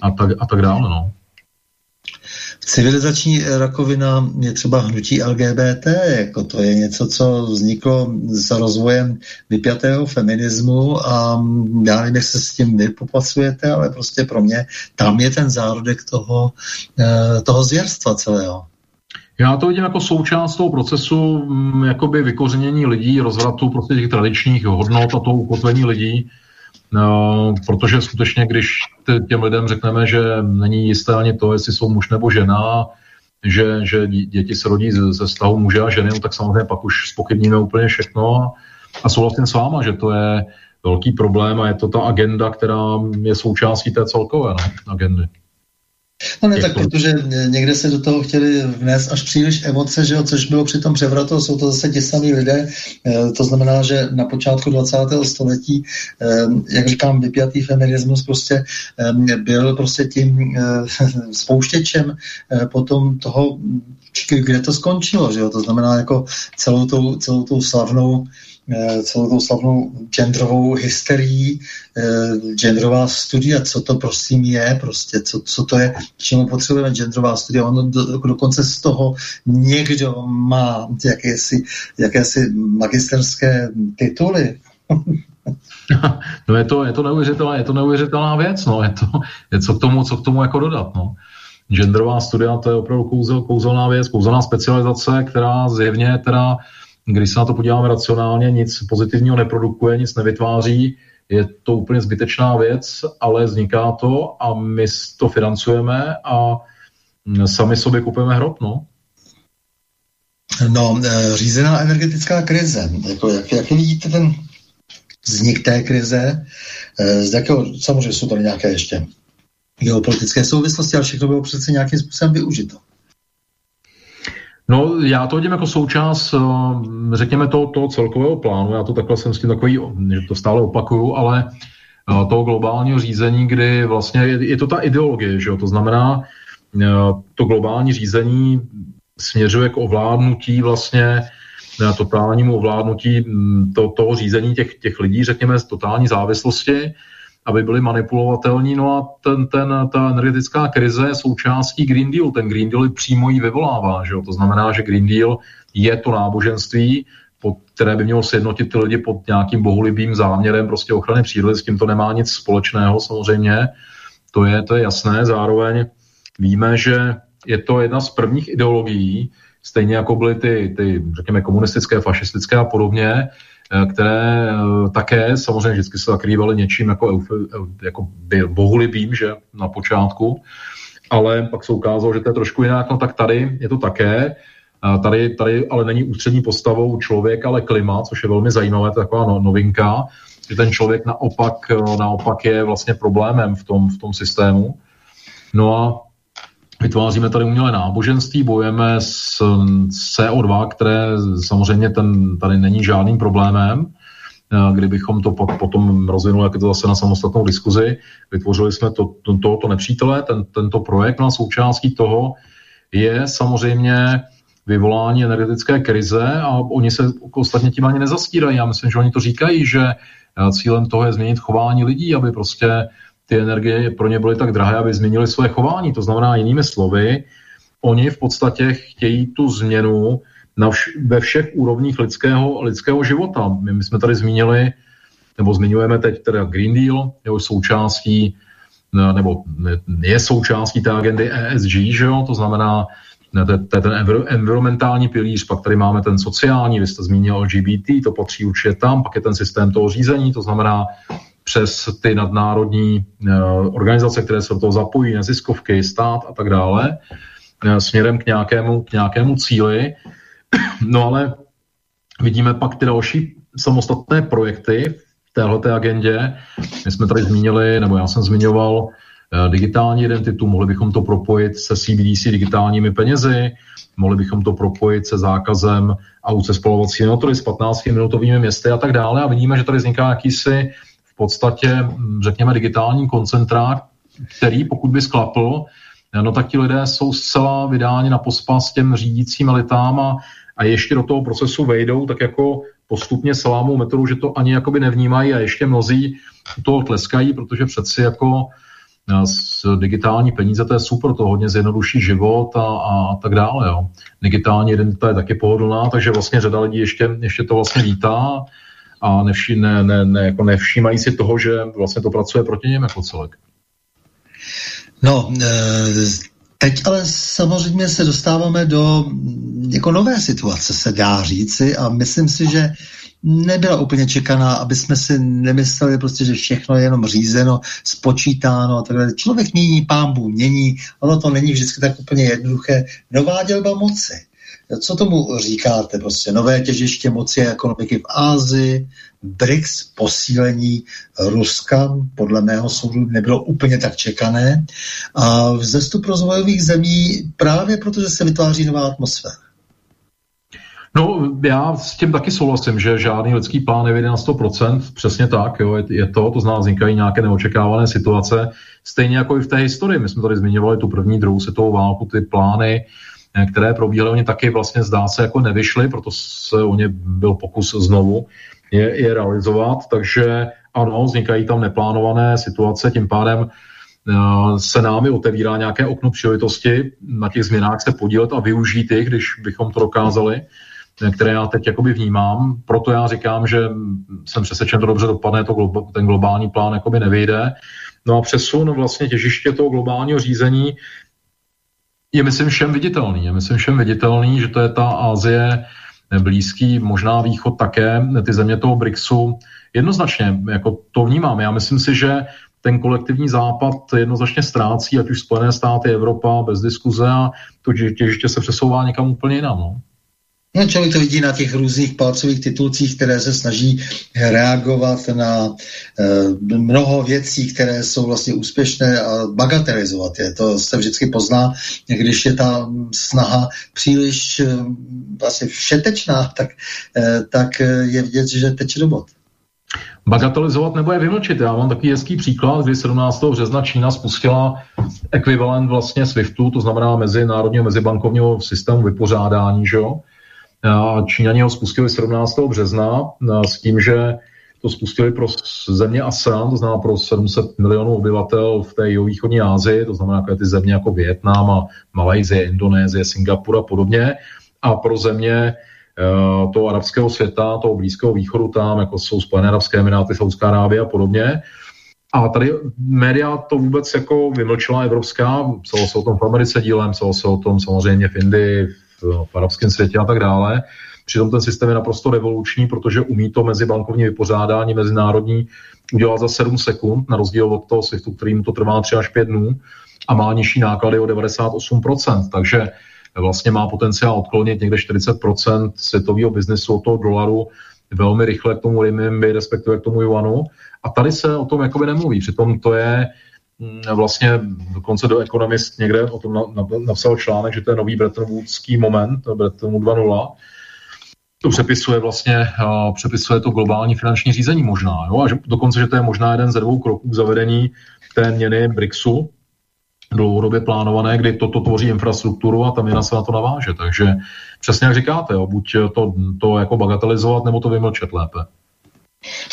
C: a tak, a tak dále, no.
B: Civilizační rakovina je třeba hnutí LGBT, jako to je něco, co vzniklo za rozvojem vypjatého feminismu a já nevím, jak se s tím vy popasujete, ale prostě pro mě tam je ten zárodek toho, eh, toho zvěrstva celého.
C: Já to vidím jako součást toho procesu mm, jakoby vykořenění lidí, rozvratu prostě těch tradičních hodnot a toho ukotvení lidí. No, protože skutečně, když těm lidem řekneme, že není jisté ani to, jestli jsou muž nebo žena, že, že děti se rodí ze, ze vztahu muže a ženy, no, tak samozřejmě pak už spochybníme úplně všechno a souhlasím s váma, že to je velký problém a je to ta agenda, která je součástí té celkové no, agendy.
B: No ne, tak protože někde se do toho chtěli vnést až příliš emoce, že jo, což bylo při tom převratu, jsou to zase ti samí lidé, e, to znamená, že na počátku 20. století, e, jak říkám, vypjatý feminismus prostě e, byl prostě tím spouštěčem potom toho, kde to skončilo, že jo, to znamená jako celou tou, celou tou slavnou Eh, celou tou slavnou genderovou hysterii, eh, genderová studia, co to prosím je, prostě, co, co to je, čemu potřebujeme genderová studia. Ono do, dokonce z toho někdo má jakési, jakési magisterské tituly.
C: no je to, je to neuvěřitelná, je to neuvěřitelná věc, no, je to, je co k tomu, co k tomu jako dodat, no. Genderová studia, to je opravdu kouzel, kouzelná věc, kouzelná specializace, která zjevně teda když se na to podíváme racionálně, nic pozitivního neprodukuje, nic nevytváří, je to úplně zbytečná věc, ale vzniká to a my to financujeme a sami sobě kupujeme hrob, no.
B: No, e, řízená energetická krize. Jako, jak, jak vidíte ten vznik té krize? E, z jakého, samozřejmě jsou tady nějaké ještě geopolitické souvislosti, ale všechno bylo přece nějakým způsobem využito.
C: No, já to vidím jako součást, eh, řekněme, toho, toho celkového plánu. Já to takhle jsem s tím takový, že to stále opakuju, ale eh, toho globálního řízení, kdy vlastně je, to ta ideologie, že jo? To znamená, eh, to globální řízení směřuje k ovládnutí vlastně totálnímu ovládnutí hm, to, toho řízení těch, těch lidí, řekněme, z totální závislosti aby byly manipulovatelní. No a ten, ten, ta energetická krize je součástí Green Deal. Ten Green Deal přímo ji vyvolává. Že jo? To znamená, že Green Deal je to náboženství, pod, které by mělo sjednotit ty lidi pod nějakým bohulibým záměrem prostě ochrany přírody. S tím to nemá nic společného samozřejmě. To je, to je jasné. Zároveň víme, že je to jedna z prvních ideologií, stejně jako byly ty, ty řekněme, komunistické, fašistické a podobně, které eh, také samozřejmě vždycky se zakrývaly něčím jako, jako bohulibým, že na počátku, ale pak se ukázalo, že to je trošku jinak, no tak tady je to také. Tady, tady ale není ústřední postavou člověk, ale klima, což je velmi zajímavé, to je taková no, novinka, že ten člověk naopak, naopak je vlastně problémem v tom, v tom systému. No a vytváříme tady umělé náboženství, bojujeme s CO2, které samozřejmě ten, tady není žádným problémem, kdybychom to potom rozvinuli, jak je to zase na samostatnou diskuzi. Vytvořili jsme to, to, tohoto nepřítele, ten, tento projekt, no a součástí toho je samozřejmě vyvolání energetické krize a oni se ostatně tím ani nezastírají. Já myslím, že oni to říkají, že cílem toho je změnit chování lidí, aby prostě ty energie pro ně byly tak drahé, aby změnili své chování. To znamená jinými slovy, oni v podstatě chtějí tu změnu na vš- ve všech úrovních lidského, lidského života. My, my jsme tady zmínili, nebo zmiňujeme teď teda Green Deal, jeho součástí, nebo je součástí té agendy ESG, že jo? to znamená, to je ten environmentální pilíř, pak tady máme ten sociální, vy jste zmínil LGBT, to patří určitě tam, pak je ten systém toho řízení, to znamená přes ty nadnárodní uh, organizace, které se do toho zapojí, neziskovky, stát a tak dále, uh, směrem k nějakému, k nějakému cíli. No ale vidíme pak ty další samostatné projekty v téhleté agendě. My jsme tady zmínili, nebo já jsem zmiňoval uh, digitální identitu, mohli bychom to propojit se CBDC digitálními penězi, mohli bychom to propojit se zákazem aut se spalovacími motory s 15-minutovými městy a tak dále. A vidíme, že tady vzniká jakýsi podstatě, hm, řekněme, digitální koncentrát, který pokud by sklapl, no tak ti lidé jsou zcela vydáni na pospas těm řídícím elitám a, a ještě do toho procesu vejdou tak jako postupně salámou metodou, že to ani jakoby nevnímají a ještě mnozí toho tleskají, protože přeci jako s eh, digitální peníze, to je super, to hodně zjednoduší život a, a tak dále. Jo. Digitální identita je taky pohodlná, takže vlastně řada lidí ještě, ještě to vlastně vítá a nevši, ne, ne, ne, jako nevšímají si toho, že vlastně to pracuje proti něm jako celek.
B: No, e, teď ale samozřejmě se dostáváme do jako nové situace, se dá říci, a myslím si, že nebyla úplně čekaná, aby jsme si nemysleli prostě, že všechno je jenom řízeno, spočítáno a tak dále. Člověk mění, pámbu mění, ono to není vždycky tak úplně jednoduché. Nová dělba moci. Co tomu říkáte? Prostě nové těžiště moci a ekonomiky v Ázii, BRICS, posílení Ruska, podle mého soudu nebylo úplně tak čekané. A vzestup rozvojových zemí právě protože se vytváří nová atmosféra.
C: No, já s tím taky souhlasím, že žádný lidský plán nevyjde na 100%, přesně tak, jo, je, to, to znamená, vznikají nějaké neočekávané situace, stejně jako i v té historii. My jsme tady zmiňovali tu první, druhou světovou válku, ty plány, Eh, které probíhaly, oni taky vlastně zdá se jako nevyšly, proto se o ně byl pokus znovu je, je realizovat, takže ano, vznikají tam neplánované situace, tím pádem uh, se námi otevírá nějaké okno příležitosti na těch změnách se podílet a využít je, když bychom to dokázali, eh, které já teď jakoby vnímám. Proto já říkám, že jsem přesvědčen, to dobře dopadne, to glo- ten globální plán jakoby nevyjde. No a přesun vlastně těžiště toho globálního řízení je myslím všem viditelný. Je myslím všem viditelný, že to je ta Asie, blízký, možná východ také, ty země toho BRICSu. Jednoznačně, jako to vnímám. Já myslím si, že ten kolektivní západ jednoznačně ztrácí, ať už Spojené státy, Evropa, bez diskuze a to těžiště se přesouvá někam úplně jinam. No.
B: No, člověk to vidí na těch různých palcových titulcích, které se snaží reagovat na e, mnoho věcí, které jsou vlastně úspěšné a bagatelizovat je. To se vždycky pozná, když je ta snaha příliš e, vlastně všetečná, tak, e, tak je vidět, že teče do bod.
C: Bagatelizovat nebo je vymlčit. Já mám takový hezký příklad, kdy 17. března Čína spustila ekvivalent vlastně SWIFTu, to znamená mezinárodního mezibankovního systému vypořádání, že jo? Číňani ho spustili 17. března s tím, že to spustili pro země ASEAN, to znamená pro 700 milionů obyvatel v té jihovýchodní Asii, to znamená jako ty země jako Větnam a Malajzie, Indonésie, Singapur a podobně. A pro země uh, toho arabského světa, toho blízkého východu tam, jako jsou Spojené arabské emiráty, Saudská Arábie a podobně. A tady média to vůbec jako vymlčila evropská, psalo se o tom v Americe dílem, psalo se o tom samozřejmě v Indii, v arabském světě a tak dále. Přitom ten systém je naprosto revoluční, protože umí to mezibankovní vypořádání mezinárodní udělat za 7 sekund, na rozdíl od toho SWIFTu, kterým to trvá 3 až 5 dnů a má nižší náklady o 98%. Takže vlastně má potenciál odklonit někde 40% světového biznesu od toho dolaru velmi rychle k tomu renminbi, respektive k tomu yuanu. A tady se o tom jakoby nemluví. Přitom to je vlastně dokonce do Economist někde o tom napsal článek, že to je nový Bretton moment, Bretton Wood 2.0, to přepisuje vlastně, uh, přepisuje to globální finanční řízení možná, jo? a že, dokonce, že to je možná jeden ze dvou kroků k zavedení té měny BRICSu, dlouhodobě plánované, kdy toto tvoří infrastrukturu a ta měna se na to naváže. Takže přesně jak říkáte, jo, buď to, to jako bagatelizovat, nebo to vymlčet lépe.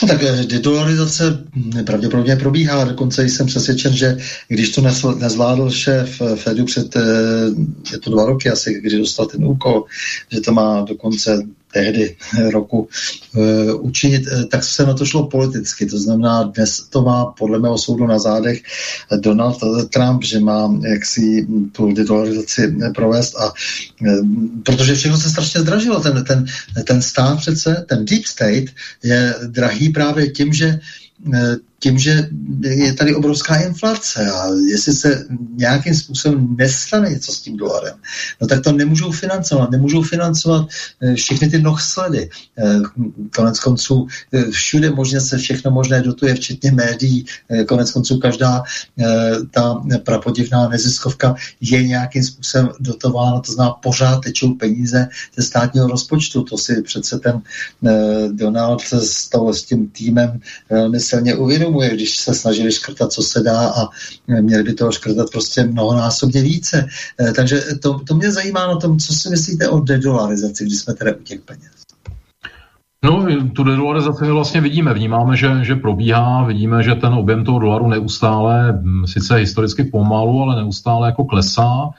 B: No tak eh, dedolarizace pravděpodobně probíhá, dokonce jsem přesvědčen, že když to nezvládl šéf Fedu před, eh, je to dva roky asi, kdy dostal ten úkol, že to má dokonce tehdy roku uh, učinit, eh, tak se na to šlo politicky. To znamená, dnes to má podle mého soudu na zádech Donald Trump, že má jaksi tu dedolarizaci provést a protože všechno se strašně zdražilo. Ten, ten, ten stát přece, ten deep state je drahý právě tím, že tím, že je tady obrovská inflace a jestli se nějakým způsobem nestane něco s tím dolarem, no tak to nemůžou financovat. Nemůžou financovat eh, všechny ty nohsledy. Eh, konec konců eh, všude možně se všechno možné dotuje, včetně médií. Konec konců každá ta prapodivná neziskovka je nějakým způsobem dotována, to znamená pořád tečou peníze ze státního rozpočtu. To si přece ten Donald s, s tím týmem velmi silně uvědomuje uvědomuje, když se snažili škrtat, co se dá a měli by toho škrtat prostě mnohonásobně více. Eh, takže to, to mě zajímá na tom, co si myslíte o dedolarizaci, když jsme tedy u těch peněz.
C: No, tu dedolarizaci vlastně vidíme. Vnímáme, že, že probíhá, vidíme, že ten objem toho dolaru neustále, hm, sice historicky pomalu, ale neustále jako klesá.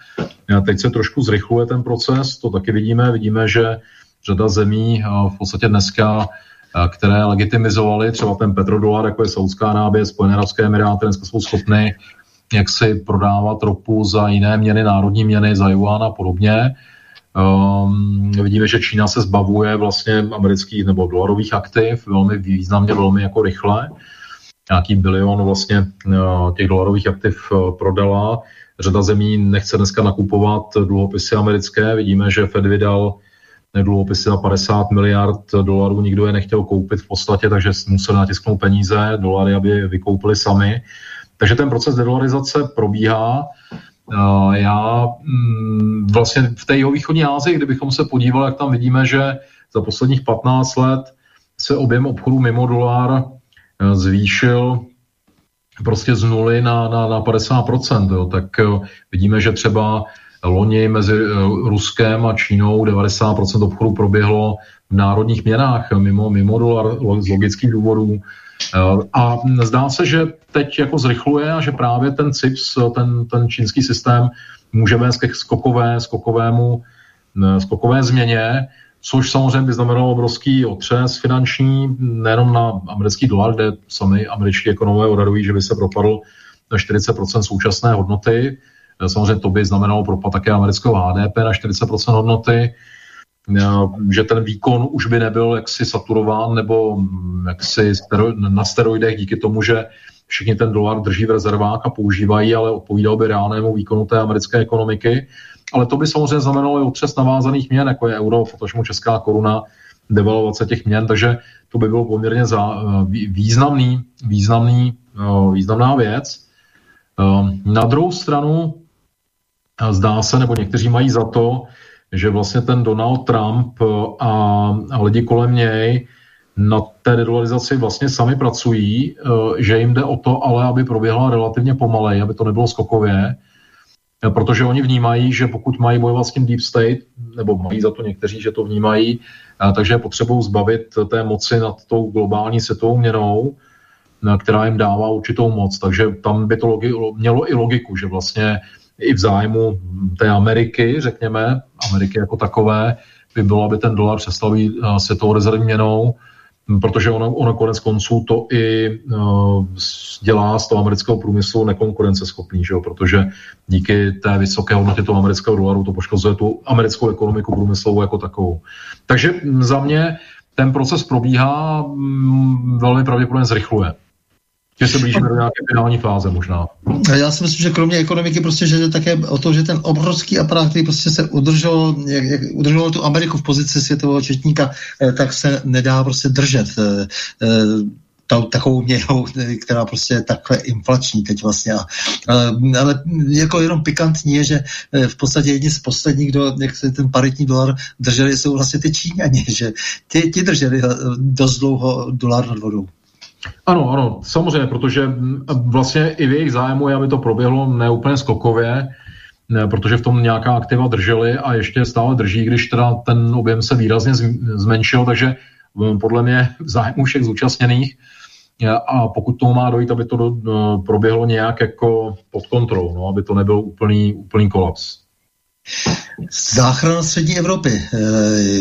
C: Teď se trošku zrychluje ten proces, to taky vidíme. Vidíme, že řada zemí v podstatě dneska které legitimizovaly třeba ten petrodolar, jako je Saudská Arábie, Spojené arabské emiráty, dneska jsou schopny jak si prodávat ropu za jiné měny, národní měny, za yuan a podobně. Um, vidíme, že Čína se zbavuje vlastně amerických nebo dolarových aktiv velmi významně, velmi jako rychle. Nějaký bilion vlastně uh, těch dolarových aktiv uh, prodala. Řada zemí nechce dneska nakupovat dluhopisy americké. Vidíme, že Fed vydal dluhopisy na 50 miliard dolarů, nikdo je nechtěl koupit v podstatě, takže museli natisknout peníze, dolary, aby je vykoupili sami. Takže ten proces dedolarizace probíhá. Já mm, vlastně v té jeho východní Ázii, kdybychom se podívali, jak tam vidíme, že za posledních 15 let se objem obchodu mimo dolar e, zvýšil prostě z nuly na, na, na 50%. Jo. Tak e, vidíme, že třeba loni mezi eh, Ruskem a Čínou 90% obchodu proběhlo v národních měnách, mimo, mimo dolar z logických důvodů. Eh, a zdá se, že teď jako zrychluje a že právě ten CIPS, ten, ten čínský systém, může vést ke skokové, skokovému, eh, skokové změně, což samozřejmě by znamenalo obrovský otřes finanční, nejenom na americký dolar, kde sami američtí ekonomové odhadují, že by se propadl na 40% současné hodnoty, Eh, samozřejmě to by znamenalo propad také amerického HDP na 40% hodnoty, eh, že ten výkon už by nebyl jaksi saturován nebo mm, jaksi na steroidech díky tomu, že všichni ten dolar drží v rezervách a používají, ale odpovídal by reálnému výkonu té americké ekonomiky. Ale to by samozřejmě znamenalo i otřes navázaných měn, jako je euro, potažmo česká koruna, devalvace těch měn, takže to by bylo poměrně za, eh, významný, významný, významná věc. Na druhou stranu zdá se, nebo někteří mají za to, že vlastně ten Donald Trump eh, a, lidi kolem něj na té dedolarizaci vlastně sami pracují, eh, že jim jde o to, ale aby proběhla relativně pomalej, aby to nebylo skokově, eh, protože oni vnímají, že pokud mají bojovat s tím deep state, nebo mají za to někteří, že to vnímají, takže je potřebou zbavit té moci nad tou globální světovou měnou, která jim dává určitou moc. Takže tam by to logi- mělo i logiku, že vlastně i v zájmu té Ameriky, řekněme, Ameriky jako takové, by bylo, aby ten dolar přestal být uh, světovou rezervní měnou, protože ono, ono konec konců to i uh, dělá z toho amerického průmyslu nekonkurenceschopný, že jo? protože díky té vysoké hodnotě toho amerického dolaru to poškozuje tu americkou ekonomiku průmyslovou jako takovou. Takže za mě ten proces probíhá, velmi pravděpodobně zrychluje. Že se blížíme do nějaké finální fáze možná.
B: Já si myslím, že kromě ekonomiky prostě, že také o to, že ten obrovský aparát, který prostě se udržel, jak, jak udržoval tu Ameriku v pozici světového četníka, eh, tak se nedá prostě držet. Eh, eh, ta, takovou měrou, která prostě je takhle inflační teď vlastně. Ale, ale jako jenom pikantní je, že v podstatě jedni z posledních, kdo jak se ten paritní dolar drželi, jsou vlastně ty Číňani, že ti, ti drželi dost dlouho dolar nad vodou.
C: Ano, ano, samozřejmě, protože vlastně i v jejich zájmu je, aby to proběhlo neúplně skokově, ne, protože v tom nějaká aktiva drželi a ještě stále drží, když teda ten objem se výrazně zmenšil, takže podle mě v zájmu všech zúčastněných a pokud tomu má dojít, aby to do, proběhlo nějak jako pod kontrolou, no, aby to nebyl úplný, úplný kolaps.
B: Záchrana střední Evropy. E,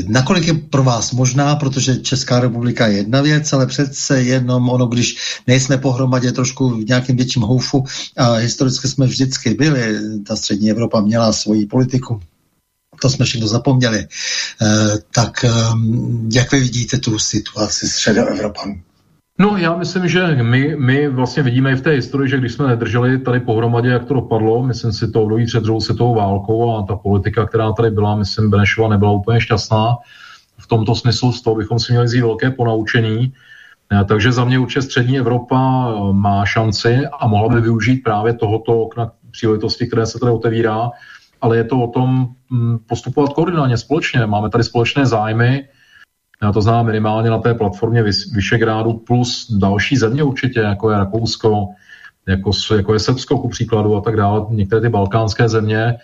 B: nakolik je pro vás možná, protože Česká republika je jedna věc, ale přece jenom ono, když nejsme pohromadě trošku v nějakém větším houfu a historicky jsme vždycky byli, ta střední Evropa měla svoji politiku, to jsme všechno zapomněli, e, tak e, jak vy vidíte tu situaci s Evropanem?
C: No já myslím, že my, my vlastně vidíme i v té historii, že když jsme nedrželi tady pohromadě, jak to dopadlo, myslím si to období před druhou světovou válkou a ta politika, která tady byla, myslím, Benešova nebyla úplně šťastná. V tomto smyslu z toho bychom si měli zjít velké ponaučení. Eh, takže za mě určitě střední Evropa eh, má šanci a mohla by využít právě tohoto okna příležitosti, které se tady otevírá, ale je to o tom mm, postupovat koordinálně společně. Máme tady společné zájmy, to znamená minimálně na té platformě Vyšegrádu plus další země určitě, jako je Rakousko, jako, jako je Srbsko ku příkladu a tak dále, některé ty balkánské země.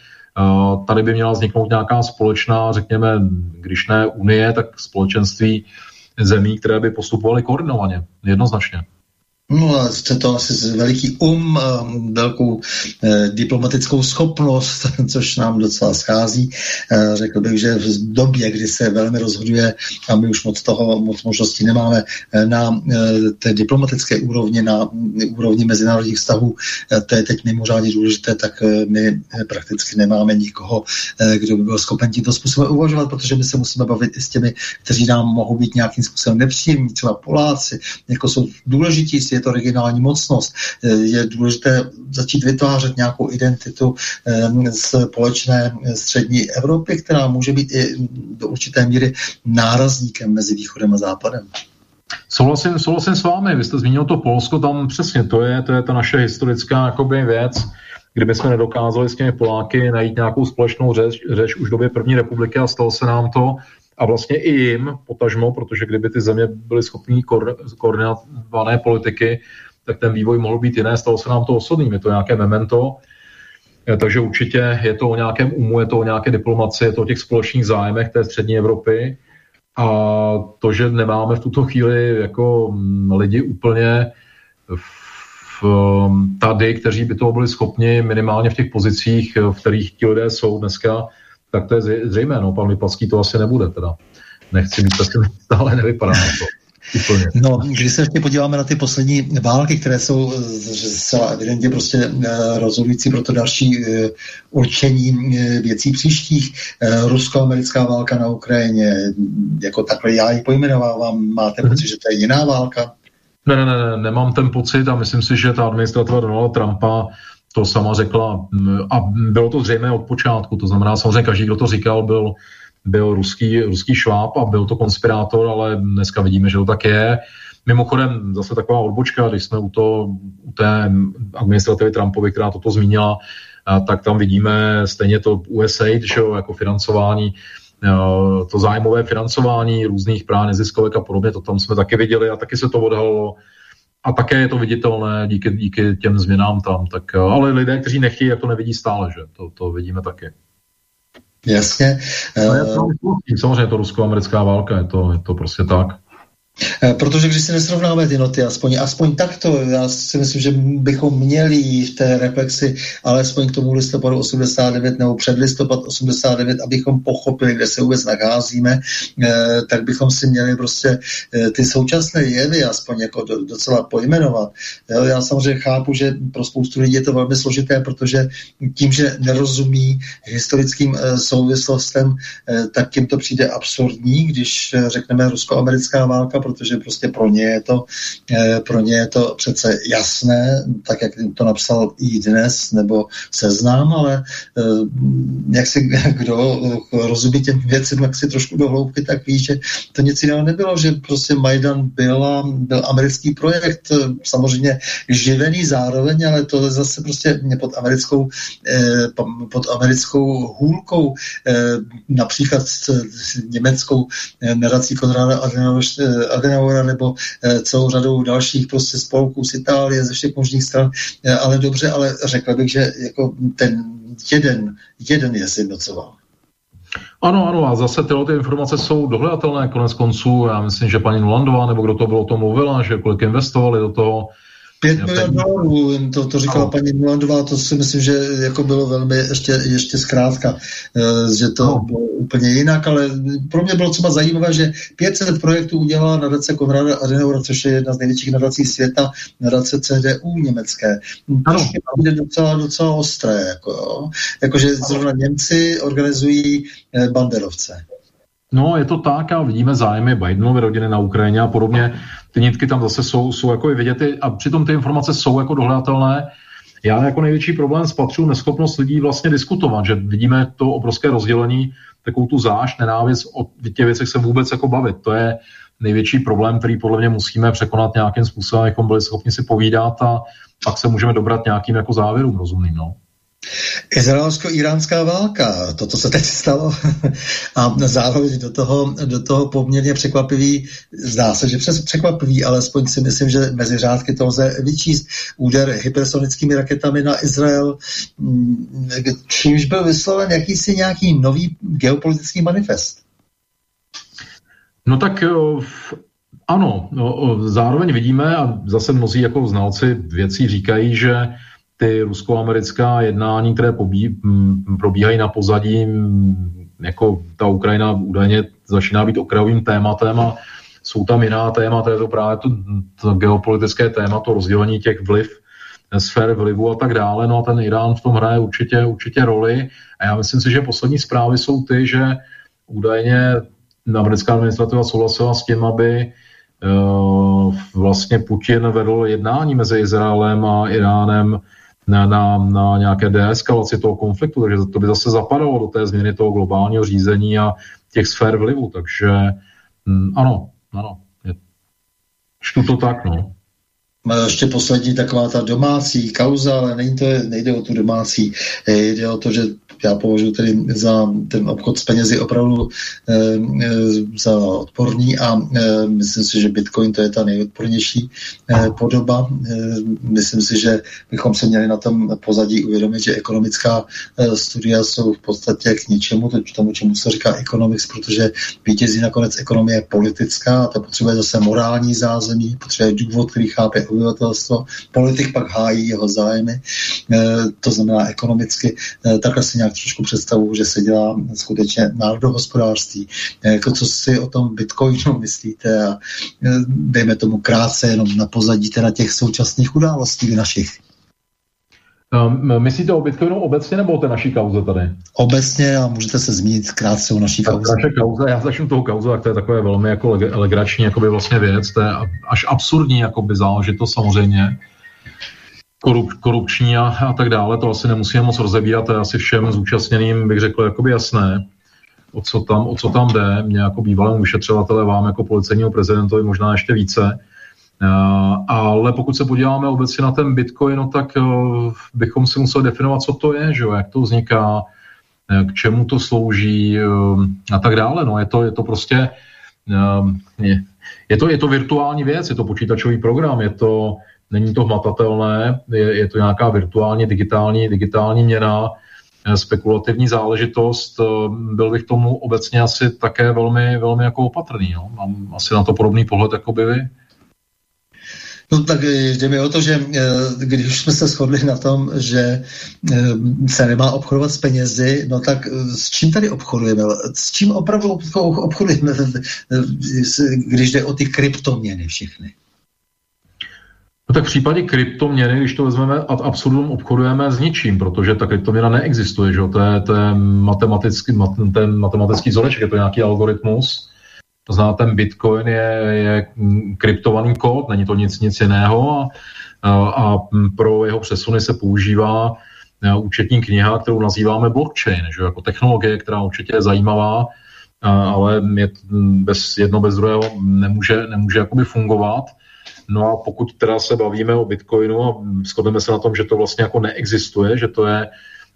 C: Tady by měla vzniknout nějaká společná, řekněme, když ne unie, tak společenství zemí, které by postupovaly koordinovaně, jednoznačně.
B: No a chce to asi veliký um, velkou eh, diplomatickou schopnost, což nám docela schází. Eh, řekl bych, že v době, kdy se velmi rozhoduje, a my už moc toho, moc možností nemáme, eh, na eh, té diplomatické úrovni, na úrovni mezinárodních vztahů, eh, to je teď mimořádně důležité, tak eh, my eh, prakticky nemáme nikoho, eh, kdo by byl schopen tímto způsobem uvažovat, protože my se musíme bavit i s těmi, kteří nám mohou být nějakým způsobem nepříjemní, třeba Poláci, jako jsou důležití je to regionální mocnost. Eh, je důležité začít vytvářet nějakou identitu eh, společné střední Evropy, která může být i do určité míry nárazníkem mezi východem a západem.
C: Souhlasím, souhlasím s vámi, vy jste zmínil to Polsko, tam přesně to je, to je ta naše historická jakoby, věc, kdyby jsme nedokázali s těmi Poláky najít nějakou společnou řeč, řeč už v době první republiky a stalo se nám to, a vlastně i jim potažmo, protože kdyby ty země byly schopní koordinované politiky, tak ten vývoj mohl být jiné, stalo se nám to osudným, je to nějaké memento, eh, takže určitě je to o nějakém umu, je to o nějaké diplomaci, je to o těch společných zájmech té střední Evropy. A to, že nemáme v tuto chvíli jako mm, lidi úplně v, mm, tady, kteří by toho byli schopni minimálně v těch pozicích, v kterých ti lidé jsou dneska, tak to je zřejmé, no, pan Lipacký to asi nebude teda. Nechci být pesimista, ale nevypadá na to.
B: Úplně. No, když se ještě podíváme na ty poslední války, které jsou eh, zcela evidentně prostě eh, rozhodující pro to další eh, určení věcí příštích, rusko-americká válka na Ukrajině, jako takhle já ji pojmenovávám, máte pocit, že to je jiná válka?
C: Ne, ne, ne, nemám ten pocit a myslím si, že ta administrativa Donalda Trumpa to sama řekla a bylo to zřejmé od počátku, to znamená samozřejmě každý, kdo to říkal, byl, byl ruský, ruský šváb a byl to konspirátor, ale dneska vidíme, že to tak je. Mimochodem zase taková odbočka, když jsme u, to, u té administrativy Trumpovi, která toto zmínila, tak tam vidíme stejně to USAID, že jo, jako financování, to zájmové financování různých práv neziskovek a podobně, to tam jsme taky viděli a taky se to odhalilo a také je to viditelné díky, díky těm změnám tam. Tak, eh, ale lidé, kteří nechtějí, jak to nevidí stále, že? To, to vidíme taky.
B: Jasně.
C: No, uh... Samozřejmě to rusko-americká válka, je to, je to prostě tak.
B: Eh, protože když si nesrovnáme ty noty, aspoň, aspoň takto, já si myslím, že bychom měli v té reflexi alespoň k tomu listopadu 89 nebo před listopad 89, abychom pochopili, kde se vůbec nacházíme, eh, tak bychom si měli prostě eh, ty současné jevy aspoň jako docela pojmenovat. Já samozřejmě chápu, že pro spoustu lidí je to velmi složité, protože tím, že nerozumí historickým souvislostem, tak jim to přijde absurdní, když řekneme rusko-americká válka, protože prostě pro ně je to, pro ně je to přece jasné, tak jak to napsal i dnes, nebo seznám, ale jak si kdo rozumí těm věcem, jak si trošku do hloubky, tak ví, že to nic jiného nebylo, že prostě Majdan byl, byl americký projekt, samozřejmě živený zároveň, ale to zase prostě pod americkou, pod americkou hůlkou, například německou nadací Konrada Adenaura nebo celou řadou dalších prostě spolků z Itálie, ze všech možných stran, ale dobře, ale řekl bych, že jako ten jeden, jeden je zjednocoval.
C: Ano, ano, a zase tyhle ty informace jsou dohledatelné konec konců. Já myslím, že paní Nulandová, nebo kdo to bylo, o tom mluvila, že kolik investovali do toho,
B: 5 miliard dolarů, to, to říkala no. paní Nulandová, to si myslím, že jako bylo velmi ještě, ještě zkrátka, eh, že to no. bylo úplně jinak, ale pro mě bylo třeba zajímavé, že 500 projektů udělala nadace Konrada Adenaura, což je jedna z největších nadací světa, nadace CDU německé. Ano. To je docela, docela ostré, jako, jo. Jakože zrovna Němci organizují eh, banderovce.
C: No, je to tak a vidíme zájmy Bidenovy rodiny na Ukrajině a podobně. Ty nitky tam zase jsou, jsou jako i vidět a přitom ty informace jsou jako dohledatelné. Já jako největší problém spatřuji neschopnost lidí vlastně diskutovat, že vidíme to obrovské rozdělení, takovou tu zášť, nenávist o těch věcech se vůbec jako bavit. To je největší problém, který podle mě musíme překonat nějakým způsobem, abychom byli schopni si povídat a pak se můžeme dobrat nějakým jako závěrům rozumným. No.
B: Izraelsko-iránská válka, toto se teď stalo a zároveň do toho, do toho poměrně překvapivý, zdá se, že přes překvapivý, alespoň si myslím, že mezi řádky to lze vyčíst, úder hypersonickými raketami na Izrael, mm, čímž byl vysloven jakýsi nějaký nový geopolitický manifest.
C: No tak ano, no, zároveň vidíme, a zase mnozí jako znalci věcí říkají, že ty rusko-americká jednání, které pobí, probíhají na pozadí, jako ta Ukrajina údajně začíná být okrajovým tématem a jsou tam jiná témata, je to právě to, to geopolitické téma, to rozdělení těch vliv, sfér vlivu a tak dále. No a ten Irán v tom hraje určitě, určitě roli. A já myslím si, že poslední zprávy jsou ty, že údajně americká administrativa souhlasila s tím, aby uh, vlastně Putin vedl jednání mezi Izraelem a Iránem na, na, na nějaké deeskalaci toho konfliktu, takže to by zase zapadalo do té změny toho globálního řízení a těch sfér vlivu, takže hm, ano, ano, je, čtu to tak, no.
B: Ještě poslední taková ta domácí kauza, ale to, nejde o tu domácí, jde o to, že já považuji tedy za ten obchod s penězi opravdu e, e, za odporný a e, myslím si, že Bitcoin to je ta nejodpornější e, podoba. E, myslím si, že bychom se měli na tom pozadí uvědomit, že ekonomická e, studia jsou v podstatě k ničemu, k tomu, čemu se říká economics, protože vítězí nakonec ekonomie politická a ta potřebuje zase morální zázemí, potřebuje důvod, který chápe obyvatelstvo, politik pak hájí jeho zájmy, e, to znamená ekonomicky, e, takhle si nějak trošku představu, že se dělá skutečně národohospodářství. E, jako co si o tom Bitcoinu myslíte a dejme tomu krátce jenom na pozadí teda těch současných událostí našich.
C: Um, myslíte o Bitcoinu obecně nebo o té naší kauze tady?
B: Obecně a můžete se zmínit krátce o naší kauze.
C: Naše kauze, já začnu toho kauze, tak to je takové velmi jako legrační jakoby vlastně věc, to je až absurdní jakoby záležitost samozřejmě korup, korupční a, a tak dále, to asi nemusíme moc rozebírat, to je asi všem zúčastněným, bych řekl, jakoby jasné, o co tam, o co tam jde. Mě jako bývalému vyšetřovatele, vám jako policejního prezidentovi možná ještě více. Ale pokud se podíváme obecně na ten Bitcoin, no tak uh, bychom si museli definovat, co to je, že jo, jak to vzniká, uh, k čemu to slouží a tak dále. No, je to, je to prostě je, je, to, je to virtuální věc, je to počítačový program, je to není to hmatatelné, je, je to nějaká virtuální, digitální, digitální měna, eh, spekulativní záležitost. Eh, byl bych tomu obecně asi také velmi, velmi jako opatrný. No. Mám asi na to podobný pohled jako by vy.
B: No tak eh, jde mi o to, že když jsme se shodli na tom, že se nemá obchodovat s penězi, no tak s čím tady obchodujeme? S čím opravdu obchodujeme, když jde o ty kryptoměny všechny?
C: No tak v případě kryptoměny, když to vezmeme ad absurdum, obchodujeme s ničím, protože ta kryptoměna neexistuje, že? To, je, to je matematický, mat, ten matematický vzoreček, je to nějaký algoritmus. To znamená, ten bitcoin je, je kryptovaný kód, není to nic, nic jiného a, a, pro jeho přesuny se používá účetní kniha, kterou nazýváme blockchain, že jako technologie, která určitě je zajímavá, ale je, bez, jedno bez druhého nemůže, nemůže jakoby fungovat. No a pokud teda se bavíme o Bitcoinu a shodneme se na tom, že to vlastně jako neexistuje, že to je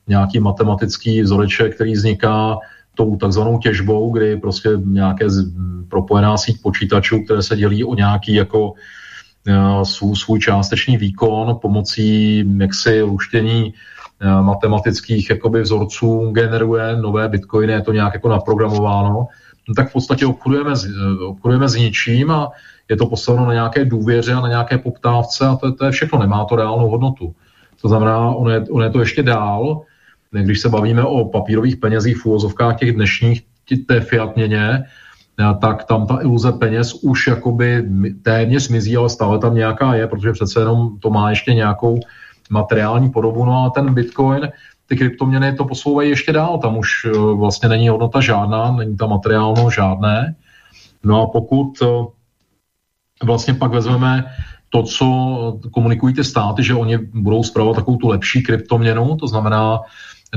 C: nějaký matematický vzoreček, který vzniká tou takzvanou těžbou, kdy prostě nějaké propojená síť počítačů, které se dělí o nějaký jako e, svůj, svůj částečný výkon pomocí jaksi luštění e, matematických jakoby vzorců generuje nové bitcoiny, je to nějak jako naprogramováno, no tak v podstatě obchodujeme s, e, obchodujeme s ničím a je to postaveno na nějaké důvěře a na nějaké poptávce a to, to je všechno, nemá to reálnou hodnotu. To znamená, on je, on je to ještě dál, když se bavíme o papírových penězích v úvozovkách těch dnešních, té fiat měně, tak tam ta iluze peněz už jakoby téměř mizí, ale stále tam nějaká je, protože přece jenom to má ještě nějakou materiální podobu. No a ten Bitcoin, ty kryptoměny to posouvají ještě dál, tam už eh, vlastně není hodnota žádná, není tam materiálno žádné. No a pokud eh, vlastně pak vezmeme to, co komunikují ty státy, že oni budou zpravovat takovou tu lepší kryptoměnu, to znamená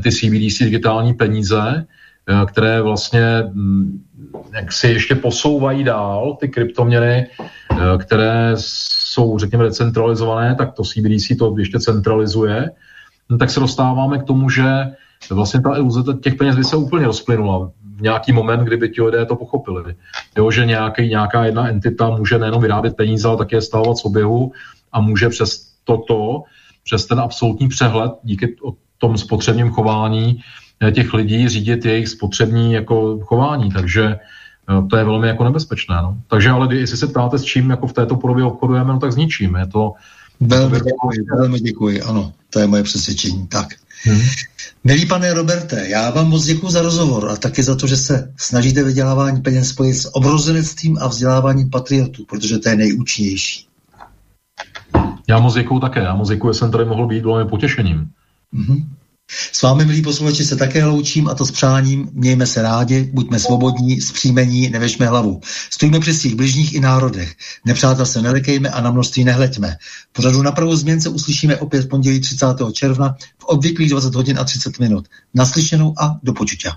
C: ty CBDC digitální peníze, eh, které vlastně mm, jak si ještě posouvají dál ty kryptoměny, eh, které jsou, řekněme, decentralizované, tak to CBDC to ještě centralizuje, no, tak se dostáváme k tomu, že vlastně ta iluze těch peněz by se úplně rozplynula nějaký moment, kdyby ti lidé to pochopili. Jo, že nějaký, nějaká jedna entita může nejenom vyrábět peníze, ale také stávat z oběhu a může přes toto, přes ten absolutní přehled, díky tom spotřebním chování eh, těch lidí řídit jejich spotřební jako chování, takže eh, to je velmi jako nebezpečné. No. Takže ale jestli se ptáte, s čím jako v této podobě obchodujeme, no tak s ničím. Je to,
B: velmi děkuji, velmi děkuji, ano, to je moje přesvědčení. Tak. Hmm. Milý pane Roberte, já vám moc děkuji za rozhovor a taky za to, že se snažíte vydělávání peněz spojit s obrozenectvím a vzděláváním patriotů, protože to je nejúčinnější.
C: Já moc děkuji také. Já moc děkuji, že jsem tady mohl být, bylo mi potěšením.
B: Mm-hmm. S vámi, milí posluchači, se také loučím a to s přáním. Mějme se rádi, buďme svobodní, zpříjmení, nevežme hlavu. Stojíme při svých bližních i národech. Nepřátel se nelekejme a na množství nehleďme. Pořadu na prvou změn se uslyšíme opět pondělí 30. června v obvyklých 20 hodin a 30 minut. Naslyšenou a do počutia.